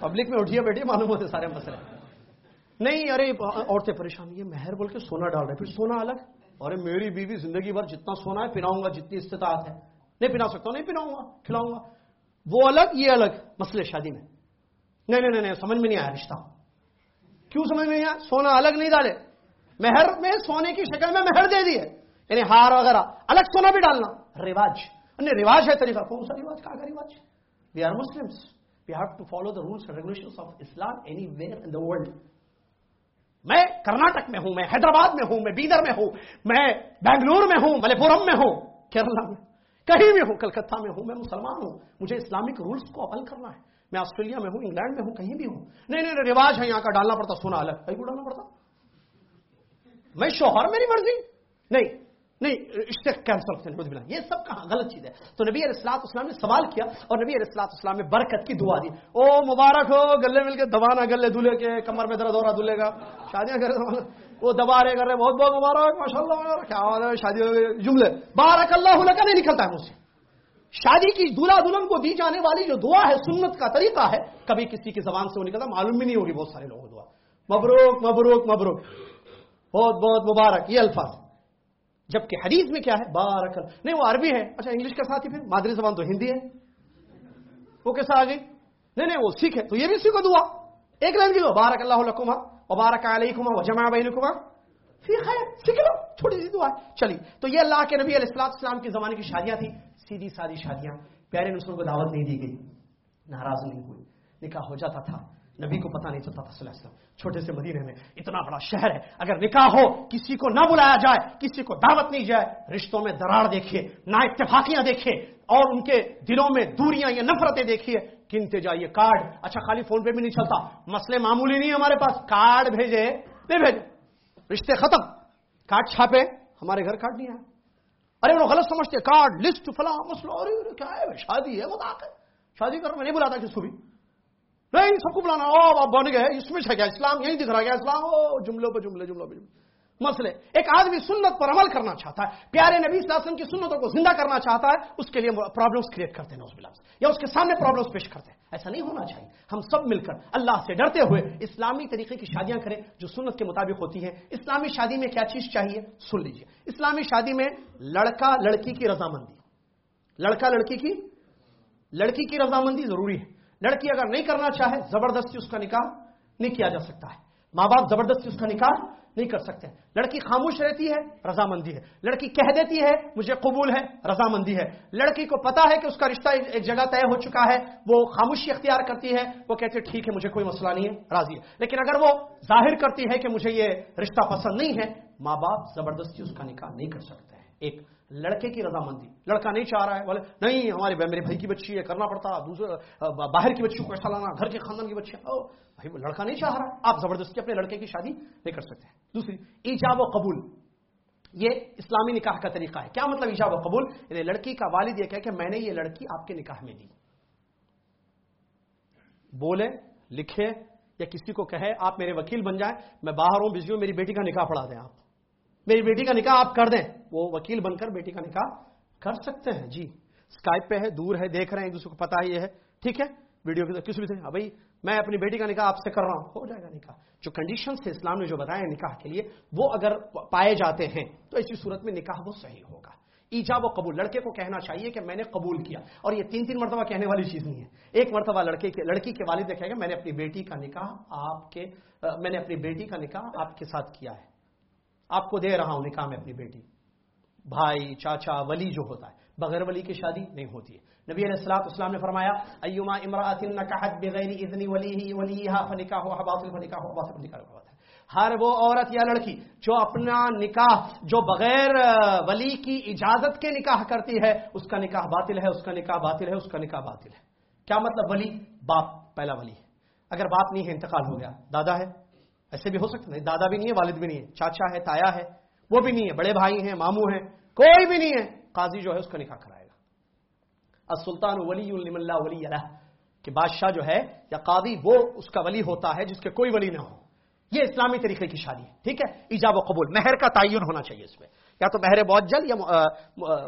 پبلک میں اٹھیے بیٹھیے، معلوم ہوتے سارے مسئلے۔ نہیں، ارے، عورتیں پریشان، یہ مہر بول کے سونا ڈال رہے پھر سونا الگ۔ ارے میری بیوی زندگی بھر جتنا سونا ہے پناؤں گا، جتنی استطاعت ہے۔ نہیں پنا سکتا، نہیں پناؤں گا، کھلاؤں گا۔ وہ الگ، یہ الگ۔ مسئلے شادی میں۔ نہیں نہیں نہیں سمجھ میں نہیں آیا رشتہ۔ کیوں سمجھ میں نہیں آیا؟ سونا الگ نہیں ڈالے۔ مہر میں سونے کی شکل میں مہر دے دی ہے یعنی ہار وغیرہ۔ الگ سونا بھی ڈالنا۔ رواج۔ نہیں، رواج ہے طریقہ۔ کون سا رواج؟ کہاں کا رواج۔ We are Muslim we have to follow the rules regulation of Islam anywhere in the world میں کرناٹک میں ہوں، میں حیدرآباد میں ہوں، میں بیدر میں ہوں، میں بنگلور میں ہوں ملے پورم میں ہوں، کیرلا میں، کہیں بھی ہوں، کلکتہ میں ہوں، میں مسلمان ہوں، مجھے اسلامک رولس کو عمل کرنا ہے۔ میں آسٹریلیا میں ہوں، انگلینڈ میں ہوں، کہیں بھی ہوں۔ نہیں نہیں، رواج ہے یہاں کا، ڈالنا پڑتا، سونا الگ۔ کہیں کو ڈالنا پڑتا؟ میں شوہر میری مرضی۔ نہیں نہیں رشتے کینسل کرتے بلا یہ سب کہاں غلط چیز ہے؟ تو نبی علیہ السلاط اسلام نے سوال کیا اور نبی علیہ السلاط اسلام نے برکت کی دعا دی۔ او مبارک ہو، گلے مل کے دبانا، گلے دلہے کے، کمر میں درد ہو رہا دلہے کا شادیاں کر رہے وہ دبا رہے، کر رہے بہت بہت مبارک ماشاء اللہ کیا ہے؟ شادی جملے۔ بارک اللہ کا نہیں نکلتا ہے مجھ سے۔ شادی کی دلہا دلہن کو دی جانے والی جو دعا ہے، سنت کا طریقہ ہے، کبھی کسی کی زبان سے وہ نکلتا، معلوم بھی نہیں ہوگی بہت سارے لوگوں دعا۔ مبروک مبروک مبروک۔ بہت بہت مبارک۔ یہ الفاظ۔ جبکہ حدیث میں کیا ہے؟ بارک نہیں، وہ عربی ہے. اچھا انگلش کے ساتھ ہی پھر؟ مادری زبان تو ہندی ہے. وہ کیسا آ گئی؟ نہیں نہیں، وہ سیکھ ہے. تو یہ بھی سیکھو دعا. ایک لائن کی دو بارک اللہ لکما اور بارک علیکما و جمع بینکما پھر خیر. سیکھ لو چھوٹی سی دعا چلی تو یہ اللہ کے نبی علیہ السلام اسلام کے زمانے کی شادیاں تھیں. سیدھی سادی شادیاں. پیارے نسلوں کو دعوت نہیں دی گئی. ناراض نہیں ہوئی نکاح ہو جاتا تھا. نبی کو پتا نہیں چلتا تھا صلی اللہ علیہ وسلم۔ چھوٹے سے مدینے میں اتنا بڑا شہر ہے۔ اگر نکاح ہو، کسی کو نہ بلایا جائے، کسی کو دعوت نہیں جائے، رشتوں میں دراڑ دیکھیے نہ اتفاقیاں دیکھیے، اور ان کے دلوں میں دوریاں یا نفرتیں دیکھیے کنتے جائیے، کارڈ۔ اچھا خالی فون پہ بھی نہیں چلتا۔ مسئلے معمولی نہیں ہمارے پاس۔ کارڈ بھیجے، نہیں بھیجے۔ رشتے ختم۔ کارڈ چھاپے، ہمارے گھر کارڈ نہیں آیا۔ ارے، وہ غلط سمجھتے کارڈ، لسٹ، فلاں، مسئلہ کیا ہے؟ شادی ہے، وہ شادی کر میں نہیں بلاتا کس کو بھی۔ نہیں سب کو بلانا او آپ بن گئے اس میں کیا؟ اسلام یہی دکھ رہا گیا اسلام او جملوں پہ، جملے، جملوں پہ، جملے۔ مسئلے، ایک آدمی سنت پر عمل کرنا چاہتا ہے، پیارے نبی صلی اللہ علیہ وسلم کی سنتوں کو زندہ کرنا چاہتا ہے، اس کے لیے پرابلمس کریٹ کرتے ہیں اس بلاس یا اس کے سامنے پرابلمس پیش کرتے ہیں۔ ایسا نہیں ہونا چاہیے۔ ہم سب مل کر اللہ سے ڈرتے ہوئے اسلامی طریقے کی شادیاں کریں جو سنت کے مطابق ہوتی ہیں۔ اسلامی شادی میں کیا چیز چاہیے؟ سن لیجیے اسلامی شادی میں لڑکا لڑکی کی رضامندی۔ لڑکا لڑکی کی لڑکی کی رضامندی ضروری ہے۔ لڑکی اگر نہیں کرنا چاہے، زبردستی اس کا نکاح نہیں کیا جا سکتا ہے۔ ماں باپ زبردستی اس کا نکاح نہیں کر سکتے۔ لڑکی خاموش رہتی ہے، رضامندی ہے۔ لڑکی کہہ دیتی ہے، مجھے قبول ہے، رضامندی ہے۔ لڑکی کو پتا ہے کہ اس کا رشتہ ایک جگہ طے ہو چکا ہے، وہ خاموشی اختیار کرتی ہے، وہ کہتے ٹھیک ہے، مجھے کوئی مسئلہ نہیں ہے، راضی ہے۔ لیکن اگر وہ ظاہر کرتی ہے کہ مجھے یہ رشتہ پسند نہیں ہے، ماں باپ زبردستی اس کا نکاح نہیں کر سکتے۔ ہیں ایک لڑکے کی رضامندی۔ لڑکا نہیں چاہ رہا ہے، بولے، نہیں ہمارے میرے بھائی کی بچی ہے، کرنا پڑتا، دوسرے باہر کی بچی کو ایسا لانا، گھر کے خاندان کی بچی ہے بھائی، وہ لڑکا نہیں چاہ رہا۔ آپ زبردستی اپنے لڑکے کی شادی نہیں کر سکتے۔ دوسری، ایجاب و قبول۔ یہ اسلامی نکاح کا طریقہ ہے۔ کیا مطلب ایجاب و قبول؟ یعنی لڑکی کا والد یہ کہ میں نے یہ لڑکی آپ کے نکاح میں دی۔ بولے، لکھے یا کسی کو کہے، آپ میرے وکیل بن جائیں، میں باہر ہوں، بزی ہوں، میری بیٹی کا نکاح پڑھا دیں آپ۔ میری بیٹی کا نکاح آپ کر دیں۔ وہ وکیل بن کر بیٹی کا نکاح کر سکتے ہیں۔ جی۔ اسکائپ پہ ہے، دور ہے، دیکھ رہے ہیں، ایک دوسرے کو پتا ہی ہے۔ ٹھیک ہے؟ ویڈیو کی کسی بھی سے۔ ہاں بھائی، میں اپنی بیٹی کا نکاح آپ سے کر رہا ہوں۔ ہو جائے گا نکاح۔ جو کنڈیشن سے اسلام نے جو بتایا نکاح کے لیے، وہ اگر پائے جاتے ہیں، تو ایسی صورت میں نکاح وہ صحیح ہوگا۔ ایجاب و قبول۔ لڑکے کو کہنا چاہیے کہ میں نے قبول کیا۔ اور یہ تین تین مرتبہ کہنے والی چیز نہیں ہے۔ ایک مرتبہ لڑکے کے لڑکی کے والد نے کہا کہ میں نے اپنی بیٹی کا نکاح آپ کے میں نے اپنی بیٹی کا نکاح آپ کے ساتھ کیا ہے۔ آپ کو دے رہا ہوں نکاح میں اپنی بیٹی۔ بھائی، چاچا، ولی جو ہوتا ہے، بغیر ولی کی شادی نہیں ہوتی ہے۔ نبی علیہ السلاط اسلام نے فرمایا ایما امراۃ نکاحت بغیر اذن ولی ولیہا فنکاح باطل فنکاح باطل فنکاح ہے۔ ہر وہ عورت یا لڑکی جو اپنا نکاح، جو بغیر ولی کی اجازت کے نکاح کرتی ہے، اس کا نکاح باطل ہے، اس کا نکاح باطل ہے، اس کا نکاح باطل ہے۔ کیا مطلب ولی؟ باپ، پہلا ولی ہے۔ اگر باپ نہیں ہے، انتقال ہو گیا۔ دادا ہے ایسے بھی ہو سکتا نہیں دادا بھی نہیں ہے، والد بھی نہیں ہے، چاچا ہے، تایا ہے، وہ بھی نہیں ہے، بڑے بھائی ہیں، ماموں ہیں، کوئی بھی نہیں ہے۔ قاضی جو ہے اس کا نکاح کرائے گا۔ السلطان ولی اللہ ولی اللہ کہ بادشاہ جو ہے یا قاضی وہ اس کا ولی ہوتا ہے جس کے کوئی ولی نہ ہو۔ یہ اسلامی طریقے کی شادی ہے، ٹھیک ہے؟ ایجاب و قبول، مہر کا تعین ہونا چاہیے اس میں۔ یا تو مہر معجل یا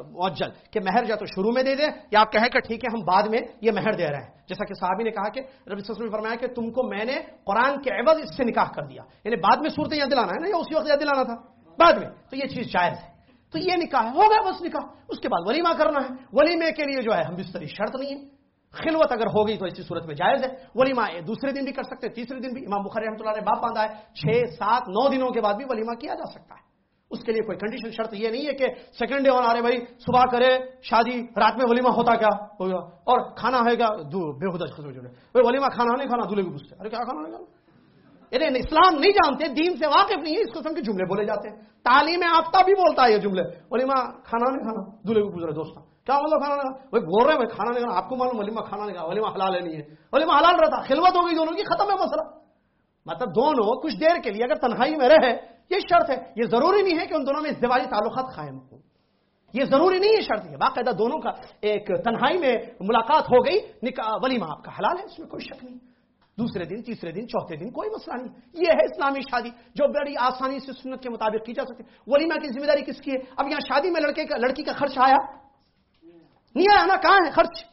معجل، کہ مہر یا تو شروع میں دے دیں، یا آپ کہیں کہ ٹھیک ہے، ہم بعد میں یہ مہر دے رہے ہیں۔ جیسا کہ صحابی نے کہا کہ ربی نے فرمایا کہ تم کو میں نے قرآن کے عوض اس سے نکاح کر دیا۔ یعنی بعد میں صورت یاد دلانا ہے نا، یا اسی وقت یاد دلانا تھا؟ بعد میں۔ تو یہ چیز جائز ہے۔ تو یہ نکاح ہے، ہو گیا بس نکاح۔ اس کے بعد ولیمہ کرنا ہے۔ ولیمے کے لیے جو ہے، ہم بستری شرط نہیں ہے۔ خلوت اگر ہو گئی تو اسی صورت میں جائز ہے۔ ولیمہ دوسرے دن بھی کر سکتے تیسرے دن بھی۔ امام بخاری رحمۃ اللہ نے باپ باندھا ہے، چھ سات نو دنوں کے بعد بھی ولیمہ کیا جا سکتا ہے۔ اس کے لیے کوئی کنڈیشن شرط یہ نہیں ہے کہ سیکنڈ ڈے آ رہے بھائی، صبح کرے، شادی، رات میں ولیمہ ہوتا کیا؟ ہوگا اور کھانا ہے گا بے بھائی، ولیمہ کھانا نہیں کھانا دلہے بھی پوچھتے ارے، کیا کھانا نہیں کھانا؟ یعنی اسلام نہیں جانتے، دین سے واقف نہیں ہے، اس قسم کے جملے بولے جاتے۔ ہیں تعلیم آفتہ بھی بولتا ہے یہ جملے۔ ولیمہ کھانا نہیں کھانا دلہے بھی پوچھ رہے کیا مطلب کھانا نہیں بھائی بول رہے ہیں کھانا نہیں کھانا، آپ کو معلوم ولیمہ کھانا نہیں کھانا، ولیمہ حلال ہے نہیں ہے۔ ولیمہ حلال رہتا، خلوت ہو گئی دونوں کی، ختم ہے مسئلہ۔ مطلب دونوں کچھ دیر کے لیے اگر تنہائی میں رہے، یہ شرط ہے۔ یہ ضروری نہیں ہے کہ ان دونوں میں ازدواجی تعلقات قائم ہوں۔ یہ ضروری نہیں ہے شرط ہے۔ باقاعدہ دونوں کا ایک تنہائی میں ملاقات ہو گئی، نکاح، ولیمہ آپ کا حلال ہے، اس میں کوئی شک نہیں۔ دوسرے دن، تیسرے دن، چوتھے دن کوئی مسئلہ نہیں۔ یہ ہے اسلامی شادی، جو بڑی آسانی سے سنت کے مطابق کی جا سکتی۔ ولیمہ کی ذمہ داری کس کی ہے؟ اب یہاں شادی میں لڑکے کا لڑکی کا خرچ آیا۔ نہیں آیا نا، کہاں ہے؟ خرچ۔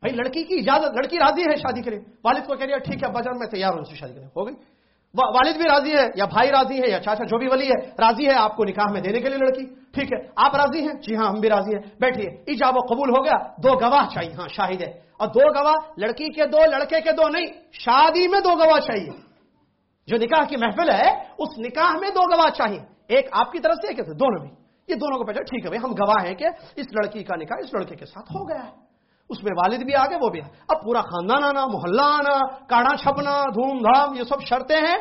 بھائی، لڑکی کی اجازت، لڑکی راضی ہے شادی کے لیے۔ والد کو کہہ دیا ٹھیک ہے بجر میں تیار ہوں سے شادی کرنے ہو گئی۔ والد بھی راضی ہے، یا بھائی راضی ہے، یا چاچا جو بھی ولی ہے، راضی ہے آپ کو نکاح میں دینے کے لیے لڑکی۔ ٹھیک ہے، آپ راضی ہیں؟ جی ہاں ہم بھی راضی ہیں۔ بیٹھیے، ایجاب و قبول ہو گیا؟ دو گواہ چاہیے۔ ہاں شاہد ہے۔ اور دو گواہ، لڑکی کے دو، لڑکے کے دو نہیں، شادی میں دو گواہ چاہیے۔ جو نکاح کی محفل ہے، اس نکاح میں دو گواہ چاہیے۔ ایک آپ کی طرف سے، ایک دونوں بھی یہ دونوں کو پہچان ٹھیک ہے بھائی، ہم گواہ ہیں کہ اس لڑکی کا نکاح اس لڑکے کے ساتھ ہو گیا ہے۔ اس میں والد بھی آگے وہ بھی اب پورا خاندان آنا، محلہ آنا کاڑا چھپنا، دھوم دھام، یہ سب شرطیں ہیں،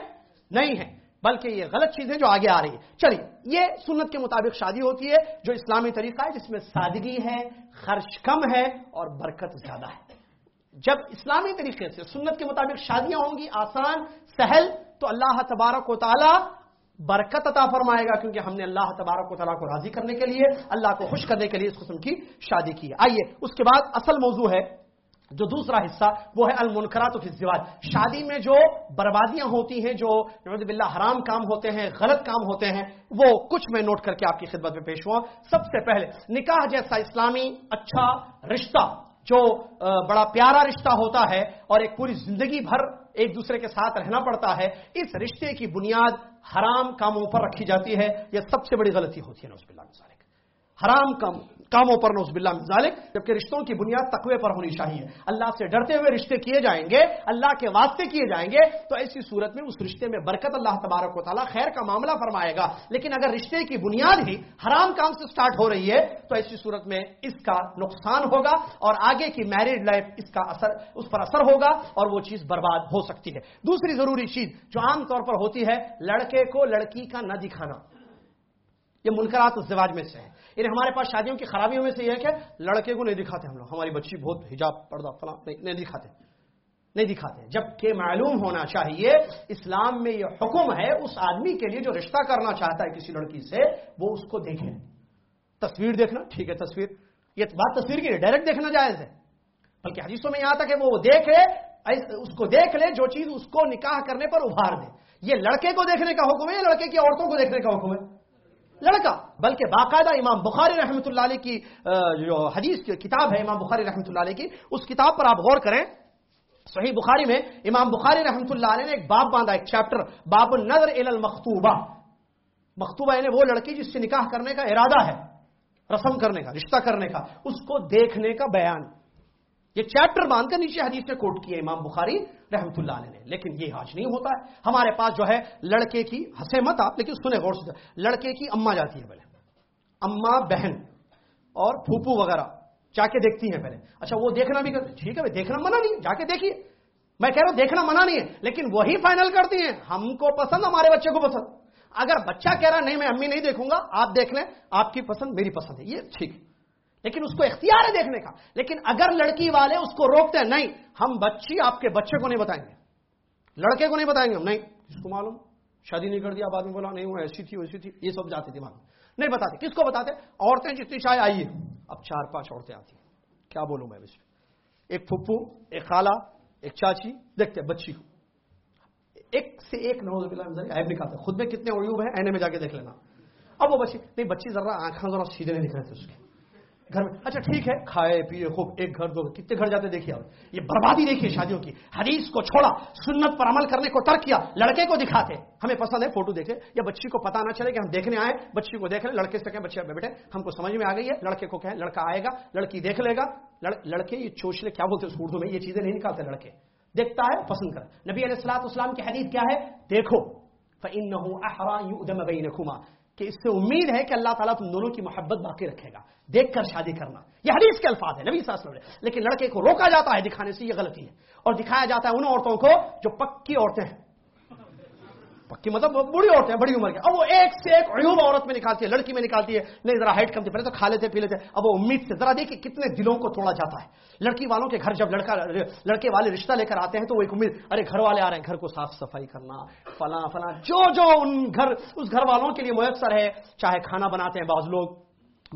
نہیں ہے بلکہ یہ غلط چیزیں جو آگے آ رہی ہے چلیے، یہ سنت کے مطابق شادی ہوتی ہے، جو اسلامی طریقہ ہے، جس میں سادگی ہے، خرچ کم ہے اور برکت زیادہ ہے۔ جب اسلامی طریقے سے سنت کے مطابق شادیاں ہوں گی آسان، سہل، تو اللہ تبارک و تعالی برکت عطا فرمائے گا کیونکہ ہم نے اللہ تبارک و تعالیٰ کو راضی کرنے کے لیے، اللہ کو خوش کرنے کے لیے اس قسم کی شادی کی ہے۔ آئیے، اس کے بعد اصل موضوع ہے، جو دوسرا حصہ، وہ ہے المنکرات فی الزواج۔ شادی میں جو بربادیاں ہوتی ہیں، جو باللہ حرام کام ہوتے ہیں، غلط کام ہوتے ہیں، وہ کچھ میں نوٹ کر کے آپ کی خدمت میں پیش ہوا۔ سب سے پہلے، نکاح جیسا اسلامی اچھا رشتہ جو بڑا پیارا رشتہ ہوتا ہے اور ایک پوری زندگی بھر ایک دوسرے کے ساتھ رہنا پڑتا ہے، اس رشتے کی بنیاد حرام کاموں پر رکھی جاتی ہے، یہ سب سے بڑی غلطی ہوتی ہے نا اس حرام کام کاموں پر نوز باللہ ذالک، جبکہ رشتوں کی بنیاد تقوی پر ہونی چاہیے۔ اللہ سے ڈرتے ہوئے رشتے کیے جائیں گے، اللہ کے واسطے کیے جائیں گے، تو ایسی صورت میں اس رشتے میں برکت اللہ تبارک و تعالیٰ خیر کا معاملہ فرمائے گا۔ لیکن اگر رشتے کی بنیاد ہی حرام کام سے سٹارٹ ہو رہی ہے، تو ایسی صورت میں اس کا نقصان ہوگا اور آگے کی میرڈ لائف اس کا اثر، اس پر اثر ہوگا اور وہ چیز برباد ہو سکتی ہے۔ دوسری ضروری چیز جو عام طور پر ہوتی ہے، لڑکے کو لڑکی کا نہ دکھانا۔ یہ منکرات الزواج میں سے ہے یعنی ہمارے پاس شادیوں کی خرابیوں میں سے یہ ہے کہ لڑکے کو نہیں دکھاتے ہم لوگ۔ ہماری بچی بہت حجاب پردہ فلاں نہیں دکھاتے۔ نہیں دکھاتے۔ جبکہ معلوم ہونا چاہیے، اسلام میں یہ حکم ہے، اس آدمی کے لیے جو رشتہ کرنا چاہتا ہے کسی لڑکی سے، وہ اس کو دیکھے۔ تصویر دیکھنا، ٹھیک ہے، تصویر۔ یہ بات تصویر کی ڈائریکٹ دیکھنا جائز ہے۔ بلکہ حدیثوں میں یہاں تک کہ وہ دیکھ لے اس کو دیکھ لے، جو چیز اس کو نکاح کرنے پر ابھار دے۔ یہ لڑکے کو دیکھنے کا حکم ہے یا لڑکے کی عورتوں کو دیکھنے کا حکم ہے؟ لڑکا، بلکہ باقاعدہ امام بخاری رحمۃ اللہ علیہ کی جو حدیث کی کتاب ہے امام بخاری رحمۃ اللہ علیہ کی، اس کتاب پر آپ غور کریں۔ صحیح بخاری میں امام بخاری رحمۃ اللہ علیہ نے ایک باب باندھا، ایک چیپٹر، باب النظر ال المختوبہ مختوبہ یعنی وہ لڑکی جس سے نکاح کرنے کا ارادہ ہے، رسم کرنے کا، رشتہ کرنے کا، اس کو دیکھنے کا بیان۔ یہ چیپٹر باندھ کر نیچے حدیث نے کوٹ کیا امام بخاری رحمت اللہ علیہ نے۔ لیکن یہ آج نہیں ہوتا۔ ہے ہمارے پاس جو ہے لڑکے کی ہنسے مت آپ لیکن سنے غور سے لڑکے کی اما جاتی ہے پہلے۔ اما بہن اور پھوپو وغیرہ جا کے دیکھتی ہیں پہلے۔ اچھا وہ دیکھنا بھی کرتے۔ ٹھیک ہے دیکھنا منع نہیں جا کے دیکھیے۔ میں کہہ رہا ہوں دیکھنا منع نہیں ہے، لیکن وہی فائنل کرتی ہیں۔ ہم کو پسند، ہمارے بچے کو پسند۔ اگر بچہ کہہ رہا نہیں، میں امی نہیں دیکھوں گا، آپ دیکھ لیں، آپ کی پسند میری پسند ہے۔ یہ ٹھیک۔ ہے لیکن اس کو اختیار ہے دیکھنے کا۔ لیکن اگر لڑکی والے اس کو روکتے ہیں، نہیں، ہم بچی آپ کے بچے کو نہیں بتائیں گے۔ لڑکے کو نہیں بتائیں گے ہم، نہیں۔ کس کو معلوم، شادی نہیں کر دیا بعد میں بولا، نہیں، وہ ایسی تھی، ویسی تھی، یہ سب جاتے دماغ میں نہیں بتاتے۔ کس کو بتاتے؟ عورتیں جتنی چاہے آئیے۔ اب چار پانچ عورتیں آتی ہیں۔ کیا بولوں میں ایک پھپھو، ایک خالہ، ایک چاچی، دیکھتے بچی کو۔ ایک سے ایک نوز ایپ نکالتے خود میں کتنے عیوب ہیں اینے میں جا کے دیکھ لینا۔ اب وہ بچی، نہیں، بچی ذرا آنکھیں ذرا سیدھے نہیں دکھ رہے تھے اس کے۔ گھر میں۔ اچھا ٹھیک ہے۔ کھائے پیے خوب، ایک گھر، دو کتنے گھر جاتے دیکھیے یہ بربادی دیکھیے شادیوں کی۔ حدیث کو چھوڑا، سنت پر عمل کرنے کو ترک کیا، لڑکے کو دکھاتے۔ ہمیں پسند ہے فوٹو دیکھے، یا بچی کو پتا نہ چلے کہ ہم دیکھنے آئے، بچی کو دیکھ لیں لڑکے سے کہیں بچے بیٹھے، ہم کو سمجھ میں آ گئی ہے، لڑکے کو کہیں لڑکا آئے گا، لڑکی دیکھ لے گا۔ لڑکے یہ چوچلے، کیا بولتے ہیں اردو میں؟ یہ چیزیں نہیں نکالتے لڑکے۔ دیکھتا ہے، پسند کر نبی علیہ السلاط اسلام کی حدیث کیا ہے؟ دیکھو کہ اس سے امید ہے کہ اللہ تعالیٰ تم دونوں کی محبت باقی رکھے گا۔ دیکھ کر شادی کرنا۔ یہ حدیث کے الفاظ ہے نبی صلی اللہ علیہ وسلم لیکن لڑکے کو روکا جاتا ہے، دکھانے سے یہ غلطی ہے۔ اور دکھایا جاتا ہے ان عورتوں کو جو پکی عورتیں ہیں۔ پکی مطلب بڑی عورتیں ہیں، بڑی عمر کے۔ اب وہ ایک سے ایک عیوب عورت میں نکالتی ہے، لڑکی میں نکالتی ہے، نہیں، ذرا ہائٹ کم تھی، پہلے تو کھا لیتے، پی لیتے۔ اب وہ امید سے، ذرا دیکھیے کتنے دلوں کو توڑا جاتا ہے۔ لڑکی والوں کے گھر جب لڑکا، لڑکے والے رشتہ لے کر آتے ہیں تو وہ ایک امید، ارے گھر والے آ رہے ہیں، گھر کو صاف صفائی کرنا، فلاں فلاں، جو جو ان گھر، اس گھر والوں کے لیے میسر ہے، چاہے کھانا بناتے ہیں بعض لوگ۔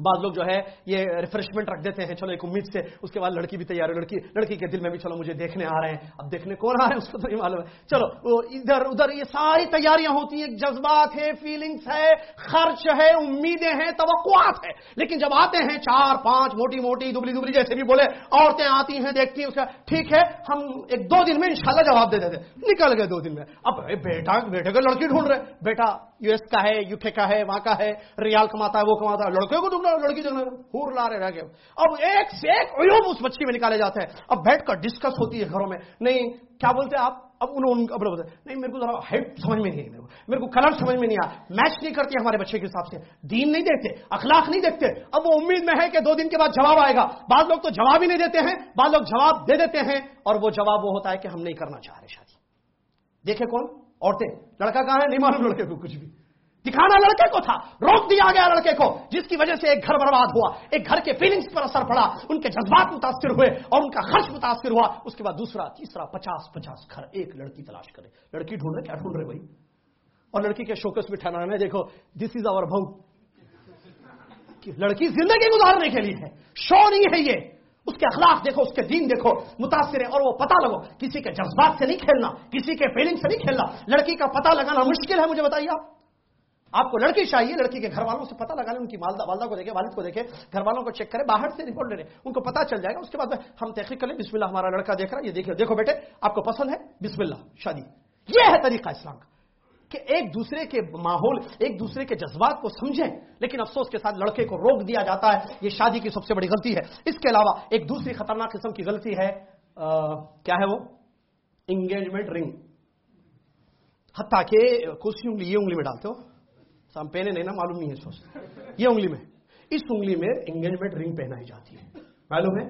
بعض لوگ جو ہے یہ ریفریشمنٹ رکھ دیتے ہیں، چلو ایک امید سے، اس کے بعد لڑکی بھی تیار ہے، لڑکی لڑکی کے دل میں بھی چلو مجھے دیکھنے آ رہے ہیں۔ اب دیکھنے کون آ رہے ہیں اس کو تو نہیں معلوم۔ ہے چلو ادھر ادھر، یہ ساری تیاریاں ہوتی ہیں۔ جذبات ہیں فیلنگس ہے، خرچ ہے، امیدیں ہیں، توقعات ہے لیکن جب آتے ہیں چار، پانچ، موٹی موٹی، دبلی دبلی جیسے بھی بولے، عورتیں آتی ہیں، دیکھتی ہیں، اس کا ٹھیک ہے، ہم ایک دو دن میں انشاءاللہ جواب دے دیتے نکل گئے دو دن میں۔ اب بیٹا، بیٹے کو لڑکی ڈھونڈ رہے۔ بیٹا یو ایس کا ہے یوٹھے کا ہے، وہاں کا ہے، ریال کماتا ہے، وہ کماتا ہے لڑکے کو لڑکی ہور لا رہے رہ گئے۔ اب ایک سے ایک عیوب اس بچی میں نکالے جاتے ہیں۔ اب بیٹھ کر ڈسکس ہوتی ہے گھروں میں۔ نہیں، کیا بولتے آپ؟ اب انہوں بولتے نہیں، میرے کو ذرا ہیڈ سمجھ میں نہیں ہے میرے کو کلر سمجھ میں نہیں آیا میچ نہیں کرتی ہمارے بچے کے حساب سے۔ دین نہیں دیکھتے، اخلاق نہیں دیکھتے۔ اب وہ امید میں ہے کہ دو دن کے بعد جواب آئے گا۔ بعض لوگ تو جواب ہی نہیں دیتے ہیں، بعض لوگ جواب دے دیتے ہیں اور وہ جواب وہ ہوتا ہے کہ ہم نہیں کرنا چاہ رہے شادی۔ دیکھے کون؟ عورتیں۔ لڑکا کہاں ہے؟ نہیں معلوم لڑکے کو کچھ بھی۔ دکھانا لڑکے کو تھا۔ روک دیا گیا لڑکے کو، جس کی وجہ سے ایک گھر برباد ہوا۔ ایک گھر کے فیلنگز پر اثر پڑا۔ ان کے جذبات متاثر ہوئے اور ان کا خرچ متاثر ہوا۔ اس کے بعد دوسرا، تیسرا، پچاس پچاس گھر ایک لڑکی تلاش کرے۔ لڑکی ڈھونڈ رہے، کیا ڈھونڈ رہے بھائی؟ اور لڑکی کے شوکس بھی ٹھہرانا دیکھو دس از اوور بھاؤ لڑکی زندگی گزارنے کے لیے ہے۔ شو نہیں ہے یہ۔ اس کے اخلاق دیکھو، اس کے دین دیکھو متاثر ہے اور وہ پتا لگو، کسی کے جذبات سے نہیں کھیلنا، کسی کے فیلنگ سے نہیں کھیلنا، لڑکی کا پتا لگانا مشکل ہے، مجھے بتائیے آپ۔ آپ کو لڑکی چاہیے، لڑکی کے گھر والوں سے پتا لگا لیں، ان کی والدہ والدہ کو دیکھے والد کو دیکھے گھر والوں کو چیک کرے باہر سے رپورٹ لے لیں، ان کو پتا چل جائے گا، اس کے بعد ہم تحقیق کریں بسم اللہ ہمارا لڑکا دیکھ رہا ہے، یہ دیکھو دیکھو بیٹے، آپ کو پسند ہے؟ بسم اللہ، شادی، یہ ہے طریقہ اسلام کا۔ کہ ایک دوسرے کے ماحول، ایک دوسرے کے جذبات کو سمجھیں، لیکن افسوس کے ساتھ لڑکے کو روک دیا جاتا ہے، یہ شادی کی سب سے بڑی غلطی ہے۔ اس کے علاوہ ایک دوسری خطرناک قسم کی غلطی ہے کیا ہے وہ؟ انگیجمنٹ رنگ حتیٰ کہ کسی انگلی یہ انگلی میں ڈالتے ہو۔ ہم پہنے نہیں نا، معلوم نہیں ہے سوچ یہ انگلی میں۔ اس انگلی میں انگیجمنٹ رنگ پہنائی جاتی ہے۔ معلوم ہے؟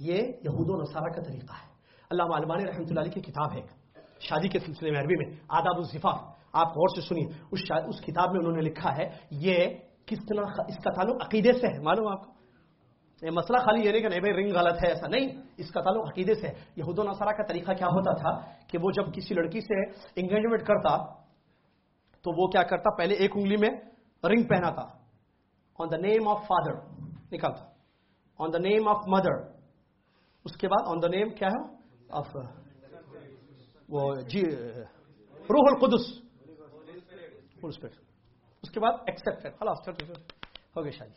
یہ یہود و نصارہ کا طریقہ ہے۔ اللہ علمانی رحمۃ اللہ علیہ کی کتاب ہے شادی کے سلسلے میں عربی میں، آداب الزفاف آپ غور سے سنیے، اس اس کتاب میں انہوں نے لکھا ہے، یہ کس طرح اس کا تعلق عقیدے سے ہے، معلوم آپ کو؟ یہ مسئلہ خالی یہ نہیں کہ نہیں بھائی رنگ غلط ہے، ایسا نہیں، اس کا تعلق عقیدے سے ہے۔ یہود و نصارہ کا طریقہ کیا ہوتا تھا کہ وہ جب کسی لڑکی سے انگیجمنٹ کرتا، تو وہ کیا کرتا، پہلے ایک انگلی میں رنگ پہنا تھا آن دا نیم آف فادر نکالتا۔ آن دا نیم آف مدر اس کے بعد آن دا نیم کیا ہے؟ آف وہ جی روح القدس۔ فل اسپیڈ اس کے بعد ایکسپٹ خلاص ہو گئی شادی.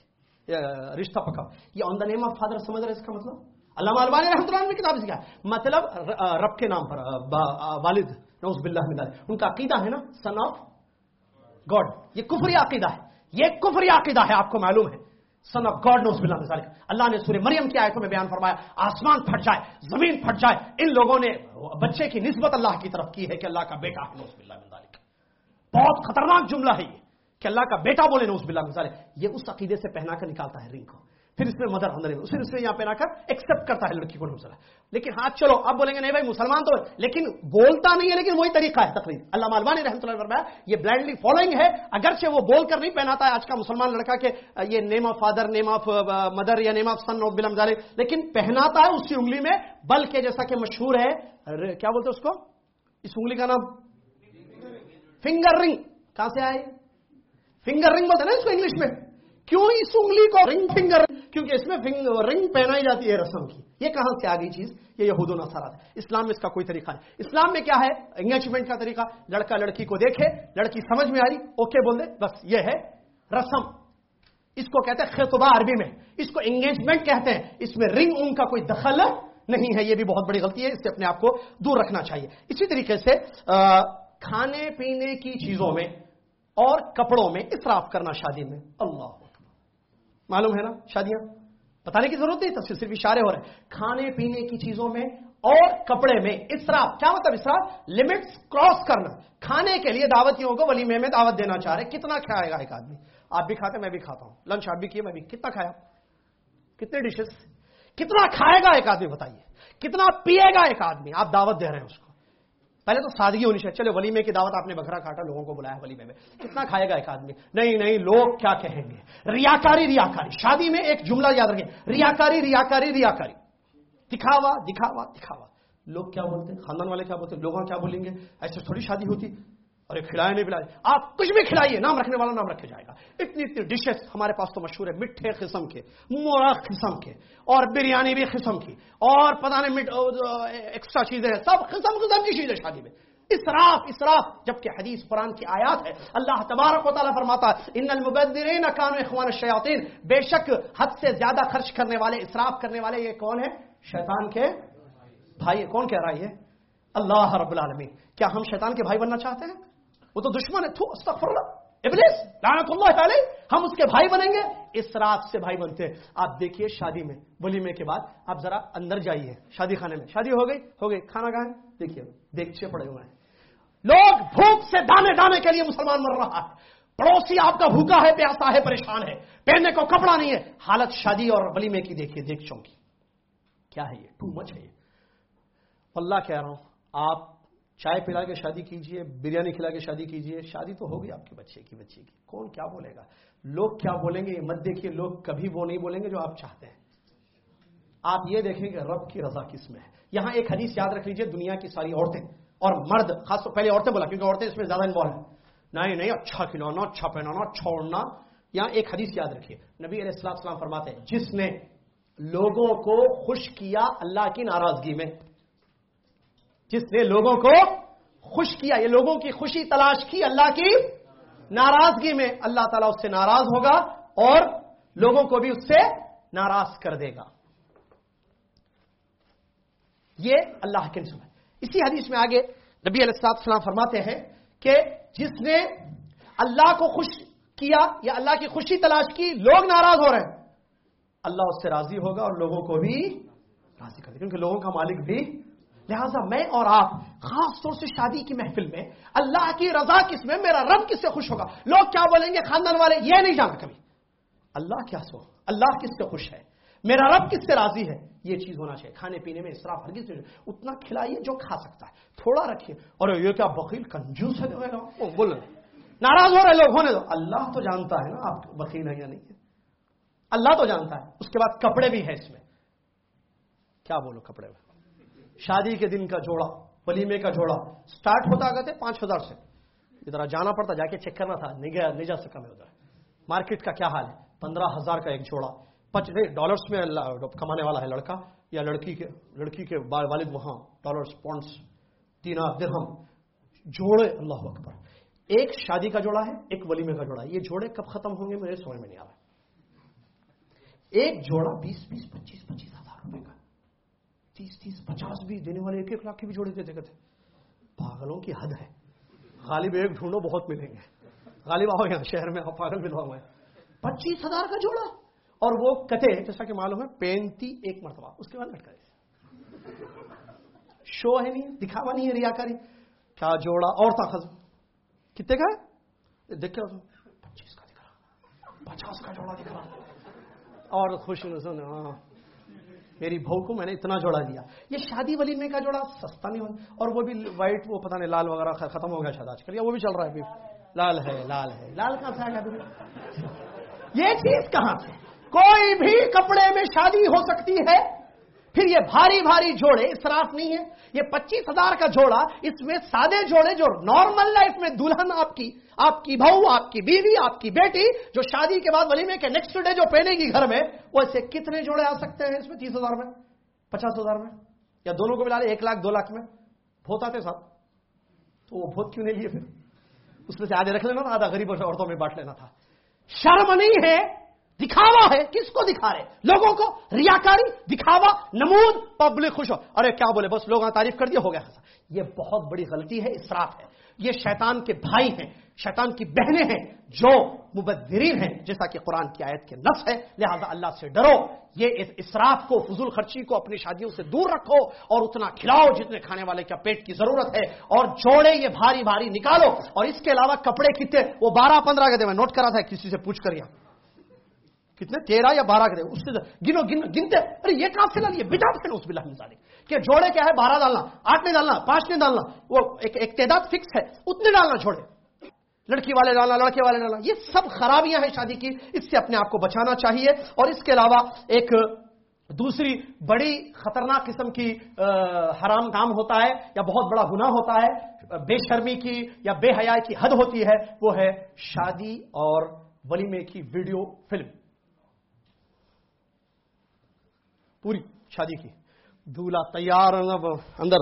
رشتہ پکا یہ آن دا نیم آف فادر سمجھ رہے اس کا مطلب؟ علامہ البانی رحمۃ اللہ نے کتاب سکھا مطلب رب کے نام پر والد نوز باللہ من ان کا عقیدہ ہے نا؟ سن آف گاڈ یہ کفری عقیدہ ہے. یہ کفری عقیدہ ہے، آپ کو معلوم ہے. سن آف گاڈ نوز بلّہ مثال اللہ نے سورہ مریم کی آیتوں میں بیان فرمایا، آسمان پھٹ جائے، زمین پھٹ جائے. ان لوگوں نے، بچے کی نسبت اللہ کی طرف کی ہے کہ اللہ کا بیٹا ہے نوز بلّہ مثال بہت خطرناک جملہ ہے یہ کہ اللہ کا بیٹا بولے نوز بلّہ مثال یہ اس عقیدے سے پہنا کر نکالتا ہے رنگ کو۔ پھر اس میں مدر اندر پھر اس میں یہاں پہنا کر ایکسپٹ کرتا ہے لڑکی کو مسئلہ لیکن ہاں چلو، اب بولیں گے نہیں بھائی، مسلمان تو لیکن بولتا نہیں ہے، لیکن وہی طریقہ ہے تقریر۔ اللہ مالوانی رحمۃ اللہ فرمایا، یہ بلائنڈلی فالوئنگ ہے۔ اگرچہ وہ بول کر نہیں پہناتا ہے، آج کا مسلمان لڑکا کہ یہ name of father name of mother یا نیم آف سن آف بلم لیکن پہناتا ہے اسی انگلی میں، بلکہ جیسا کہ مشہور ہے کیا بولتے اس کو؟ اس انگلی کا نام فنگر رنگ کہاں سے آئے فنگر رنگ بولتے نا اس کو انگلش میں کیوں اس انگلی کو رنگ فنگر کیونکہ اس میں رنگ پہنائی جاتی ہے رسم کی یہ کہاں سے آ گئی چیز یہ یہود و نصارات ہے اسلام میں اس کا کوئی طریقہ نہیں اسلام میں کیا ہے انگیجمنٹ کا طریقہ لڑکا لڑکی کو دیکھے لڑکی سمجھ میں آ رہی اوکے بول دے بس یہ ہے رسم اس کو کہتے ہیں خطبہ عربی میں اس کو انگیجمنٹ کہتے ہیں اس میں رنگ ان کا کوئی دخل نہیں ہے یہ بھی بہت بڑی غلطی ہے اس سے اپنے آپ کو دور رکھنا چاہیے اسی طریقے سے کھانے پینے کی چیزوں میں اور کپڑوں میں اصراف کرنا شادی میں۔ اللہ معلوم ہے نا شادیاں؟ بتانے کی ضرورت نہیں، تفصیل صرف اشارے ہو رہے ہیں۔ کھانے پینے کی چیزوں میں اور کپڑے میں اسراف کیا مطلب اسراف لمٹس کراس کرنا۔ کھانے کے لیے دعوتیوں کو ولیمے میں دعوت دینا چاہ رہے کتنا کھائے گا ایک آدمی؟ آپ بھی کھاتے میں بھی کھاتا ہوں۔ لنچ آپ بھی کیے، میں بھی۔ کتنا کھایا؟ کتنے ڈشز کتنا کھائے گا ایک آدمی؟ بتائیے۔ کتنا پیے گا ایک آدمی؟ آپ دعوت دے رہے ہیں اس کو۔ پہلے تو سادگی ہونی چاہیے۔ چلے ولیمے کی دعوت آپ نے بکرا کاٹا لوگوں کو بلایا ولیمے میں۔ کتنا کھائے گا ایک آدمی؟ نہیں نہیں، لوگ کیا کہیں گے؟ ریاکاری ریاکاری۔ شادی میں ایک جملہ یاد رکھیں۔ ریاکاری ریاکاری ریاکاری۔ دکھاوا دکھاوا دکھاوا۔ لوگ کیا بولتے ہیں؟ خاندان والے کیا بولتے ہیں؟ لوگوں کیا بولیں گے؟ ایسے تھوڑی شادی ہوتی۔ اور کھلائے نہیں پلائے آپ کچھ بھی کھلائیے، نام رکھنے والا نام رکھے جائے گا۔ اتنی اتنی ڈشز ہمارے پاس تو مشہور ہے میٹھے قسم کے، مورا قسم کے، اور بریانی بھی قسم کی، اور پتا نہیں ایکسٹرا چیزیں سب قسم قسم کی چیزیں شادی میں۔ اسراف اسراف، جبکہ حدیث قرآن کی آیات ہے، اللہ تبارک و تعالیٰ فرماتا ہے، ان المبدرین کانو اخوان الشیاطین بے شک حد سے زیادہ خرچ کرنے والے، اسراف کرنے والے یہ کون ہے شیطان کے بھائی کون کہہ رہا ہے؟ اللہ رب العالمین۔ کیا ہم شیطان کے بھائی بننا چاہتے ہیں؟ وہ تو دشمن ہے تو استغفر اللہ ابلیس لعنت اللہ علیہ، ہم اس کے بھائی بنیں گے۔ اس رات سے بھائی بنتے ہیں۔ آپ دیکھیے شادی میں، ولیمے کے بعد آپ ذرا اندر جائیے، شادی خانے میں۔ شادی ہو گئی ہو گئی، کھانا کھائیں دیکھیے، دیکھچے پڑے ہوئے ہیں۔ لوگ بھوک سے دانے دانے کے لیے مسلمان مر رہا ہے۔ پڑوسی آپ کا بھوکا ہے، پیاسا ہے، پریشان ہے۔ پہننے کو کپڑا نہیں ہے۔ حالت شادی اور ولیمے کی دیکھیے، دیکھ چونکی۔ کیا ہے یہ؟ ٹو مچ ہے یہ۔ اللہ کہہ رہا ہوں، آپ چائے پلا کے شادی کیجیے، بریانی کھلا کے شادی کیجیے، شادی تو ہوگی آپ کے بچے کی بچے کی۔ کون کیا بولے گا؟ لوگ کیا بولیں گے؟ یہ مت دیکھیے، لوگ کبھی وہ نہیں بولیں گے جو آپ چاہتے ہیں۔ آپ یہ دیکھیں کہ رب کی رضا کس میں ہے۔ یہاں ایک حدیث یاد رکھ لیجیے، دنیا کی ساری عورتیں اور مرد، خاص طور پہلے عورتیں بولا، کیونکہ عورتیں اس میں زیادہ انوالو ہیں۔ نہیں نہیں اچھا کھلانا اچھا پہنانا، چھوڑنا۔ یہاں ایک حدیث یاد رکھیے۔ نبی علیہ السلام السلام فرماتے ہیں، جس نے لوگوں کو خوش کیا اللہ کی ناراضگی میں جس نے لوگوں کو خوش کیا، یہ لوگوں کی خوشی تلاش کی اللہ کی ناراضگی میں، اللہ تعالیٰ اس سے ناراض ہوگا اور لوگوں کو بھی اس سے ناراض کر دے گا۔ یہ اللہ کے نسم ہے۔ اسی حدیث میں آگے نبی علیہ السلام فرماتے ہیں کہ جس نے اللہ کو خوش کیا یا اللہ کی خوشی تلاش کی، لوگ ناراض ہو رہے ہیں۔ اللہ اس سے راضی ہوگا اور لوگوں کو بھی راضی کر دے کیونکہ لوگوں کا مالک بھی لہذا میں اور آپ خاص طور سے شادی کی محفل میں اللہ کی رضا کس میں، میرا رب کس سے خوش ہوگا؟ لوگ کیا بولیں گے؟ خاندان والے یہ نہیں جانا کبھی۔ اللہ کیا سو؟ اللہ کس سے خوش ہے؟ میرا رب کس سے راضی ہے؟ یہ چیز ہونا چاہیے۔ کھانے پینے میں اسراف ہرگز نہیں اتنا کھلائیے جو کھا سکتا ہے۔ تھوڑا رکھیے۔ اور یہ کیا بخیل کنجوس ہے بول ناراض ہو رہے لوگ، ہونے دو۔ اللہ تو جانتا ہے نا آپ بخیل ہیں یا نہیں ہے اللہ تو جانتا ہے۔ اس کے بعد کپڑے بھی ہیں اس میں۔ کیا بولو کپڑے میں؟ شادی کے دن کا جوڑا ولیمے کا جوڑا۔ سٹارٹ ہوتا کہتے پانچ ہزار سے۔ ادھر جانا پڑتا، جا کے چیک کرنا تھا۔ نہیں گیا نہیں جا سکا میں ادھر۔ مارکیٹ کا کیا حال ہے؟ پندرہ ہزار کا ایک جوڑا۔ پچ ڈالرس میں کمانے والا ہے لڑکا یا لڑکی کے لڑکی کے والد وہاں۔ ڈالرس پونڈس تین درہم۔ جوڑے، اللہ اکبر۔ ایک شادی کا جوڑا ہے، ایک ولیمے کا جوڑا ہے۔ یہ جوڑے کب ختم ہوں گے؟ میرے سمجھ میں نہیں آ رہا۔ ایک جوڑا بیس بیس، پچیس پچیس ہزار روپے کا۔ تیس تیس، پچاس بھی دینے والے ایک ایک لاکھ کے بھی جوڑے دیتے کہتے پاگلوں کی حد ہے۔ غالب، ایک ڈھونڈو، بہت ملیں گے۔ غالب، آؤ یہاں شہر میں پاگل ملوا ہوا ہے۔ پچیس ہزار کا جوڑا۔ اور وہ کتے جیسا کہ معلوم ہے، پینتی ایک مرتبہ۔ اس کے بعد لٹکا شو ہے نہیں، دکھاوا نہیں ہے، ریاکاری۔ کیا جوڑا؟ اور تھا خز کتنے کا ہے؟ دیکھ پچیس کا دکھ رہا پچاس کا جوڑا دکھ رہا اور خوش ہاں۔ میری بہو کو میں نے اتنا جوڑا دیا۔ یہ شادی ولیمے کا جوڑا سستا نہیں ہو، اور وہ بھی وائٹ وہ پتہ نہیں لال وغیرہ ختم ہو گیا شاید آج کل، یا وہ بھی چل رہا ہے ابھی۔ لال ہے لال ہے۔ لال کہاں سے آ گیا یہ چیز کہاں سے؟ کوئی بھی کپڑے میں شادی ہو سکتی ہے۔ پھر یہ بھاری بھاری جوڑے اسراف نہیں ہے، یہ پچیس ہزار کا جوڑا اس میں سادے جوڑے جو نارمل لائف میں دلہن آپ کی آپ کی بہو، آپ کی بیوی، آپ کی بیٹی، جو شادی کے بعد ولیمے کے نیکسٹ ڈے جو پہنے گی گھر میں، وہ ایسے کتنے جوڑے آ سکتے ہیں اس میں؟ تیس ہزار میں، پچاس ہزار میں، یا دونوں کو ملا لے ایک لاکھ، دو لاکھ میں؟ بہت آتے صاحب تو وہ بہت کیوں نہیں لیے پھر؟ اس میں سے آدھے رکھ لینا تھا، آدھا غریب عورتوں میں بانٹ لینا تھا۔ شرم نہیں ہے دکھاوا ہے، کس کو دکھا رہے؟ لوگوں کو؟ ریاکاری؟ دکھاوا؟ نمود؟ پبلک خوش ہو۔ ارے، کیا بولے؟ بس لوگوں نے تعریف کر دیا، ہو گیا یہ بہت بڑی غلطی ہے، اسراف ہے۔ یہ شیطان کے بھائی ہیں، شیطان کی بہنیں ہیں، جو مبدرین ہیں، جیسا کہ قرآن کی آیت کے نفس ہے لہذا اللہ سے ڈرو۔ یہ اسراف کو، فضول خرچی کو اپنی شادیوں سے دور رکھو اور اتنا کھلاؤ جتنے کھانے والے کا پیٹ کی ضرورت ہے۔ اور جوڑے یہ بھاری بھاری نکالو۔ اور اس کے علاوہ کپڑے کتنے؟ وہ بارہ پندرہ کے دے میں نوٹ کرا تھا، کسی سے پوچھ کر یہاں۔ کتنے تیرہ یا بارہ کے دے اس سے گنو گن گنتے۔ ارے، یہ کہاں سے لالیے بٹا تھے اس بلا مثالی کہ جوڑے کیا ہے؟ بارہ ڈالنا۔ آٹھ نہیں ڈالنا، پانچ نہیں ڈالنا۔ وہ ایک تعداد فکس ہے، اتنے ڈالنا چھوڑے لڑکی والے ڈالنا، لڑکے والے ڈالنا۔ یہ سب خرابیاں ہیں شادی کی، اس سے اپنے آپ کو بچانا چاہیے۔ اور اس کے علاوہ ایک دوسری بڑی خطرناک قسم کی حرام کام ہوتا ہے یا بہت بڑا گناہ ہوتا ہے، بے شرمی کی یا بے حیا کی حد ہوتی ہے، وہ ہے شادی اور ولیمے کی ویڈیو فلم۔ پوری شادی کی۔ دولہا تیار اندر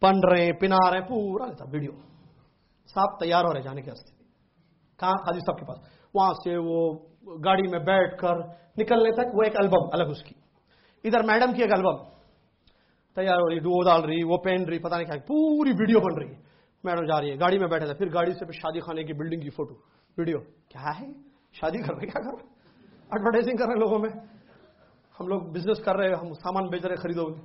پن رہے پنا رہے پورا لیتا ویڈیو۔ صاحب تیار ہو رہے جانے کے واسطے کہاں؟ خالی صاحب کے پاس۔ وہاں سے وہ گاڑی میں بیٹھ کر نکلنے تک وہ ایک البم الگ اس کی۔ ادھر میڈم کی ایک البم۔ تیار ہو رہی وہ ڈال رہی، وہ پہن رہی، پتہ نہیں کیا۔ پوری ویڈیو بن رہی۔ ہے میڈم جا رہی ہے، گاڑی میں بیٹھے تھے۔ پھر گاڑی سے پھر شادی خانے کی بلڈنگ کی فوٹو۔ ویڈیو۔ کیا ہے؟ شادی کر رہے کیا کر رہے ایڈورٹائزنگ کر رہے لوگوں میں۔ ہم لوگ بزنس کر رہے ہیں، ہم سامان بیچ رہے خریدو گے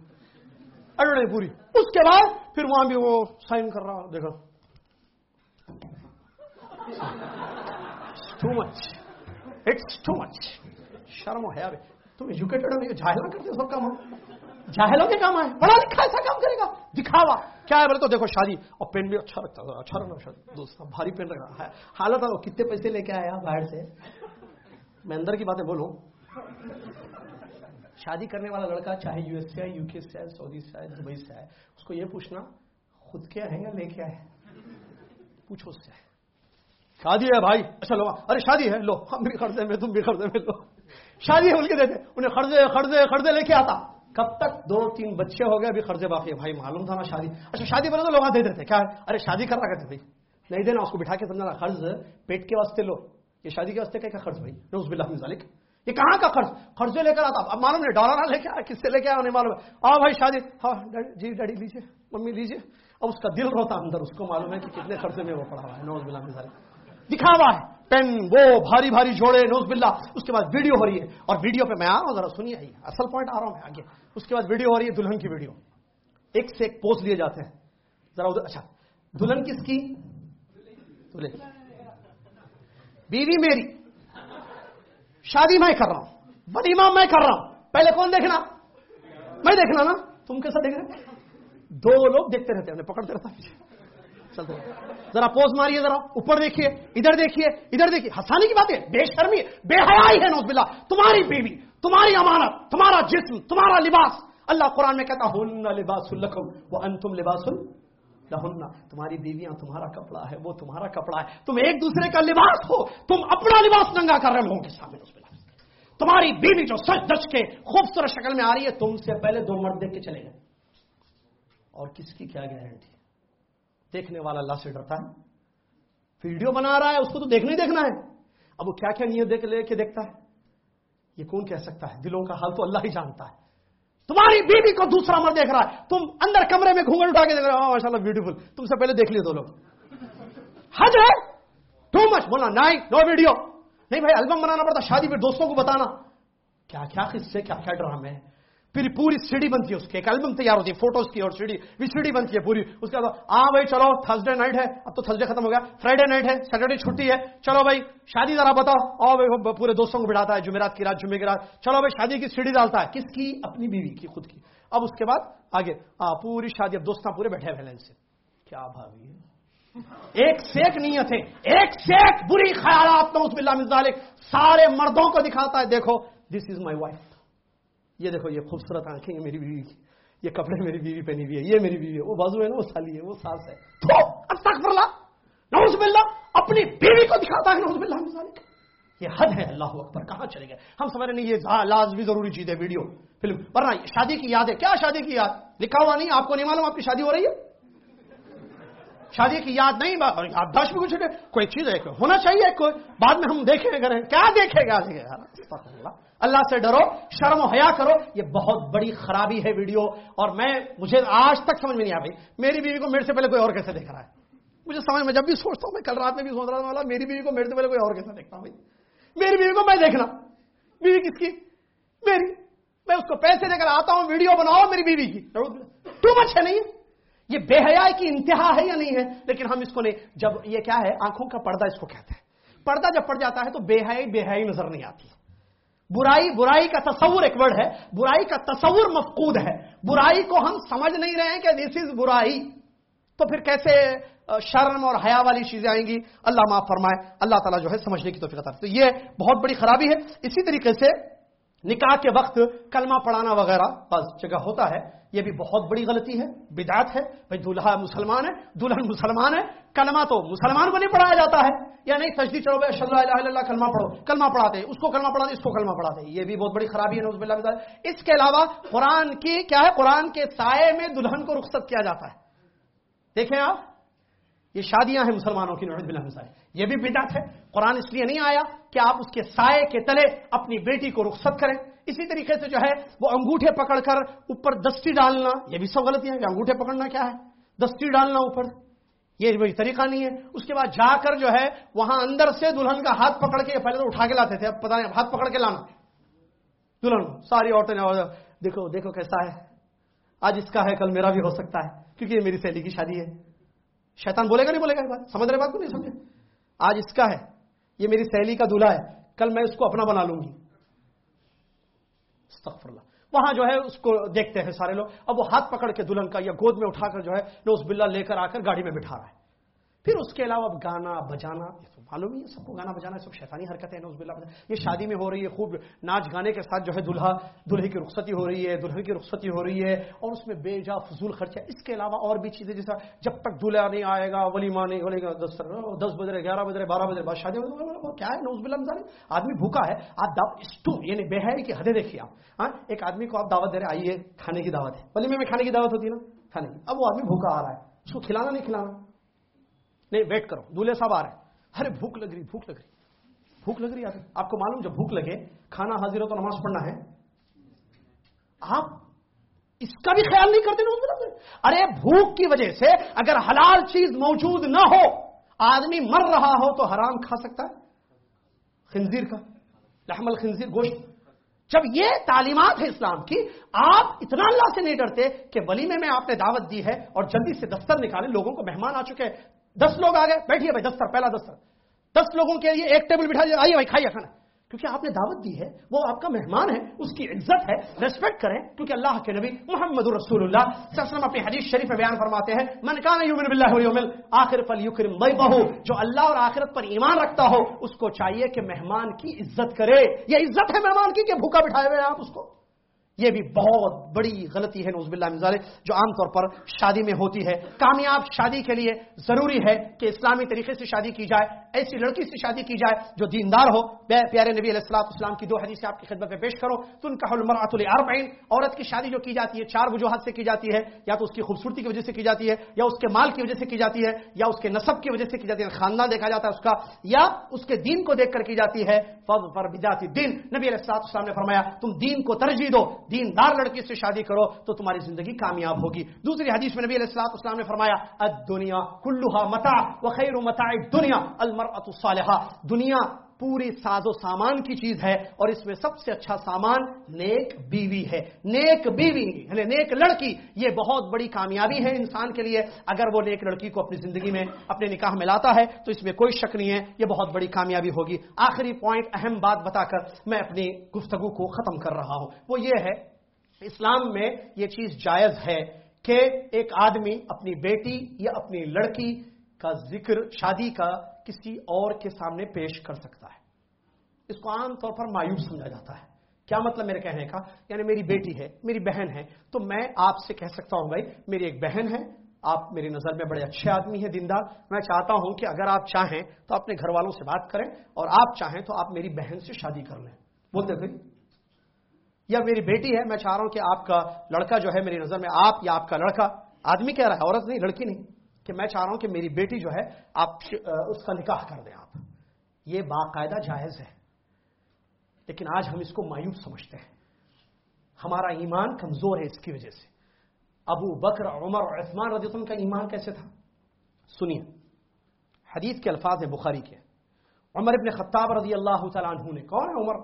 ایڈورٹائز پوری۔ اس کے بعد پھر وہاں بھی وہ سائن کر رہا، دیکھو۔ Too much it's too much شرم ہے ابھی تم ایجوکیٹڈ ہو نہیں جاہل کرتے سب کام جاہلوں کے کام ہے پڑھا لکھا ایسا کام کرے گا۔ دکھاوا۔ کیا ہے بولے تو دیکھو شادی۔ اور پین بھی اچھا لگتا تھا اچھا رہا شادی۔ دوست بھاری پین رکھا۔ ہے حالت ہے کتنے پیسے لے کے آیا باہر سے؟ میں اندر کی باتیں بولوں۔ شادی کرنے والا لڑکا چاہے یو ایس سے آئے، یو کے سے آئے، سعودی سے آئے، دبئی سے آئے، اس کو یہ پوچھنا، خود کیا ہے یا لے کے آئے؟ پوچھو اس سے۔ شادی ہے بھائی اچھا لو، ارے شادی ہے، لو، ہم بھی خرچے میں، تم بھی خرچے میں لو۔ شادی ہے بول کے دیتے، انہیں خرچے خرچے خرچے لے کے آتا۔ کب تک؟ دو، تین بچے ہو گئے، ابھی خرچے باقی ہے بھائی، معلوم تھا نا شادی۔ اچھا شادی بولے تو لوگ دے دیتے، کیا؟ ارے شادی کر رہا کرتے بھائی۔ نہیں دینا، اس کو بٹھا کے سمجھنا خرچ پیٹ کے واسطے لو۔ یہ شادی کے واسطے کیا خرچ بھائی؟ روز بلا ذالک یہ کہاں کا خرچ خرچے لے کر آتا اب معلوم نہیں، ڈالر لے کے آیا کس سے لے کے آیا نہیں معلوم ہاں بھائی شادی۔ ہاں جی ڈیڈی لیجیے، ممی لیجیے۔ اب اس کا دل روتا اندر، اس کو معلوم ہے کہ کتنے خرچے میں وہ پڑا ہوا ہے۔ نوز بلا مثال۔ دکھاوا ہے۔ پین، وہ بھاری بھاری جوڑے، نوز بلا۔ اس کے بعد ویڈیو ہو رہی ہے۔ اور ویڈیو پہ میں آ رہا ہوں، ذرا سنیے۔ آئیے۔ اصل پوائنٹ آ رہا ہوں میں آگے۔ اس کے بعد ویڈیو ہو رہی ہے، دلہن کی ویڈیو۔ ایک سے ایک پوز لیے جاتے ہیں۔ ذرا ادھر اچھا۔ دلہن کس کی؟ دلہن۔ بیوی میری۔ شادی میں کر رہا ہوں ولیمہ میں کر رہا ہوں۔ پہلے کون دیکھنا؟ میں دیکھنا نا۔ تم کیسا دیکھ رہے دو لوگ دیکھتے رہتے ہیں پکڑتے رہتا پیچھے چلتے ذرا پوز ماریے، ذرا اوپر دیکھیے، ادھر دیکھیے ادھر دیکھیے۔ ہنسانے کی بات ہے، بے شرمی بے حیائی ہے نوز بلا تمہاری بیوی، تمہاری امانت، تمہارا جسم، تمہارا لباس۔ اللہ قرآن میں کہتا ہن لباس الکم وہ ان تم لباس لہن، تمہاری بیویاں تمہارا کپڑا ہے، وہ تمہارا کپڑا ہے۔ تم ایک دوسرے کا لباس ہو، تم اپنا لباس ننگا کر رہے لوگوں کے سامنے نوز بلا تمہاری بیوی جو سچ دچ کے خوبصورت شکل میں آ رہی ہے، تم سے پہلے دو مرد دیکھ کے چلے گئے۔ اور کس کی کیا گارنٹی؟ دیکھنے والا اللہ سے ڈرتا ہے۔ ویڈیو بنا رہا ہے، اس کو تو دیکھنا ہی دیکھنا ہے۔ اب وہ کیا کیا نیت دیکھ لے کے دیکھتا ہے؟ یہ کون کہہ سکتا ہے؟ دلوں کا حال تو اللہ ہی جانتا ہے۔ تمہاری بیوی کو دوسرا مرد دیکھ رہا ہے۔ تم اندر کمرے میں گھونگل اٹھا کے دیکھ رہے ہو ماشاء اللہ بیوٹیفل تم سے پہلے دیکھ لیے دو لوگ۔ حج ہے؟ ٹو مچ بولنا نائن نو ویڈیو نہیں بھائی، البم بنانا پڑتا، شادی پہ دوستوں کو بتانا۔ کیا کیا قصے، کیا کیا ڈرامے؟ ہیں پھر پوری سیڑھی بنتی ہے اس کی، ایک البم تیار ہوتی ہے فوٹوز کی اور سیڑھی بھی سیڑھی بنتی ہے پوری۔ اس کے بعد ہاں بھائی، چلو تھرسڈے نائٹ ہے، اب تو تھرسڈے ختم ہو گیا۔ فرائیڈے نائٹ ہے سیٹرڈے چھٹی ہے۔ چلو بھائی، شادی ذرا بتاؤ۔ آؤ بھائی پورے دوستوں کو بٹھاتا ہے، جمعرات کی رات، جمعے کی رات۔ چلو بھائی، شادی کی سیڑھی ڈالتا ہے۔ کس کی؟ اپنی بیوی کی، خود کی۔ اب اس کے بعد، آگے۔ ہاں پوری شادی، اب دوست پورے بیٹھے ہوئے سے۔ کیا بھاوی ہے؟ ایک سیک نیت ہے ایک سیک، بری خیالات نوز باللہ من ذالک۔ سارے مردوں کو دکھاتا ہے، دیکھو دس از مائی وائف یہ دیکھو، یہ خوبصورت آنکھیں میری بیوی کی، یہ کپڑے میری بیوی پہنی ہوئی ہے، یہ میری بیوی ہے، وہ بازو ہے نا، وہ سالی ہے، وہ ساس ہے۔ تو نوز باللہ، اپنی بیوی کو دکھاتا ہے نوز باللہ من ذالک یہ حد ہے، اللہ اکبر، کہاں چلے گئے؟ ہم سمجھ رہے نہیں یہ لازمی ضروری چیز ہے، ویڈیو، فلم۔ ورنہ شادی کی یاد ہے، کیا شادی کی یاد؟ لکھا ہوا نہیں، آپ کو نہیں معلوم، آپ کی شادی ہو رہی ہے؟ شادی کی یاد نہیں یادداشت بھی کچھ کوئی چیز ہے ہونا چاہیے، کوئی بعد میں ہم دیکھیں گے کیا دیکھے گا؟ اللہ اللہ سے ڈرو، شرم و حیا کرو، یہ بہت بڑی خرابی ہے ویڈیو۔ اور میں، مجھے آج تک سمجھ میں نہیں آ رہی میری بیوی کو میرے سے پہلے کوئی اور کیسے دیکھ رہا ہے؟ مجھے سمجھ میں، جب بھی سوچتا ہوں میں کل رات میں بھی سوچ رہا ہوں میری بیوی کو میرے سے پہلے کوئی اور کیسے دیکھتا ہوں میری بیوی کو میں دیکھنا۔ بیوی کس کی؟ میری۔ میں اس کو پیسے دے کر آتا ہوں، ویڈیو بناؤ میری بیوی کی۔ ٹو مچ ہے نہیں؟ یہ بے حیا کی انتہا ہے یا نہیں ہے؟ لیکن ہم اس کو نہیں، جب یہ کیا ہے، آنکھوں کا پردہ اس کو کہتے ہیں۔ پردہ جب پڑ جاتا ہے تو بے حیائی بے حیائی نظر نہیں آتی۔ برائی برائی کا تصور ایک ورڈ ہے، برائی کا تصور مفقود ہے۔ برائی کو ہم سمجھ نہیں رہے ہیں کہ دس از برائی۔ تو پھر کیسے شرم اور حیا والی چیزیں آئیں گی؟ اللہ معاف فرمائے، اللہ تعالیٰ جو ہے سمجھنے کی تو فکر تو یہ بہت بڑی خرابی ہے۔ اسی طریقے سے نکاح کے وقت کلمہ پڑھانا وغیرہ، بس جگہ ہوتا ہے۔ یہ بھی بہت بڑی غلطی ہے، بدعت ہے۔ بھائی دلہا مسلمان ہے، دلہن مسلمان ہے، کلمہ تو مسلمان کو نہیں پڑھایا جاتا ہے۔ یا نہیں، تجدید چلو بھائی اشد اللہ اللہ، کلمہ پڑھو۔ کلمہ پڑھاتے ہیں اس کو کلمہ پڑھاتے، اس کو کلمہ پڑھاتے۔ ہیں یہ بھی بہت بڑی خرابی ہے نوز باللہ اس کے علاوہ قرآن کی، کیا ہے؟ قرآن کے سائے میں دلہن کو رخصت کیا جاتا ہے۔ دیکھیں آپ یہ شادیاں ہیں مسلمانوں کی نوز باللہ یہ بھی بدعت ہے۔ قرآن اس لیے نہیں آیا کہ آپ اس کے سائے کے تلے اپنی بیٹی کو رخصت کریں۔ اسی طریقے سے جو ہے وہ انگوٹھے پکڑ کر اوپر دستی ڈالنا، یہ بھی سب غلطی ہے کہ انگوٹھے پکڑنا کیا ہے؟ دستی ڈالنا اوپر۔ یہ بھی طریقہ نہیں ہے۔ اس کے بعد جا کر جو ہے وہاں اندر سے دلہن کا ہاتھ پکڑ کے، پہلے تو اٹھا کے لاتے تھے، اب پتا نہیں ہاتھ پکڑ کے لانا۔ دلہن، ساری عورتیں دیکھو دیکھو کیسا ہے۔ آج اس کا ہے، کل میرا بھی ہو سکتا ہے، کیونکہ یہ میری سہیلی کی شادی ہے۔ شیطان بولے گا نہیں بولے گا؟ بات سمجھ رہے بات کو نہیں سمجھے؟ آج اس کا ہے، یہ میری سہیلی کا دلہا ہے، کل میں اس کو اپنا بنا لوں گی۔ استغفر اللہ وہاں جو ہے اس کو دیکھتے ہیں سارے لوگ۔ اب وہ ہاتھ پکڑ کے دلہن کا یا گود میں اٹھا کر جو ہے نوز بلا لے کر آ کر گاڑی میں بٹھا رہا ہے۔ پھر اس کے علاوہ اب گانا، بجانا یہ معلوم ہی ہے، سب کو گانا بجانا سب شیطانی حرکت ہے نوز بلا یہ شادی میں ہو رہی ہے، خوب ناچ گانے کے ساتھ جو ہے دلہا، دلہے کی رخصتی ہو رہی ہے دلہن کی رخصتی ہو رہی ہے، اور اس میں بے جا فضول خرچہ۔ اس کے علاوہ اور بھی چیزیں، جیسا جب تک دلہا نہیں آئے گا ولیمہ نہیں بولے گا، دس دس بج رہے، گیارہ بج رہے، بارہ بج رہے بعد شادی کیا ہے، نوز بلا آدمی بھوکا ہے، آپ اسٹو یعنی بے حیائی کی حدیں دیکھیے آپ۔ ہاں ایک آدمی کو آپ دعوت دے رہے آئیے، کھانے کی دعوت ہے۔ ولیمے میں کھانے کی دعوت ہوتی ہے نا؟ کھانے کی۔ اب وہ آدمی بھوکا آ رہا ہے، اس کو کھلانا نہیں کھلانا۔ نہیں، ویٹ کرو، دولہے صاحب آ رہے ہیں۔ ارے بھوک لگ رہی، بھوک لگ رہی۔ بھوک لگ رہی آپ کو معلوم جب بھوک لگے، کھانا حاضر ہو تو نماز پڑھنا ہے۔ آپ اس کا بھی خیال نہیں کرتے ارے بھوک کی وجہ سے اگر حلال چیز موجود نہ ہو، آدمی مر رہا ہو تو حرام کھا سکتا ہے۔ خنزیر کا، لحم الخنزیر، گوشت۔ جب یہ تعلیمات ہے اسلام کی، آپ اتنا اللہ سے نہیں ڈرتے کہ ولیمے میں آپ نے دعوت دی ہے اور جلدی سے دفتر نکالے، لوگوں کو مہمان آ چکے دس لوگ آ گئے بیٹھیے بھائی دستر پہلا دستر دس لوگوں کے لیے ایک ٹیبل بٹھا دیا آئیے بھائی، کھائیے کھانا۔ کیونکہ آپ نے دعوت دی ہے، وہ آپ کا مہمان ہے، اس کی عزت ہے ریسپیکٹ کریں، کیونکہ اللہ کے نبی محمد رسول اللہ صلی اللہ علیہ وسلم اپنی حدیث شریف میں بیان فرماتے ہیں، من کان یؤمن بالله والیوم الاخر فلیکرم ضیفه جو اللہ اور آخرت پر ایمان رکھتا ہو، اس کو چاہیے کہ مہمان کی عزت کرے۔ یہ عزت ہے مہمان کی کہ بھوکا بٹھائے ہوئے آپ اس کو۔ یہ بھی بہت بڑی غلطی ہے نوز باللہ مزال جو عام طور پر شادی میں ہوتی ہے۔ کامیاب شادی کے لیے ضروری ہے کہ اسلامی طریقے سے شادی کی جائے، ایسی لڑکی سے شادی کی جائے جو دیندار ہو۔ پیارے نبی علیہ السلام اسلام کی دو حدیث آپ کی خدمت میں پیش کرو۔ تو ان کا حلمرات العربعین عورت کی شادی جو کی جاتی ہے، چار وجوہات سے کی جاتی ہے۔ یا تو اس کی خوبصورتی کی وجہ سے کی جاتی ہے، یا اس کے مال کی وجہ سے کی جاتی ہے، یا اس کے نصب کی وجہ سے کی جاتی ہے۔ خاندان دیکھا جاتا ہے اس کا، یا اس کے دین کو دیکھ کر کی جاتی ہے۔ فض پر بجاتی دین نبی علیہ السلام اسلام نے فرمایا، تم دین کو ترجیح دو دیندار لڑکی سے شادی کرو تو تمہاری زندگی کامیاب ہوگی۔ دوسری حدیث میں نبی علیہ السلام اسلام نے فرمایا دنیا کلوہا متا و خیر متا دنیا المرأة الصالحہ۔ دنیا پوری ساز و سامان کی چیز ہے اور اس میں سب سے اچھا سامان نیک بیوی ہے۔ نیک بیوی یعنی نیک لڑکی، یہ بہت بڑی کامیابی ہے انسان کے لیے۔ اگر وہ نیک لڑکی کو اپنی زندگی میں اپنے نکاح میں لاتا ہے تو اس میں کوئی شک نہیں ہے، یہ بہت بڑی کامیابی ہوگی۔ آخری پوائنٹ اہم بات بتا کر میں اپنی گفتگو کو ختم کر رہا ہوں۔ وہ یہ ہے، اسلام میں یہ چیز جائز ہے کہ ایک آدمی اپنی بیٹی یا اپنی لڑکی کا ذکر، شادی کا کسی اور کے سامنے پیش کر سکتا ہے۔ اس کو عام طور پر مایوب سمجھا جاتا ہے۔ کیا مطلب میرے کہنے کا؟ یعنی میری بیٹی ہے، میری بہن ہے، تو میں آپ سے کہہ سکتا ہوں، بھائی، میری ایک بہن ہے، آپ میری نظر میں بڑے اچھے آدمی ہیں، دیندار۔ میں چاہتا ہوں کہ اگر آپ چاہیں تو اپنے گھر والوں سے بات کریں، اور آپ چاہیں تو آپ میری بہن سے شادی کر لیں۔ بولتے بھائی۔ یا میری بیٹی ہے، میں چاہ رہا ہوں کہ آپ کا لڑکا جو ہے، میری نظر میں آپ یا آپ کا لڑکا۔ آدمی کہہ رہا ہے، عورت نہیں، لڑکی نہیں۔ کہ میں چاہ رہا ہوں کہ میری بیٹی جو ہے آپ اس کا نکاح کر دیں آپ۔ یہ باقاعدہ جائز ہے۔ لیکن آج ہم اس کو مایوب سمجھتے ہیں۔ ہمارا ایمان کمزور ہے اس کی وجہ سے۔ ابو بکر، عمر اور عثمان رضی اللہ کا ایمان کیسے تھا؟ سنیے۔ حدیث کے الفاظ ہیں بخاری کے۔ عمر ابن خطاب رضی اللہ تعالیٰ عنہ نے کون ہے عمر؟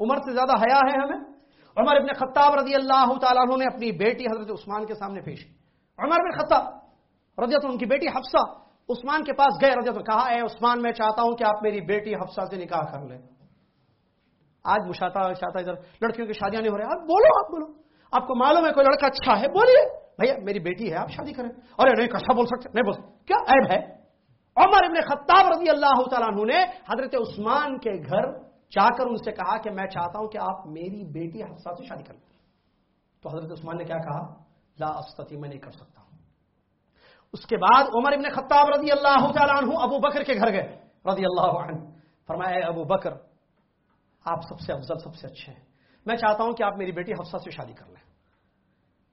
عمر سے زیادہ حیا ہے ہمیں۔ عمر ابن خطاب رضی اللہ تعالیٰ عنہ نے اپنی بیٹی حضرت عثمان کے سامنے پیش کی۔ عمر بن خطاب۔ رضی اللہ ان کی بیٹی حفصہ عثمان کے پاس گئے، رضی اللہ کہا، اے عثمان، میں چاہتا ہوں کہ آپ میری بیٹی حفصہ سے نکاح کر لیں۔ آج مشاتا چاہتا ادھر، لڑکیوں کی شادیاں نہیں ہو رہی۔ آپ بولو آپ بولو۔ آپ کو معلوم ہے کوئی لڑکا اچھا ہے؟ بولیے۔ بھیا، میری بیٹی ہے، آپ شادی کریں۔ ارے نہیں کیسا بول سکتے، نہیں بول سکتے۔ کیا عیب ہے؟ عمر ابن خطاب رضی اللہ تعالیٰ عنہ نے حضرت عثمان کے گھر جا کر ان سے کہا کہ میں چاہتا ہوں کہ آپ میری بیٹی حفصہ سے شادی کر لیں۔ تو حضرت عثمان نے کیا کہا؟ لا استطی میں نہیں کر سکتا۔ اس کے بعد عمر ابن خطاب رضی اللہ تعالیٰ عنہ ابو بکر کے گھر گئے، رضی اللہ عنہ۔ فرمایا، اے ابو بکر، آپ سب سے افضل، سب سے اچھے ہیں۔ میں چاہتا ہوں کہ آپ میری بیٹی حفصہ سے شادی کر لیں۔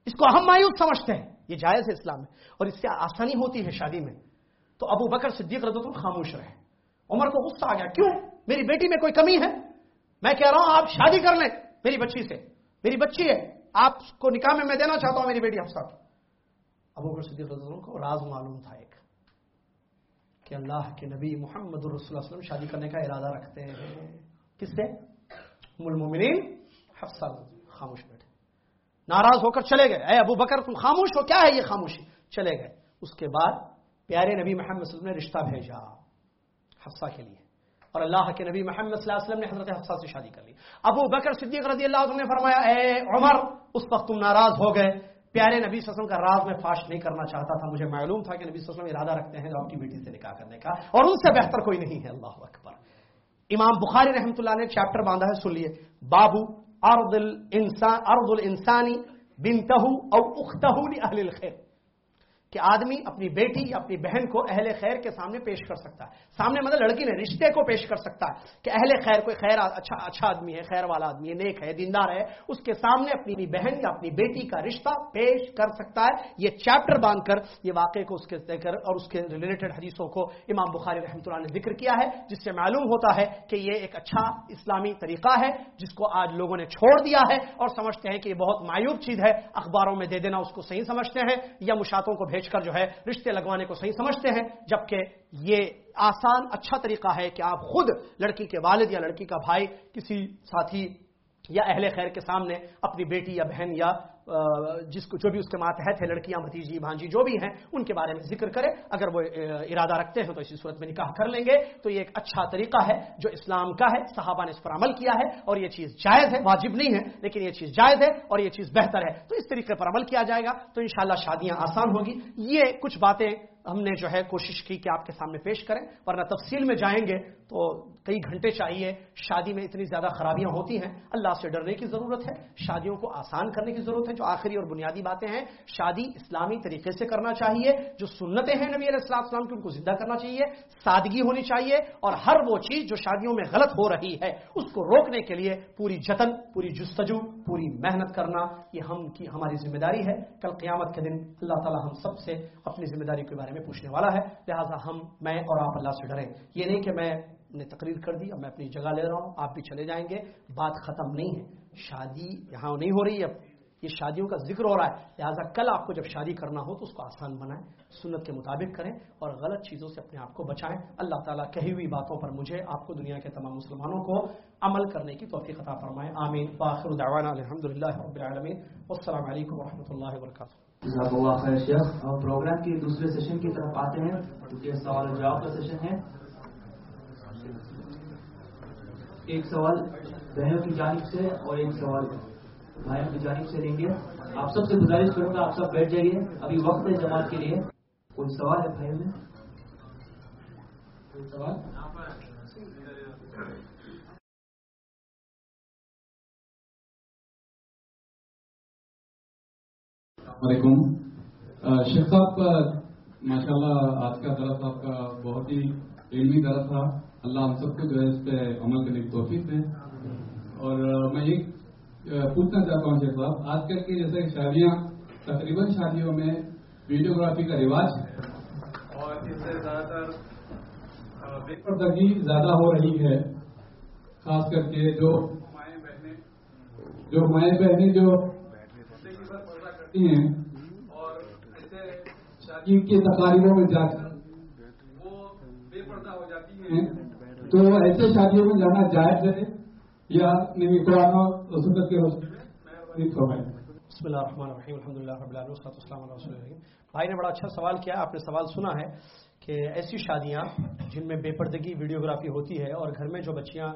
اس کو ہم مایوس سمجھتے ہیں۔ یہ جائز ہے اسلام میں، اور اس سے آسانی ہوتی ہے شادی میں۔ تو ابو بکر صدیق رضی اللہ خاموش رہے۔ عمر کو غصہ آ گیا، کیوں؟ میری بیٹی میں کوئی کمی ہے؟ میں کہہ رہا ہوں، آپ شادی کر لیں میری بچی سے۔ میری بچی ہے، آپ کو نکاح میں میں دینا چاہتا ہوں میری بیٹی افسر ابو بکر صدیق رضی اللہ کو راز معلوم تھا ایک کہ اللہ کے نبی محمد رسول اللہ وسلم شادی کرنے کا ارادہ رکھتے ہیں۔ کس سے؟ ملمومنین حفصہ خاموش بیٹھے۔ ناراض ہو کر چلے گئے۔ اے ابو بکر، تم خاموش ہو؟ کیا ہے یہ خاموشی؟ چلے گئے۔ اس کے بعد پیارے نبی محمد صلی اللہ علیہ وسلم نے رشتہ بھیجا حفصہ کے لیے۔ اور اللہ کے نبی محمد صلی اللہ علیہ وسلم نے حضرت حفصہ سے شادی کر لی۔ ابو بکر صدیق رضی اللہ عنہ نے فرمایا، اے عمر، اس وقت تم ناراض ہو گئے۔ پیارے نبی صلی اللہ علیہ وسلم کا راز میں فاش نہیں کرنا چاہتا تھا، مجھے معلوم تھا کہ نبی صلی اللہ علیہ وسلم ارادہ رکھتے ہیں آپ کی بیٹی سے نکاح کرنے کا، اور ان سے بہتر کوئی نہیں ہے، اللہ اکبر۔ امام بخاری رحمۃ اللہ نے چیپٹر باندھا ہے، سن لیے۔ بابو ارد الانسان ارد الانسانی بنتہو او اختہو لاہل الخیر۔ کہ آدمی اپنی بیٹی یا اپنی بہن کو اہل خیر کے سامنے پیش کر سکتا ہے۔ سامنے مطلب لڑکی نے رشتے کو پیش کر سکتا ہے کہ اہل خیر کوئی خیر اچھا اچھا آدمی ہے، خیر والا آدمی ہے، نیک ہے، دیندار ہے۔ اس کے سامنے اپنی بہن یا اپنی بیٹی کا رشتہ پیش کر سکتا ہے۔ یہ چیپٹر باندھ کر یہ واقعے کو اس کے ذکر اور اس کے ریلیٹڈ حدیثوں کو امام بخاری رحمۃ اللہ نے ذکر کیا ہے، جس سے معلوم ہوتا ہے کہ یہ ایک اچھا اسلامی طریقہ ہے، جس کو آج لوگوں نے چھوڑ دیا ہے اور سمجھتے ہیں کہ یہ بہت مایوب چیز ہے۔ اخباروں میں دے دینا اس کو صحیح سمجھتے ہیں یا مشاتوں کو بھیج کر جو ہے رشتے لگوانے کو صحیح سمجھتے ہیں، جبکہ یہ آسان اچھا طریقہ ہے کہ آپ خود لڑکی کے والد یا لڑکی کا بھائی کسی ساتھی یا اہل خیر کے سامنے اپنی بیٹی یا بہن یا جس کو جو بھی اس کے ماتحت ہے لڑکیاں، بھتیجی، بھانجی، جو بھی ہیں، ان کے بارے میں ذکر کرے اگر وہ ارادہ رکھتے ہیں تو اسی صورت میں نکاح کر لیں گے۔ تو یہ ایک اچھا طریقہ ہے جو اسلام کا ہے۔ صحابہ نے اس پر عمل کیا ہے اور یہ چیز جائز ہے، واجب نہیں ہے، لیکن یہ چیز جائز ہے اور یہ چیز بہتر ہے۔ تو اس طریقے پر عمل کیا جائے گا۔ تو انشاءاللہ شادیاں آسان ہوگی۔ یہ کچھ باتیں ہم نے جو ہے کوشش کی کہ آپ کے سامنے پیش کریں، ورنہ تفصیل میں جائیں گے۔ تو کئی گھنٹے چاہیے شادی میں اتنی زیادہ خرابیاں ہوتی ہیں، اللہ سے ڈرنے کی ضرورت ہے، شادیوں کو آسان کرنے کی ضرورت ہے، جو آخری اور بنیادی باتیں ہیں، شادی اسلامی طریقے سے کرنا چاہیے، جو سنتیں ہیں نبی علیہ السلام السلام کی، ان کو زندہ کرنا چاہیے، سادگی ہونی چاہیے، اور ہر وہ چیز جو شادیوں میں غلط ہو رہی ہے، اس کو روکنے کے لیے پوری جتن، پوری جستجو، پوری محنت کرنا، یہ ہم کی، ہماری ذمہ داری ہے۔ کل قیامت کے دن اللہ تعالی ہم سب سے اپنی ذمہ داری کے بارے میں پوچھنے والا ہے، لہٰذا ہم، میں اور آپ اللہ سے ڈریں۔ یہ نہیں کہ میں نے تقریر کر دی اب میں اپنی جگہ لے رہا ہوں، آپ بھی چلے جائیں گے۔ بات ختم نہیں ہے۔ شادی یہاں نہیں ہو رہی اب یہ شادیوں کا ذکر ہو رہا ہے۔ لہٰذا کل آپ کو جب شادی کرنا ہو تو اس کو آسان بنائیں، سنت کے مطابق کریں اور غلط چیزوں سے اپنے آپ کو بچائیں۔ اللہ تعالیٰ کہی ہوئی باتوں پر مجھے، آپ کو دنیا کے تمام مسلمانوں کو عمل کرنے کی توفیق عطا فرمائیں آمین۔ باخر دعوانا الحمد للہ رب العالمین۔ السلام علیکم و رحمۃ اللہ وبرکاتہ۔ جزاک اللہ خیر، شیخ۔ پروگرام کے دوسرے سیشن کی طرف آتے ہیں۔ سوال و جواب کا سیشن ہے۔ ایک سوال بہنوں کی جانب سے اور ایک سوال بھائیوں کی جانب سے لیں گے۔ آپ سب سے گزارش کروں گا، آپ سب بیٹھ جائیے۔ ابھی وقت ہے جماعت کے لیے۔ کوئی سوال ہے بھائیوں میں؟ کوئی سوال؟ السلام علیکم۔ شیخ صاحب ماشاء اللہ آج کا درس آپ کا بہت ہی علمی درس تھا۔ اللہ ہم سب کو جو ہے اس پہ عمل کرنے کی توفیق دیں۔ اور میں یہ پوچھنا چاہتا ہوں شیخ صاحب آج کل کی جیسے شادیاں تقریباً شادیوں میں ویڈیوگرافی کا رواج ہے۔ اور اس سے زیادہ تر بے پردگی زیادہ ہو رہی ہے خاص کر کے جو مائیں بہنیں۔ جو مائیں بہنیں جو ہیں اور ایسے شادی کی تقاریبوں میں جا کر وہ بے پردہ ہو جاتی ہیں۔ تو ایسے شادیوں میں جانا جائز ہے یا نہیں قرآن و سنت کے بسم اللہ الرحمن الرحیم الحمد للہ رب العالمین، والصلاة والسلام علی رسول اللہ بھائی نے بڑا اچھا سوال کیا، آپ نے سوال سنا ہے کہ ایسی شادیاں جن میں بے پردگی ویڈیوگرافی ہوتی ہے اور گھر میں جو بچیاں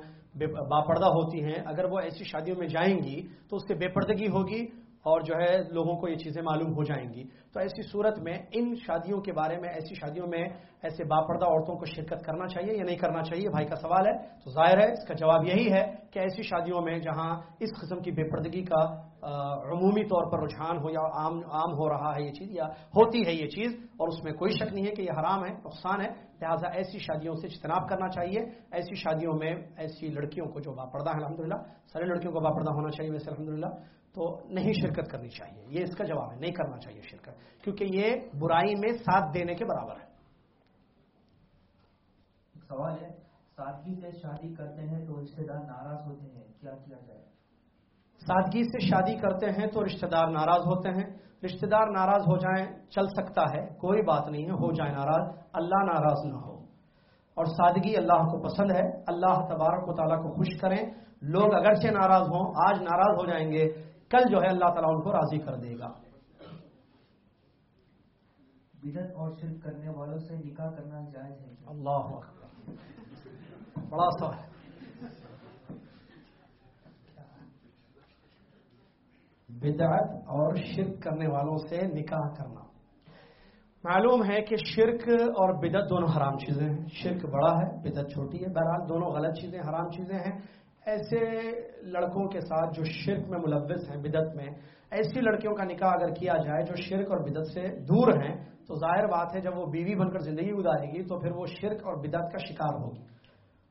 باپردہ ہوتی ہیں، اگر وہ ایسی شادیوں میں جائیں گی تو اس سے بے پردگی ہوگی اور جو ہے لوگوں کو یہ چیزیں معلوم ہو جائیں گی۔ تو ایسی صورت میں ان شادیوں کے بارے میں، ایسی شادیوں میں ایسے باپردہ عورتوں کو شرکت کرنا چاہیے یا نہیں کرنا چاہیے بھائی کا سوال ہے۔ تو ظاہر ہے، اس کا جواب یہی ہے کہ ایسی شادیوں میں جہاں اس قسم کی بے پردگی کا عمومی طور پر رجحان ہو یا عام عام ہو رہا ہے یہ چیز یا ہوتی ہے یہ چیز، اور اس میں کوئی شک نہیں ہے کہ یہ حرام ہے، نقصان ہے، لہٰذا ایسی شادیوں سے اجتناب کرنا چاہیے۔ ایسی شادیوں میں ایسی لڑکیوں کو جو باپردہ ہیں الحمد للہ سارے لڑکیوں کو باپردہ ہونا چاہیے، ویسے الحمد للہ تو نہیں شرکت کرنی چاہیے۔ یہ اس کا جواب ہے نہیں کرنا چاہیے شرکت۔ کیونکہ یہ برائی میں ساتھ دینے کے برابر ہے۔ سوال ہے سادگی سے شادی کرتے ہیں تو رشتے دار ناراض ہوتے ہیں کیا کیا جائے؟ سادگی سے شادی کرتے ہیں تو رشتے دار ناراض ہوتے ہیں۔ رشتے دار ناراض ہو جائیں چل سکتا ہے کوئی بات نہیں ہے ہو جائے ناراض۔ اللہ ناراض نہ ہو۔ اور سادگی اللہ کو پسند ہے۔ اللہ تبارک و تعالیٰ کو خوش کریں۔ لوگ اگرچہ ناراض ہوں آج ناراض ہو جائیں گے کل جو ہے اللہ تعالیٰ ان کو راضی کر دے گا۔ بدت اور شرک کرنے والوں سے نکاح کرنا جائز ہے۔ اللہ بڑا سوال۔ بدعت اور شرک کرنے والوں سے نکاح کرنا۔ معلوم ہے کہ شرک اور بدت دونوں حرام چیزیں ہیں۔ شرک بڑا ہے بدت چھوٹی ہے۔ بہرحال دونوں غلط چیزیں حرام چیزیں ہیں۔ ایسے لڑکوں کے ساتھ جو شرک میں ملوث ہیں بدت میں، ایسی لڑکیوں کا نکاح اگر کیا جائے جو شرک اور بدت سے دور ہیں، تو ظاہر بات ہے جب وہ بیوی بن کر زندگی گزارے گی تو پھر وہ شرک اور بدعت کا شکار ہوگی۔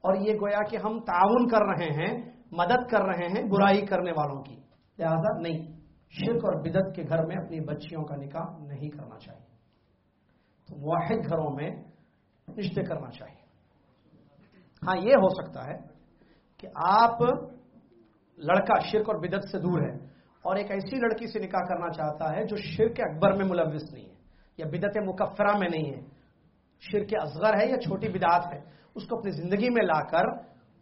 اور یہ گویا کہ ہم تعاون کر رہے ہیں، مدد کر رہے ہیں برائی کرنے والوں کی۔ لہذا نہیں، شرک اور بدعت کے گھر میں اپنی بچیوں کا نکاح نہیں کرنا چاہیے۔ تو واحد گھروں میں رشتے کرنا چاہیے۔ ہاں یہ ہو سکتا ہے کہ آپ لڑکا شرک اور بدت سے دور ہے اور ایک ایسی لڑکی سے نکاح کرنا چاہتا ہے جو شرک اکبر میں ملوث نہیں ہے یا بدت مکفرہ میں نہیں ہے۔ شرک اصغر ہے یا چھوٹی بدعت ہے، اس کو اپنی زندگی میں لا کر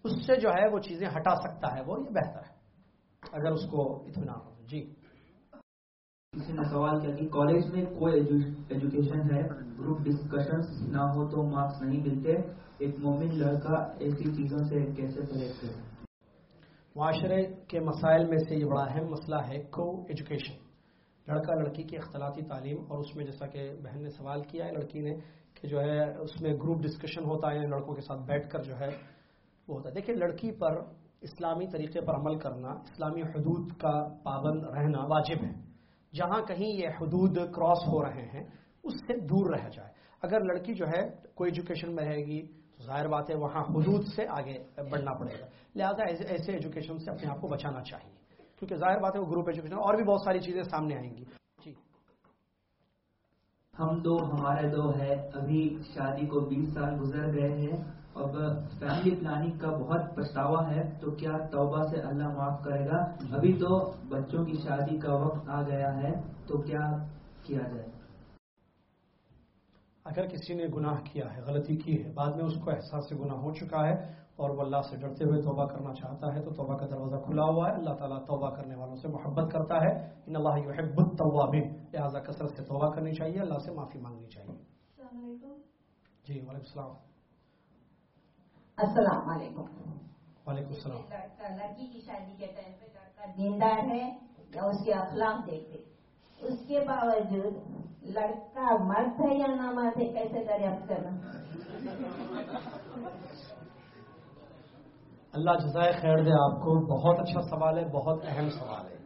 اس سے جو ہے وہ چیزیں ہٹا سکتا ہے، وہ یہ بہتر ہے۔ اگر اس کو اطمینان ہو جی۔ کسی نے سوال کیا کہ کالج میں کوئی ایجوکیشن ہے؟ گروپ ڈسکشن نہ ہو تو مارکس نہیں ملتے۔ ایک مومن لڑکا ایسی چیزوں سے کیسے پرہیز کرے؟ معاشرے کے مسائل میں سے یہ بڑا اہم مسئلہ ہے کو ایجوکیشن لڑکا لڑکی کی اختلاطی تعلیم اور اس میں جیسا کہ بہن نے سوال کیا ہے لڑکی نے کہ جو ہے اس میں گروپ ڈسکشن ہوتا ہے، لڑکوں کے ساتھ بیٹھ کر جو ہے وہ ہوتا ہے۔ دیکھیں لڑکی پر اسلامی طریقے پر عمل کرنا، اسلامی حدود کا پابند رہنا واجب ہے۔ جہاں کہیں یہ حدود کراس ہو رہے ہیں، اس سے دور رہ جائے۔ اگر لڑکی جو ہے کوئی ایجوکیشن میں رہے گی، تو ظاہر بات ہے وہاں حدود سے آگے بڑھنا پڑے گا۔ لہٰذا ایسے ایجوکیشن سے اپنے آپ کو بچانا چاہیے۔ کیونکہ ظاہر بات ہے وہ گروپ ایجوکیشن اور بھی بہت ساری چیزیں سامنے آئیں گی۔ جی۔ ہم دو، ہمارے دو ہے ابھی شادی کو بیس سال گزر گئے ہیں۔ اب فیملی پلاننگ کا بہت پچھتاوا ہے تو کیا توبہ سے اللہ معاف کرے گا؟ ابھی تو بچوں کی شادی کا وقت آ گیا ہے تو کیا کیا جائے؟ اگر کسی نے گناہ کیا ہے غلطی کی ہے بعد میں اس کو احساس سے گناہ ہو چکا ہے اور وہ اللہ سے ڈرتے ہوئے توبہ کرنا چاہتا ہے تو توبہ کا دروازہ کھلا ہوا ہے۔ اللہ تعالیٰ توبہ کرنے والوں سے محبت کرتا ہے۔ ان اللہ يحب التوابین۔ لہٰذا کثرت سے توبہ کرنی چاہیے اللہ سے معافی مانگنی چاہیے۔ جی وعلیکم السلام۔ السلام علیکم۔ وعلیکم السلام۔ لڑکی کی شادی کے ٹائم پہ لڑکا دیندار ہے یا اس کے اخلاق دیکھتے۔ اس کے باوجود لڑکا مرد ہے یا نہ مرد ہے کیسے دریافت کرنا؟ اللہ جزائے خیر دے آپ کو بہت اچھا سوال ہے بہت اہم سوال ہے۔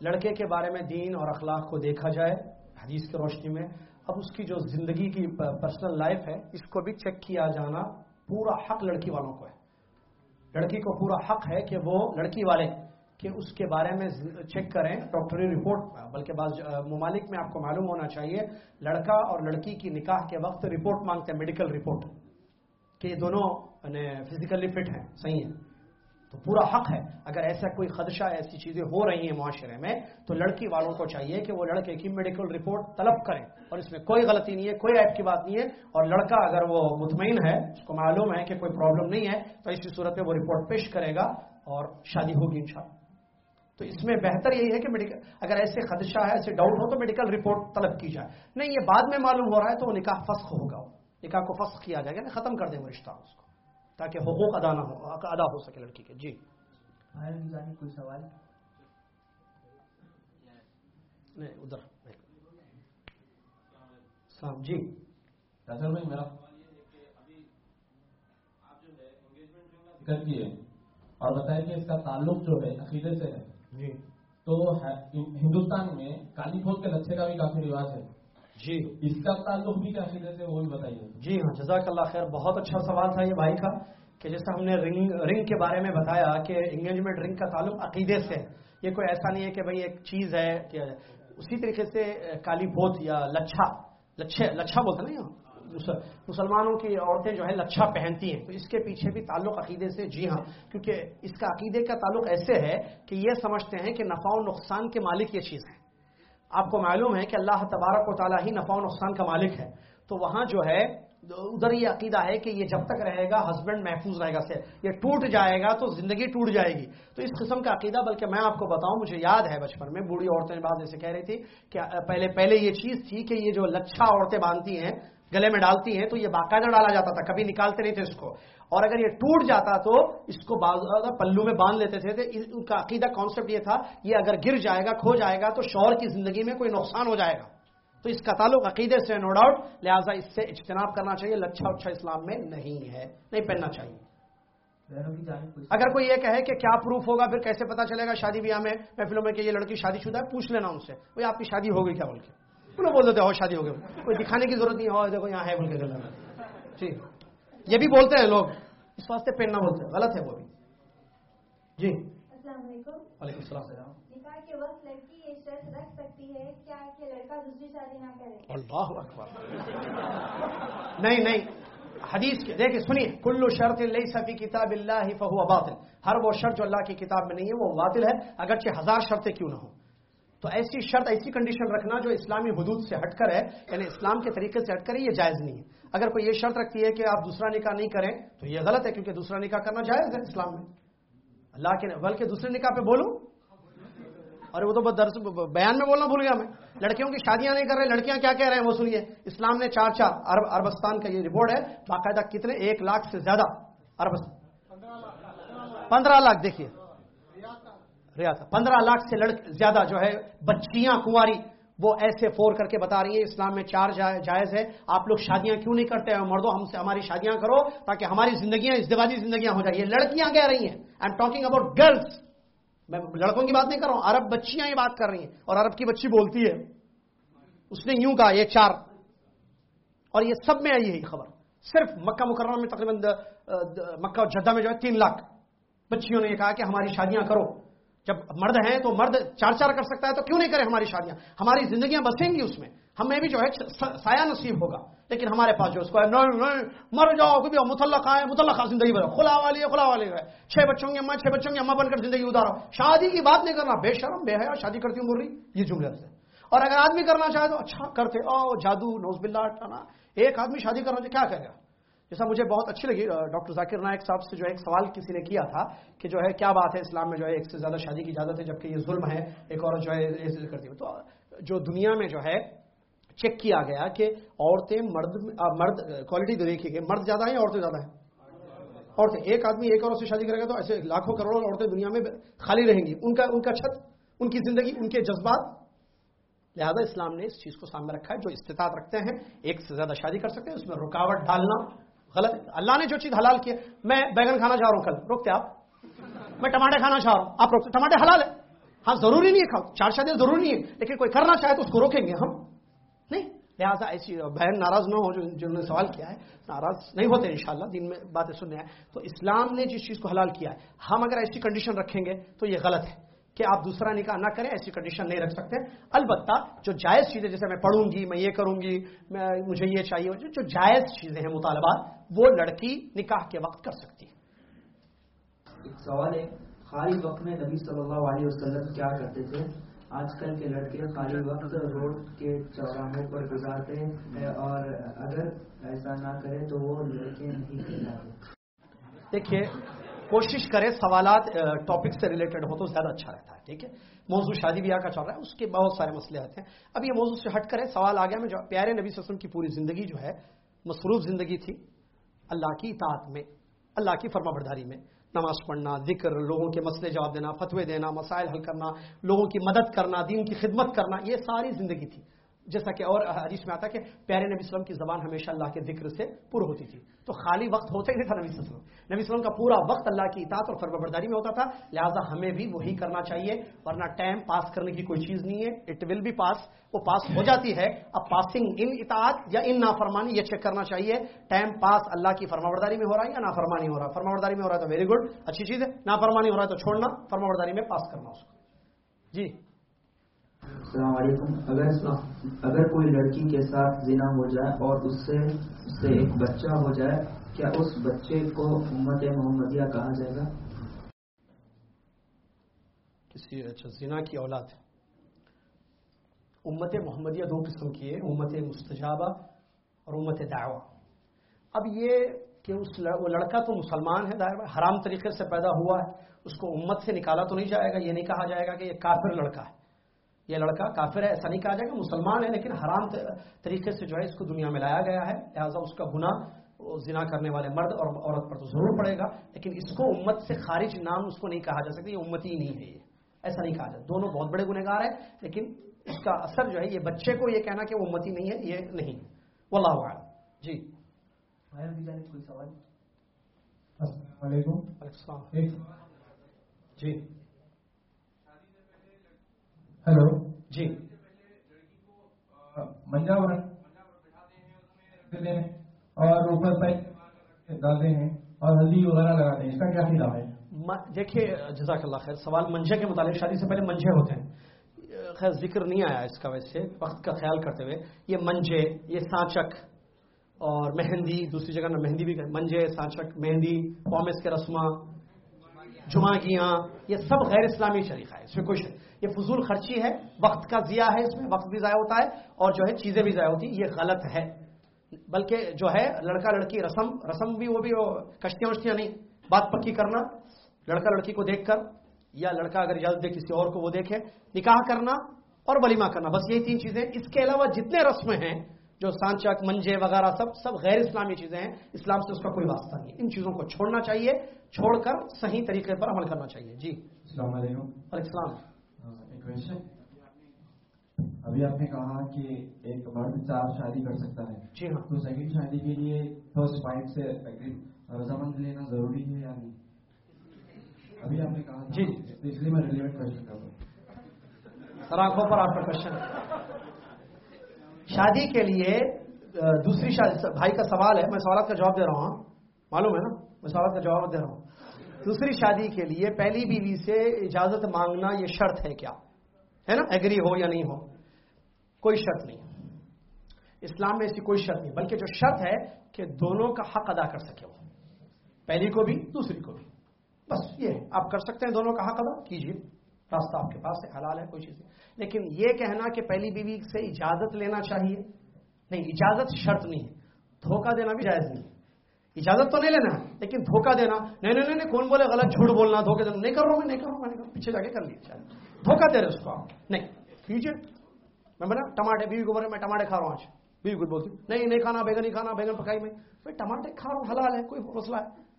لڑکے کے بارے میں دین اور اخلاق کو دیکھا جائے حدیث کی روشنی میں اب اس کی جو زندگی کی پرسنل لائف ہے اس کو بھی چیک کیا جانا پورا حق لڑکی والوں کو ہے۔ لڑکی کو پورا حق ہے کہ وہ لڑکی والے، کہ اس کے بارے میں چیک کریں، ڈاکٹری رپورٹ، بلکہ بعض ممالک میں آپ کو معلوم ہونا چاہیے، لڑکا اور لڑکی کی نکاح کے وقت رپورٹ مانگتے ہیں، میڈیکل رپورٹ، کہ یہ دونوں یعنی فزیکلی فٹ ہیں، صحیح ہیں۔ تو پورا حق ہے۔ اگر ایسا کوئی خدشہ، ایسی چیزیں ہو رہی ہیں معاشرے میں، تو لڑکی والوں کو چاہیے کہ وہ لڑکے کی میڈیکل رپورٹ طلب کریں۔ اور اس میں کوئی غلطی نہیں ہے، کوئی ایپ کی بات نہیں ہے۔ اور لڑکا اگر وہ مطمئن ہے، اس کو معلوم ہے کہ کوئی پرابلم نہیں ہے، تو اسی صورت میں وہ رپورٹ پیش کرے گا اور شادی ہوگی انشاءاللہ۔ تو اس میں بہتر یہی ہے کہ میڈیکل اگر ایسے خدشہ ہے، ایسے ڈاؤٹ ہو، تو میڈیکل رپورٹ طلب کی جائے۔ نہیں، یہ بعد میں معلوم ہو رہا ہے تو وہ نکاح فسخ ہوگا۔ نکاح کو فسخ کیا جائے گا ختم کر دیں وہ رشتہ اس کو۔ تاکہ حقوق ادا نہ ہو ادا ہو سکے لڑکی کے۔ جی۔ کوئی سوال؟ نہیں ادھر۔ السلام جی۔ بھائی میرا ذکر کیے۔ اور بتایا کہ اس کا تعلق جو ہے عقیدے سے ہے۔ جی۔ تو ہندوستان میں کالی پھول کے لچھے کا بھی کافی رواج ہے۔ جی۔ اس کا تعلق بھی کیا عقیدے سے وہ بھی بتائیے۔ جی ہاں جزاک اللہ خیر بہت اچھا سوال تھا یہ بھائی کا کہ جیسا ہم نے رنگ رنگ کے بارے میں بتایا کہ انگیجمنٹ رنگ کا تعلق عقیدے سے۔ ہے یہ کوئی ایسا نہیں ہے کہ بھائی ایک چیز ہے کہ اسی طریقے سے کالی پوت یا لچھا لچھے لچھا بولتے نا مسلمانوں کی عورتیں جو ہے لچھا پہنتی ہیں۔ تو اس کے پیچھے بھی تعلق عقیدے سے۔ جی ہاں کیونکہ اس کا عقیدے کا تعلق ایسے ہے کہ یہ سمجھتے ہیں کہ نفع و نقصان کے مالک یہ چیز ہے آپ کو معلوم ہے کہ اللہ تبارک و تعالیٰ ہی نفع و نقصان کا مالک ہے۔ تو وہاں جو ہے، ادھر یہ عقیدہ ہے کہ یہ جب تک رہے گا ہسبینڈ محفوظ رہے گا سے یہ ٹوٹ جائے گا تو زندگی ٹوٹ جائے گی۔ تو اس قسم کا عقیدہ، بلکہ میں آپ کو بتاؤں، مجھے یاد ہے بچپن میں، بوڑھی عورتیں بات ایسے کہہ رہی تھی کہ، پہلے پہلے یہ چیز تھی کہ یہ جو لچھا عورتیں باندھتی ہیں، گلے میں ڈالتی ہیں، تو یہ باقاعدہ ڈالا جاتا تھا، کبھی نکالتے نہیں تھے اس کو۔ اور اگر یہ ٹوٹ جاتا تو اس کو پلو میں باندھ لیتے تھے ان کا عقیدہ کانسیپٹ یہ تھا یہ اگر گر جائے گا کھو جائے گا تو شوہر کی زندگی میں کوئی نقصان ہو جائے گا۔ تو اس کا تعلق عقیدے سے نو ڈاؤٹ لہٰذا اس سے اجتناب کرنا چاہیے۔ لچھا اچھا اسلام میں نہیں ہے نہیں پہننا چاہیے۔ اگر کوئی یہ کہے کہ کیا پروف ہوگا پھر کیسے پتا چلے گا شادی بیاہ میں محفلوں میں کہ یہ لڑکی شادی شدہ ہے؟ پوچھ لینا ان سے۔ بھائی آپ کی شادی ہو گئی کیا بول کے؟ بول دیتے ہو شادی ہو گئی؟ کوئی دکھانے کی ضرورت نہیں ہو دیکھو یہاں ہے بول کے۔ جی یہ بھی بولتے ہیں لوگ۔ اس واسطے پہننا بولتے ہیں۔ غلط ہے وہ بھی۔ جی۔ السلام علیکم۔ وعلیکم السلام۔ نکاح کے وقت لڑکی یہ شرط رکھ سکتی ہے کیا کہ لڑکا دوسری شادی نہ کرے۔ اللہ اکبر۔ نہیں نہیں۔ حدیث کے دیکھیں سنیے۔ کلو شرط لئی سفی کتاب اللہ فہو باطل۔ ہر وہ شرط جو اللہ کی کتاب میں نہیں ہے وہ باطل ہے۔ اگرچہ ہزار شرطیں کیوں نہ ہوں۔ تو ایسی شرط ایسی کنڈیشن رکھنا جو اسلامی حدود سے ہٹ کر ہے یعنی اسلام کے طریقے سے ہٹ کر ہے یہ جائز نہیں ہے۔ اگر کوئی یہ شرط رکھتی ہے کہ آپ دوسرا نکاح نہیں کریں، تو یہ غلط ہے کیونکہ دوسرا نکاح کرنا جائز ہے اسلام میں۔ اللہ کے بلکہ دوسرے نکاح پہ بولوں؟ اور وہ تو درس بیان میں بولنا بھول گیا میں۔ لڑکیوں کی شادیاں نہیں کر رہے، لڑکیاں کیا کہہ رہے ہیں؟ وہ سنیے۔ اسلام نے چار چار، عرب عربستان کا یہ رپورٹ ہے باقاعدہ کتنے؟ ایک لاکھ سے زیادہ عربستان۔ پندرہ لاکھ، دیکھیے۔ ریاست۔ پندرہ لاکھ سے لڑک زیادہ جو ہے، بچیاں، کنواری۔ وہ ایسے فور کر کے بتا رہی ہیں، اسلام میں چار جائز ہے۔ آپ لوگ شادیاں کیوں نہیں کرتے ہیں؟ مردوں، ہم سے ہماری شادیاں کرو تاکہ ہماری زندگیاں ازدواجی زندگیاں ہو جائیں۔ یہ لڑکیاں کہہ رہی ہیں۔ I am talking about girls میں لڑکوں کی بات نہیں کر رہا ہوں، عرب بچیاں یہ بات کر رہی ہیں۔ اور عرب کی بچی بولتی ہے۔ اس نے یوں کہا، یہ چار۔ اور یہ سب میں آئی ہے یہ خبر۔ صرف مکہ مکرمہ میں تقریباً مکہ اور جدہ میں جو ہے، تین لاکھ بچیوں نے یہ کہا کہ ہماری شادیاں کرو۔ جب مرد ہیں تو مرد چار چار کر سکتا ہے، تو کیوں نہیں کرے ہماری شادیاں؟ ہماری زندگیاں بسیں گی اس میں۔ ہمیں بھی جو ہے سایہ نصیب ہوگا۔ لیکن ہمارے پاس جو اس کو ہے، نہیں نہیں، مر جاؤ، کبھی متعلق آئے، متعلق زندگی بناؤ۔ خلا والی ہے، خلا والی ہے۔ چھ بچوں کی اماں چھ بچوں کی اماں بن کر زندگی اتارو شادی کی بات نہیں کرنا، بے شرم، بے حیا، شادی کرتی ہوں بول رہی۔ یہ جملے سے اور اگر آدمی کرنا چاہے تو اچھا کرتے او جادو نوز بلّہ ایک آدمی شادی کرنا چاہے، کیا کرے گا؟ جیسا مجھے بہت اچھی لگی ڈاکٹر ذاکر نائک صاحب سے جو ایک سوال کسی نے کیا تھا کہ جو ہے کیا بات ہے اسلام میں جو ہے ایک سے زیادہ شادی کی اجازت ہے جبکہ یہ ظلم ہے، ایک عورت جو ہے کرتی ہے تو جو دنیا میں جو ہے چیک کیا گیا کہ عورتیں مرد مرد کوالٹی تو دیکھیے کہ مرد زیادہ ہیں عورتیں زیادہ ہیں؟ عورتیں، ایک آدمی ایک عورت سے شادی کرے گا تو ایسے لاکھوں کروڑوں عورتیں دنیا میں خالی رہیں گی۔ ان کا ان کا چھت، ان کی زندگی، ان کے جذبات۔ لہذا اسلام نے اس چیز کو سامنے رکھا ہے جو استطاعت رکھتے ہیں، ایک سے زیادہ شادی کر سکتے ہیں، اس میں رکاوٹ ڈالنا۔ غلط اللہ نے جو چیز حلال کی ہے، میں بیگن کھانا چاہ رہا ہوں کل۔ روکتے آپ؟ میں ٹماٹے کھانا چاہ رہا ہوں۔ آپ روکتے ٹماٹے حلال ہے؟ ہاں ضروری نہیں ہے کھاؤ۔ چار شادی ضروری نہیں ہے۔ لیکن کوئی کرنا چاہے تو اس کو روکیں گے ہم۔ نہیں؟ لہٰذا ایسی بہن ناراض نہ ہو، جو جنہوں نے سوال کیا ہے، ناراض نہیں ہوتے انشاءاللہ دن میں باتیں سننے ہیں۔ تو اسلام نے جس چیز کو حلال کیا ہے، ہم اگر ایسی کنڈیشن رکھیں گے تو یہ غلط ہے۔ کہ آپ دوسرا نکاح نہ کریں ایسی کنڈیشن نہیں رکھ سکتے۔ البتہ جو جائز چیزیں جیسے میں پڑھوں گی میں یہ کروں گی میں مجھے یہ چاہیے جو جائز چیزیں ہیں مطالبات وہ لڑکی نکاح کے وقت کر سکتی ہے۔ ایک سوال ہے خالی وقت میں نبی صلی اللہ علیہ وسلم کیا کرتے تھے؟ آج کل کے لڑکے خالی وقت روڈ کے چوراہوں پر گزارتے ہیں اور اگر ایسا نہ کرے تو وہ لڑکے نہیں دیکھیے کوشش کرے سوالات ٹاپک سے ریلیٹڈ ہو تو زیادہ اچھا رہتا ہے، ٹھیک ہے؟ موضوع شادی بیاہ کا چل رہا ہے، اس کے بہت سارے مسئلے آتے ہیں۔ اب یہ موضوع سے ہٹ کرے سوال آ گیا، میں جو پیارے نبی وسلم کی پوری زندگی جو ہے، مصروف زندگی تھی، اللہ کی اطاعت میں، اللہ کی فرما برداری میں، نماز پڑھنا، ذکر، لوگوں کے مسئلے جواب دینا، فتوے دینا، مسائل حل کرنا، لوگوں کی مدد کرنا، دین کی خدمت کرنا، یہ ساری زندگی تھی۔ جیسا کہ اور حدیث میں آتا کہ پیارے نبی وسلم کی زبان ہمیشہ اللہ کے ذکر سے پر ہوتی تھی۔ تو خالی وقت ہوتا ہی نہیں تھا نبی وسلم۔ نبی وسلم کا پورا وقت اللہ کی اطاعت اور فرما برداری میں ہوتا تھا۔ لہٰذا ہمیں بھی وہی کرنا چاہیے، ورنہ ٹائم پاس کرنے کی کوئی چیز نہیں ہے۔ اٹ ول بی پاس وہ پاس ہو جاتی ہے۔ اب پاسنگ ان اطاعت یا ان نافرمانی یہ چیک کرنا چاہیے۔ ٹائم پاس اللہ کی فرما برداری میں ہو رہا ہے یا نافرمانی ہو رہا ہے؟ فرما برداری میں ہو رہا ہے تو ویری گڈ اچھی چیز ہے۔ نافرمانی ہو رہا ہے تو چھوڑنا فرما برداری میں پاس کرنا اس کو۔ جی۔ السلام علیکم۔ اگر اگر کوئی لڑکی کے ساتھ زنا ہو جائے اور اس سے اس سے ایک بچہ ہو جائے، کیا اس بچے کو امت محمدیہ کہا جائے گا؟ کسی اچھا زنا کی اولاد۔ امت محمدیہ دو قسم کی ہے، امت مستجابہ اور امت دعوہ اب یہ کہ اس وہ لڑکا تو مسلمان ہے دائر حرام طریقے سے پیدا ہوا ہے، اس کو امت سے نکالا تو نہیں جائے گا، یہ نہیں کہا جائے گا کہ یہ کافر لڑکا ہے۔ یہ لڑکا کافر ہے ایسا نہیں کہا جائے گا مسلمان ہے لیکن حرام طریقے سے جو ہے اس کو دنیا میں لایا گیا ہے۔ لہٰذا اس کا گناہ زنا کرنے والے مرد اور عورت پر تو ضرور پڑے گا۔ لیکن اس کو امت سے خارج نام اس کو نہیں کہا جا سکتا یہ امتی ہی نہیں ہے یہ۔ ایسا نہیں کہا جاتا دونوں بہت بڑے گنہگار ہیں لیکن اس کا اثر جو ہے یہ بچے کو یہ کہنا کہ وہ امتی نہیں ہے یہ نہیں۔ واللہ اعلم۔ جی۔ کوئی سوال؟ السلام علیکم۔ جی۔ ہیلو جی۔ منجا اور اوپر ڈالتے ہیں اور ہلدی وغیرہ لگاتے ہیں اس کا کیا خلاف ہے؟ دیکھیے جزاک اللہ خیر سوال منجے کے متعلق شادی سے پہلے منجے ہوتے ہیں۔ خیر ذکر نہیں آیا اس کا ویسے وقت کا خیال کرتے ہوئے۔ یہ منجے یہ سانچک اور مہندی دوسری جگہ نہ مہندی بھی منجے سانچک مہندی پومس کے رسماں جمعہ گیاں یہ سب غیر اسلامی شریقہ ہے اس میں کوئی یہ فضول خرچی ہے وقت کا ضیاع ہے اس میں وقت بھی ضائع ہوتا ہے اور جو ہے چیزیں بھی ضائع ہوتی یہ غلط ہے۔ بلکہ جو ہے لڑکا لڑکی رسم رسم بھی وہ بھی کشتیاں وشتیاں نہیں۔ بات پکی کرنا لڑکا لڑکی کو دیکھ کر یا لڑکا اگر جلد دے کسی اور کو وہ دیکھے نکاح کرنا اور ولیمہ کرنا بس یہی تین چیزیں۔ اس کے علاوہ جتنے رسمیں ہیں جو سانچک منجے وغیرہ سب سب غیر اسلامی چیزیں ہیں اسلام سے اس کا کوئی واسطہ نہیں۔ ان چیزوں کو چھوڑنا چاہیے چھوڑ کر صحیح طریقے پر عمل کرنا چاہیے۔ جی۔ السلام علیکم۔ وعلیکم السلام۔ ابھی آپ نے کہا کہ ایک مرد چار شادی کر سکتا ہے جی ہاں تو سیکنڈ شادی کے لیے فرسٹ وائف سے رضامند لینا ضروری ہے یا نہیں ابھی آپ نے کہا جی اس لیے میں ریلیونٹ کوشچن کر ہوں سر آنکھوں پر آپ کا کوشچن شادی کے لیے دوسری شادی بھائی کا سوال ہے میں سوالات کا جواب دے رہا ہوں معلوم ہے نا میں سوالات کا جواب دے رہا ہوں دوسری شادی کے لیے پہلی بیوی سے اجازت مانگنا یہ شرط ہے کیا؟ ہے نا؟ ایگری ہو یا نہیں ہو؟ کوئی شرط نہیں. اسلام میں ایسی کوئی شرط نہیں، بلکہ جو شرط ہے کہ دونوں کا حق ادا کر سکے وہ، پہلی کو بھی، دوسری کو بھی. بس یہ آپ کر سکتے ہیں دونوں کا حق ادا، کیجیے. راستہ آپ کے پاس ہے، حلال ہے، کوئی چیز نہیں. لیکن یہ کہنا کہ پہلی بیوی سے اجازت لینا چاہیے، نہیں، اجازت شرط نہیں ہے، دھوکہ دینا بھی جائز نہیں ہے. اجازت تو نہیں لینا ہے لیکن دھوکہ دینا۔ نہیں نہیں نہیں کون بولے؟ غلط جھوٹ بولنا، دھوکہ دینا۔ نہیں کر رہا ہوں میں، نہیں کر رہا ہوں پیچھے جا کے کر لیا دھوکہ دے رہے اس کو نہیں، کیجیے۔ میں بنا ٹماٹے، بیوی کو بولے، میں ٹماٹے کھا رہا ہوں آج۔ بیوی کو بولتی نہیں نہیں کھانا، بیگن نہیں کھانا، بیگن پکائی میں۔ بھائی ٹماٹے کھا رہا ہوں، حلال ہے، کوئی مسئلہ ہے۔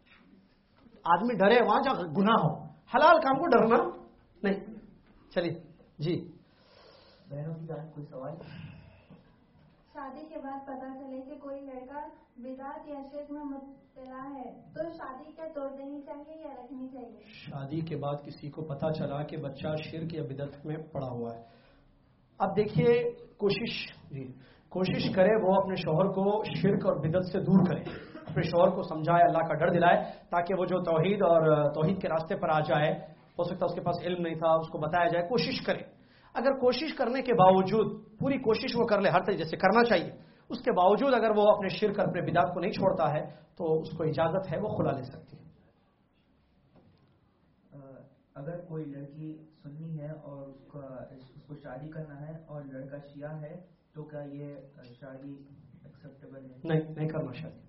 آدمی ڈرے، وہاں جہاں گنا ہو۔ حلال کام کو ڈرنا۔ نہیں، چلیے۔ جی۔ بہنوں کی کوئی سوال؟ شادی کے بعد پتہ چلے کہ کوئی لڑکا بدعت یا شرک میں مبتلا ہے، تو شادی کیا توڑ دینی چاہیے یا رکھنی چاہیے؟ شادی کے بعد کسی کو پتہ چلا کہ بچہ شرک یا بدعت میں پڑا ہوا ہے۔ اب دیکھیے، کوشش جی کوشش کرے وہ اپنے شوہر کو شرک اور بدعت سے دور کرے۔ اپنے شوہر کو سمجھائے، اللہ کا ڈر دلائے، تاکہ وہ جو توحید اور توحید کے راستے پر آ جائے، ہو سکتا ہے اس کے پاس علم نہیں تھا، اس کو بتایا جائے۔ کوشش کرے۔ اگر کوشش کرنے کے باوجود پوری کوشش وہ کر لے ہر طریقے سے کرنا چاہیے اس کے باوجود اگر وہ اپنے شرک اپنے بدات کو نہیں چھوڑتا ہے تو اس کو اجازت ہے وہ کھلا لے سکتی ہے۔ اگر کوئی لڑکی سنی ہے اور اس کا اس کو شادی کرنا ہے اور لڑکا شیعہ ہے تو کیا یہ شادی ایکسیپٹیبل ہے؟ نہیں نہیں کرنا شادی۔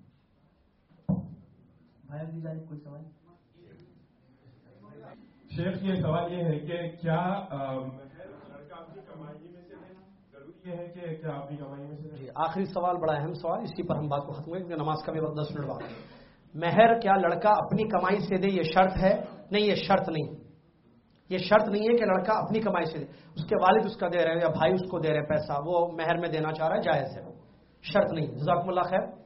بھائی کی جانے کوئی سوال؟ شیخ یہ سوال یہ ہے کہ کیا جی آخری سوال، بڑا اہم سوال، اسی پر ہم بات کو ختم کریں نماز کا بھی وقت دس منٹ بعد مہر کیا لڑکا اپنی کمائی سے دے یہ شرط ہے؟ نہیں، یہ شرط نہیں۔ یہ شرط نہیں ہے کہ لڑکا اپنی کمائی سے دے اس کے والد اس کا دے رہے ہیں یا بھائی اس کو دے رہے ہیں پیسہ، وہ مہر میں دینا چاہ رہا ہے، جائز ہے شرط نہیں، جزاکم اللہ خیر۔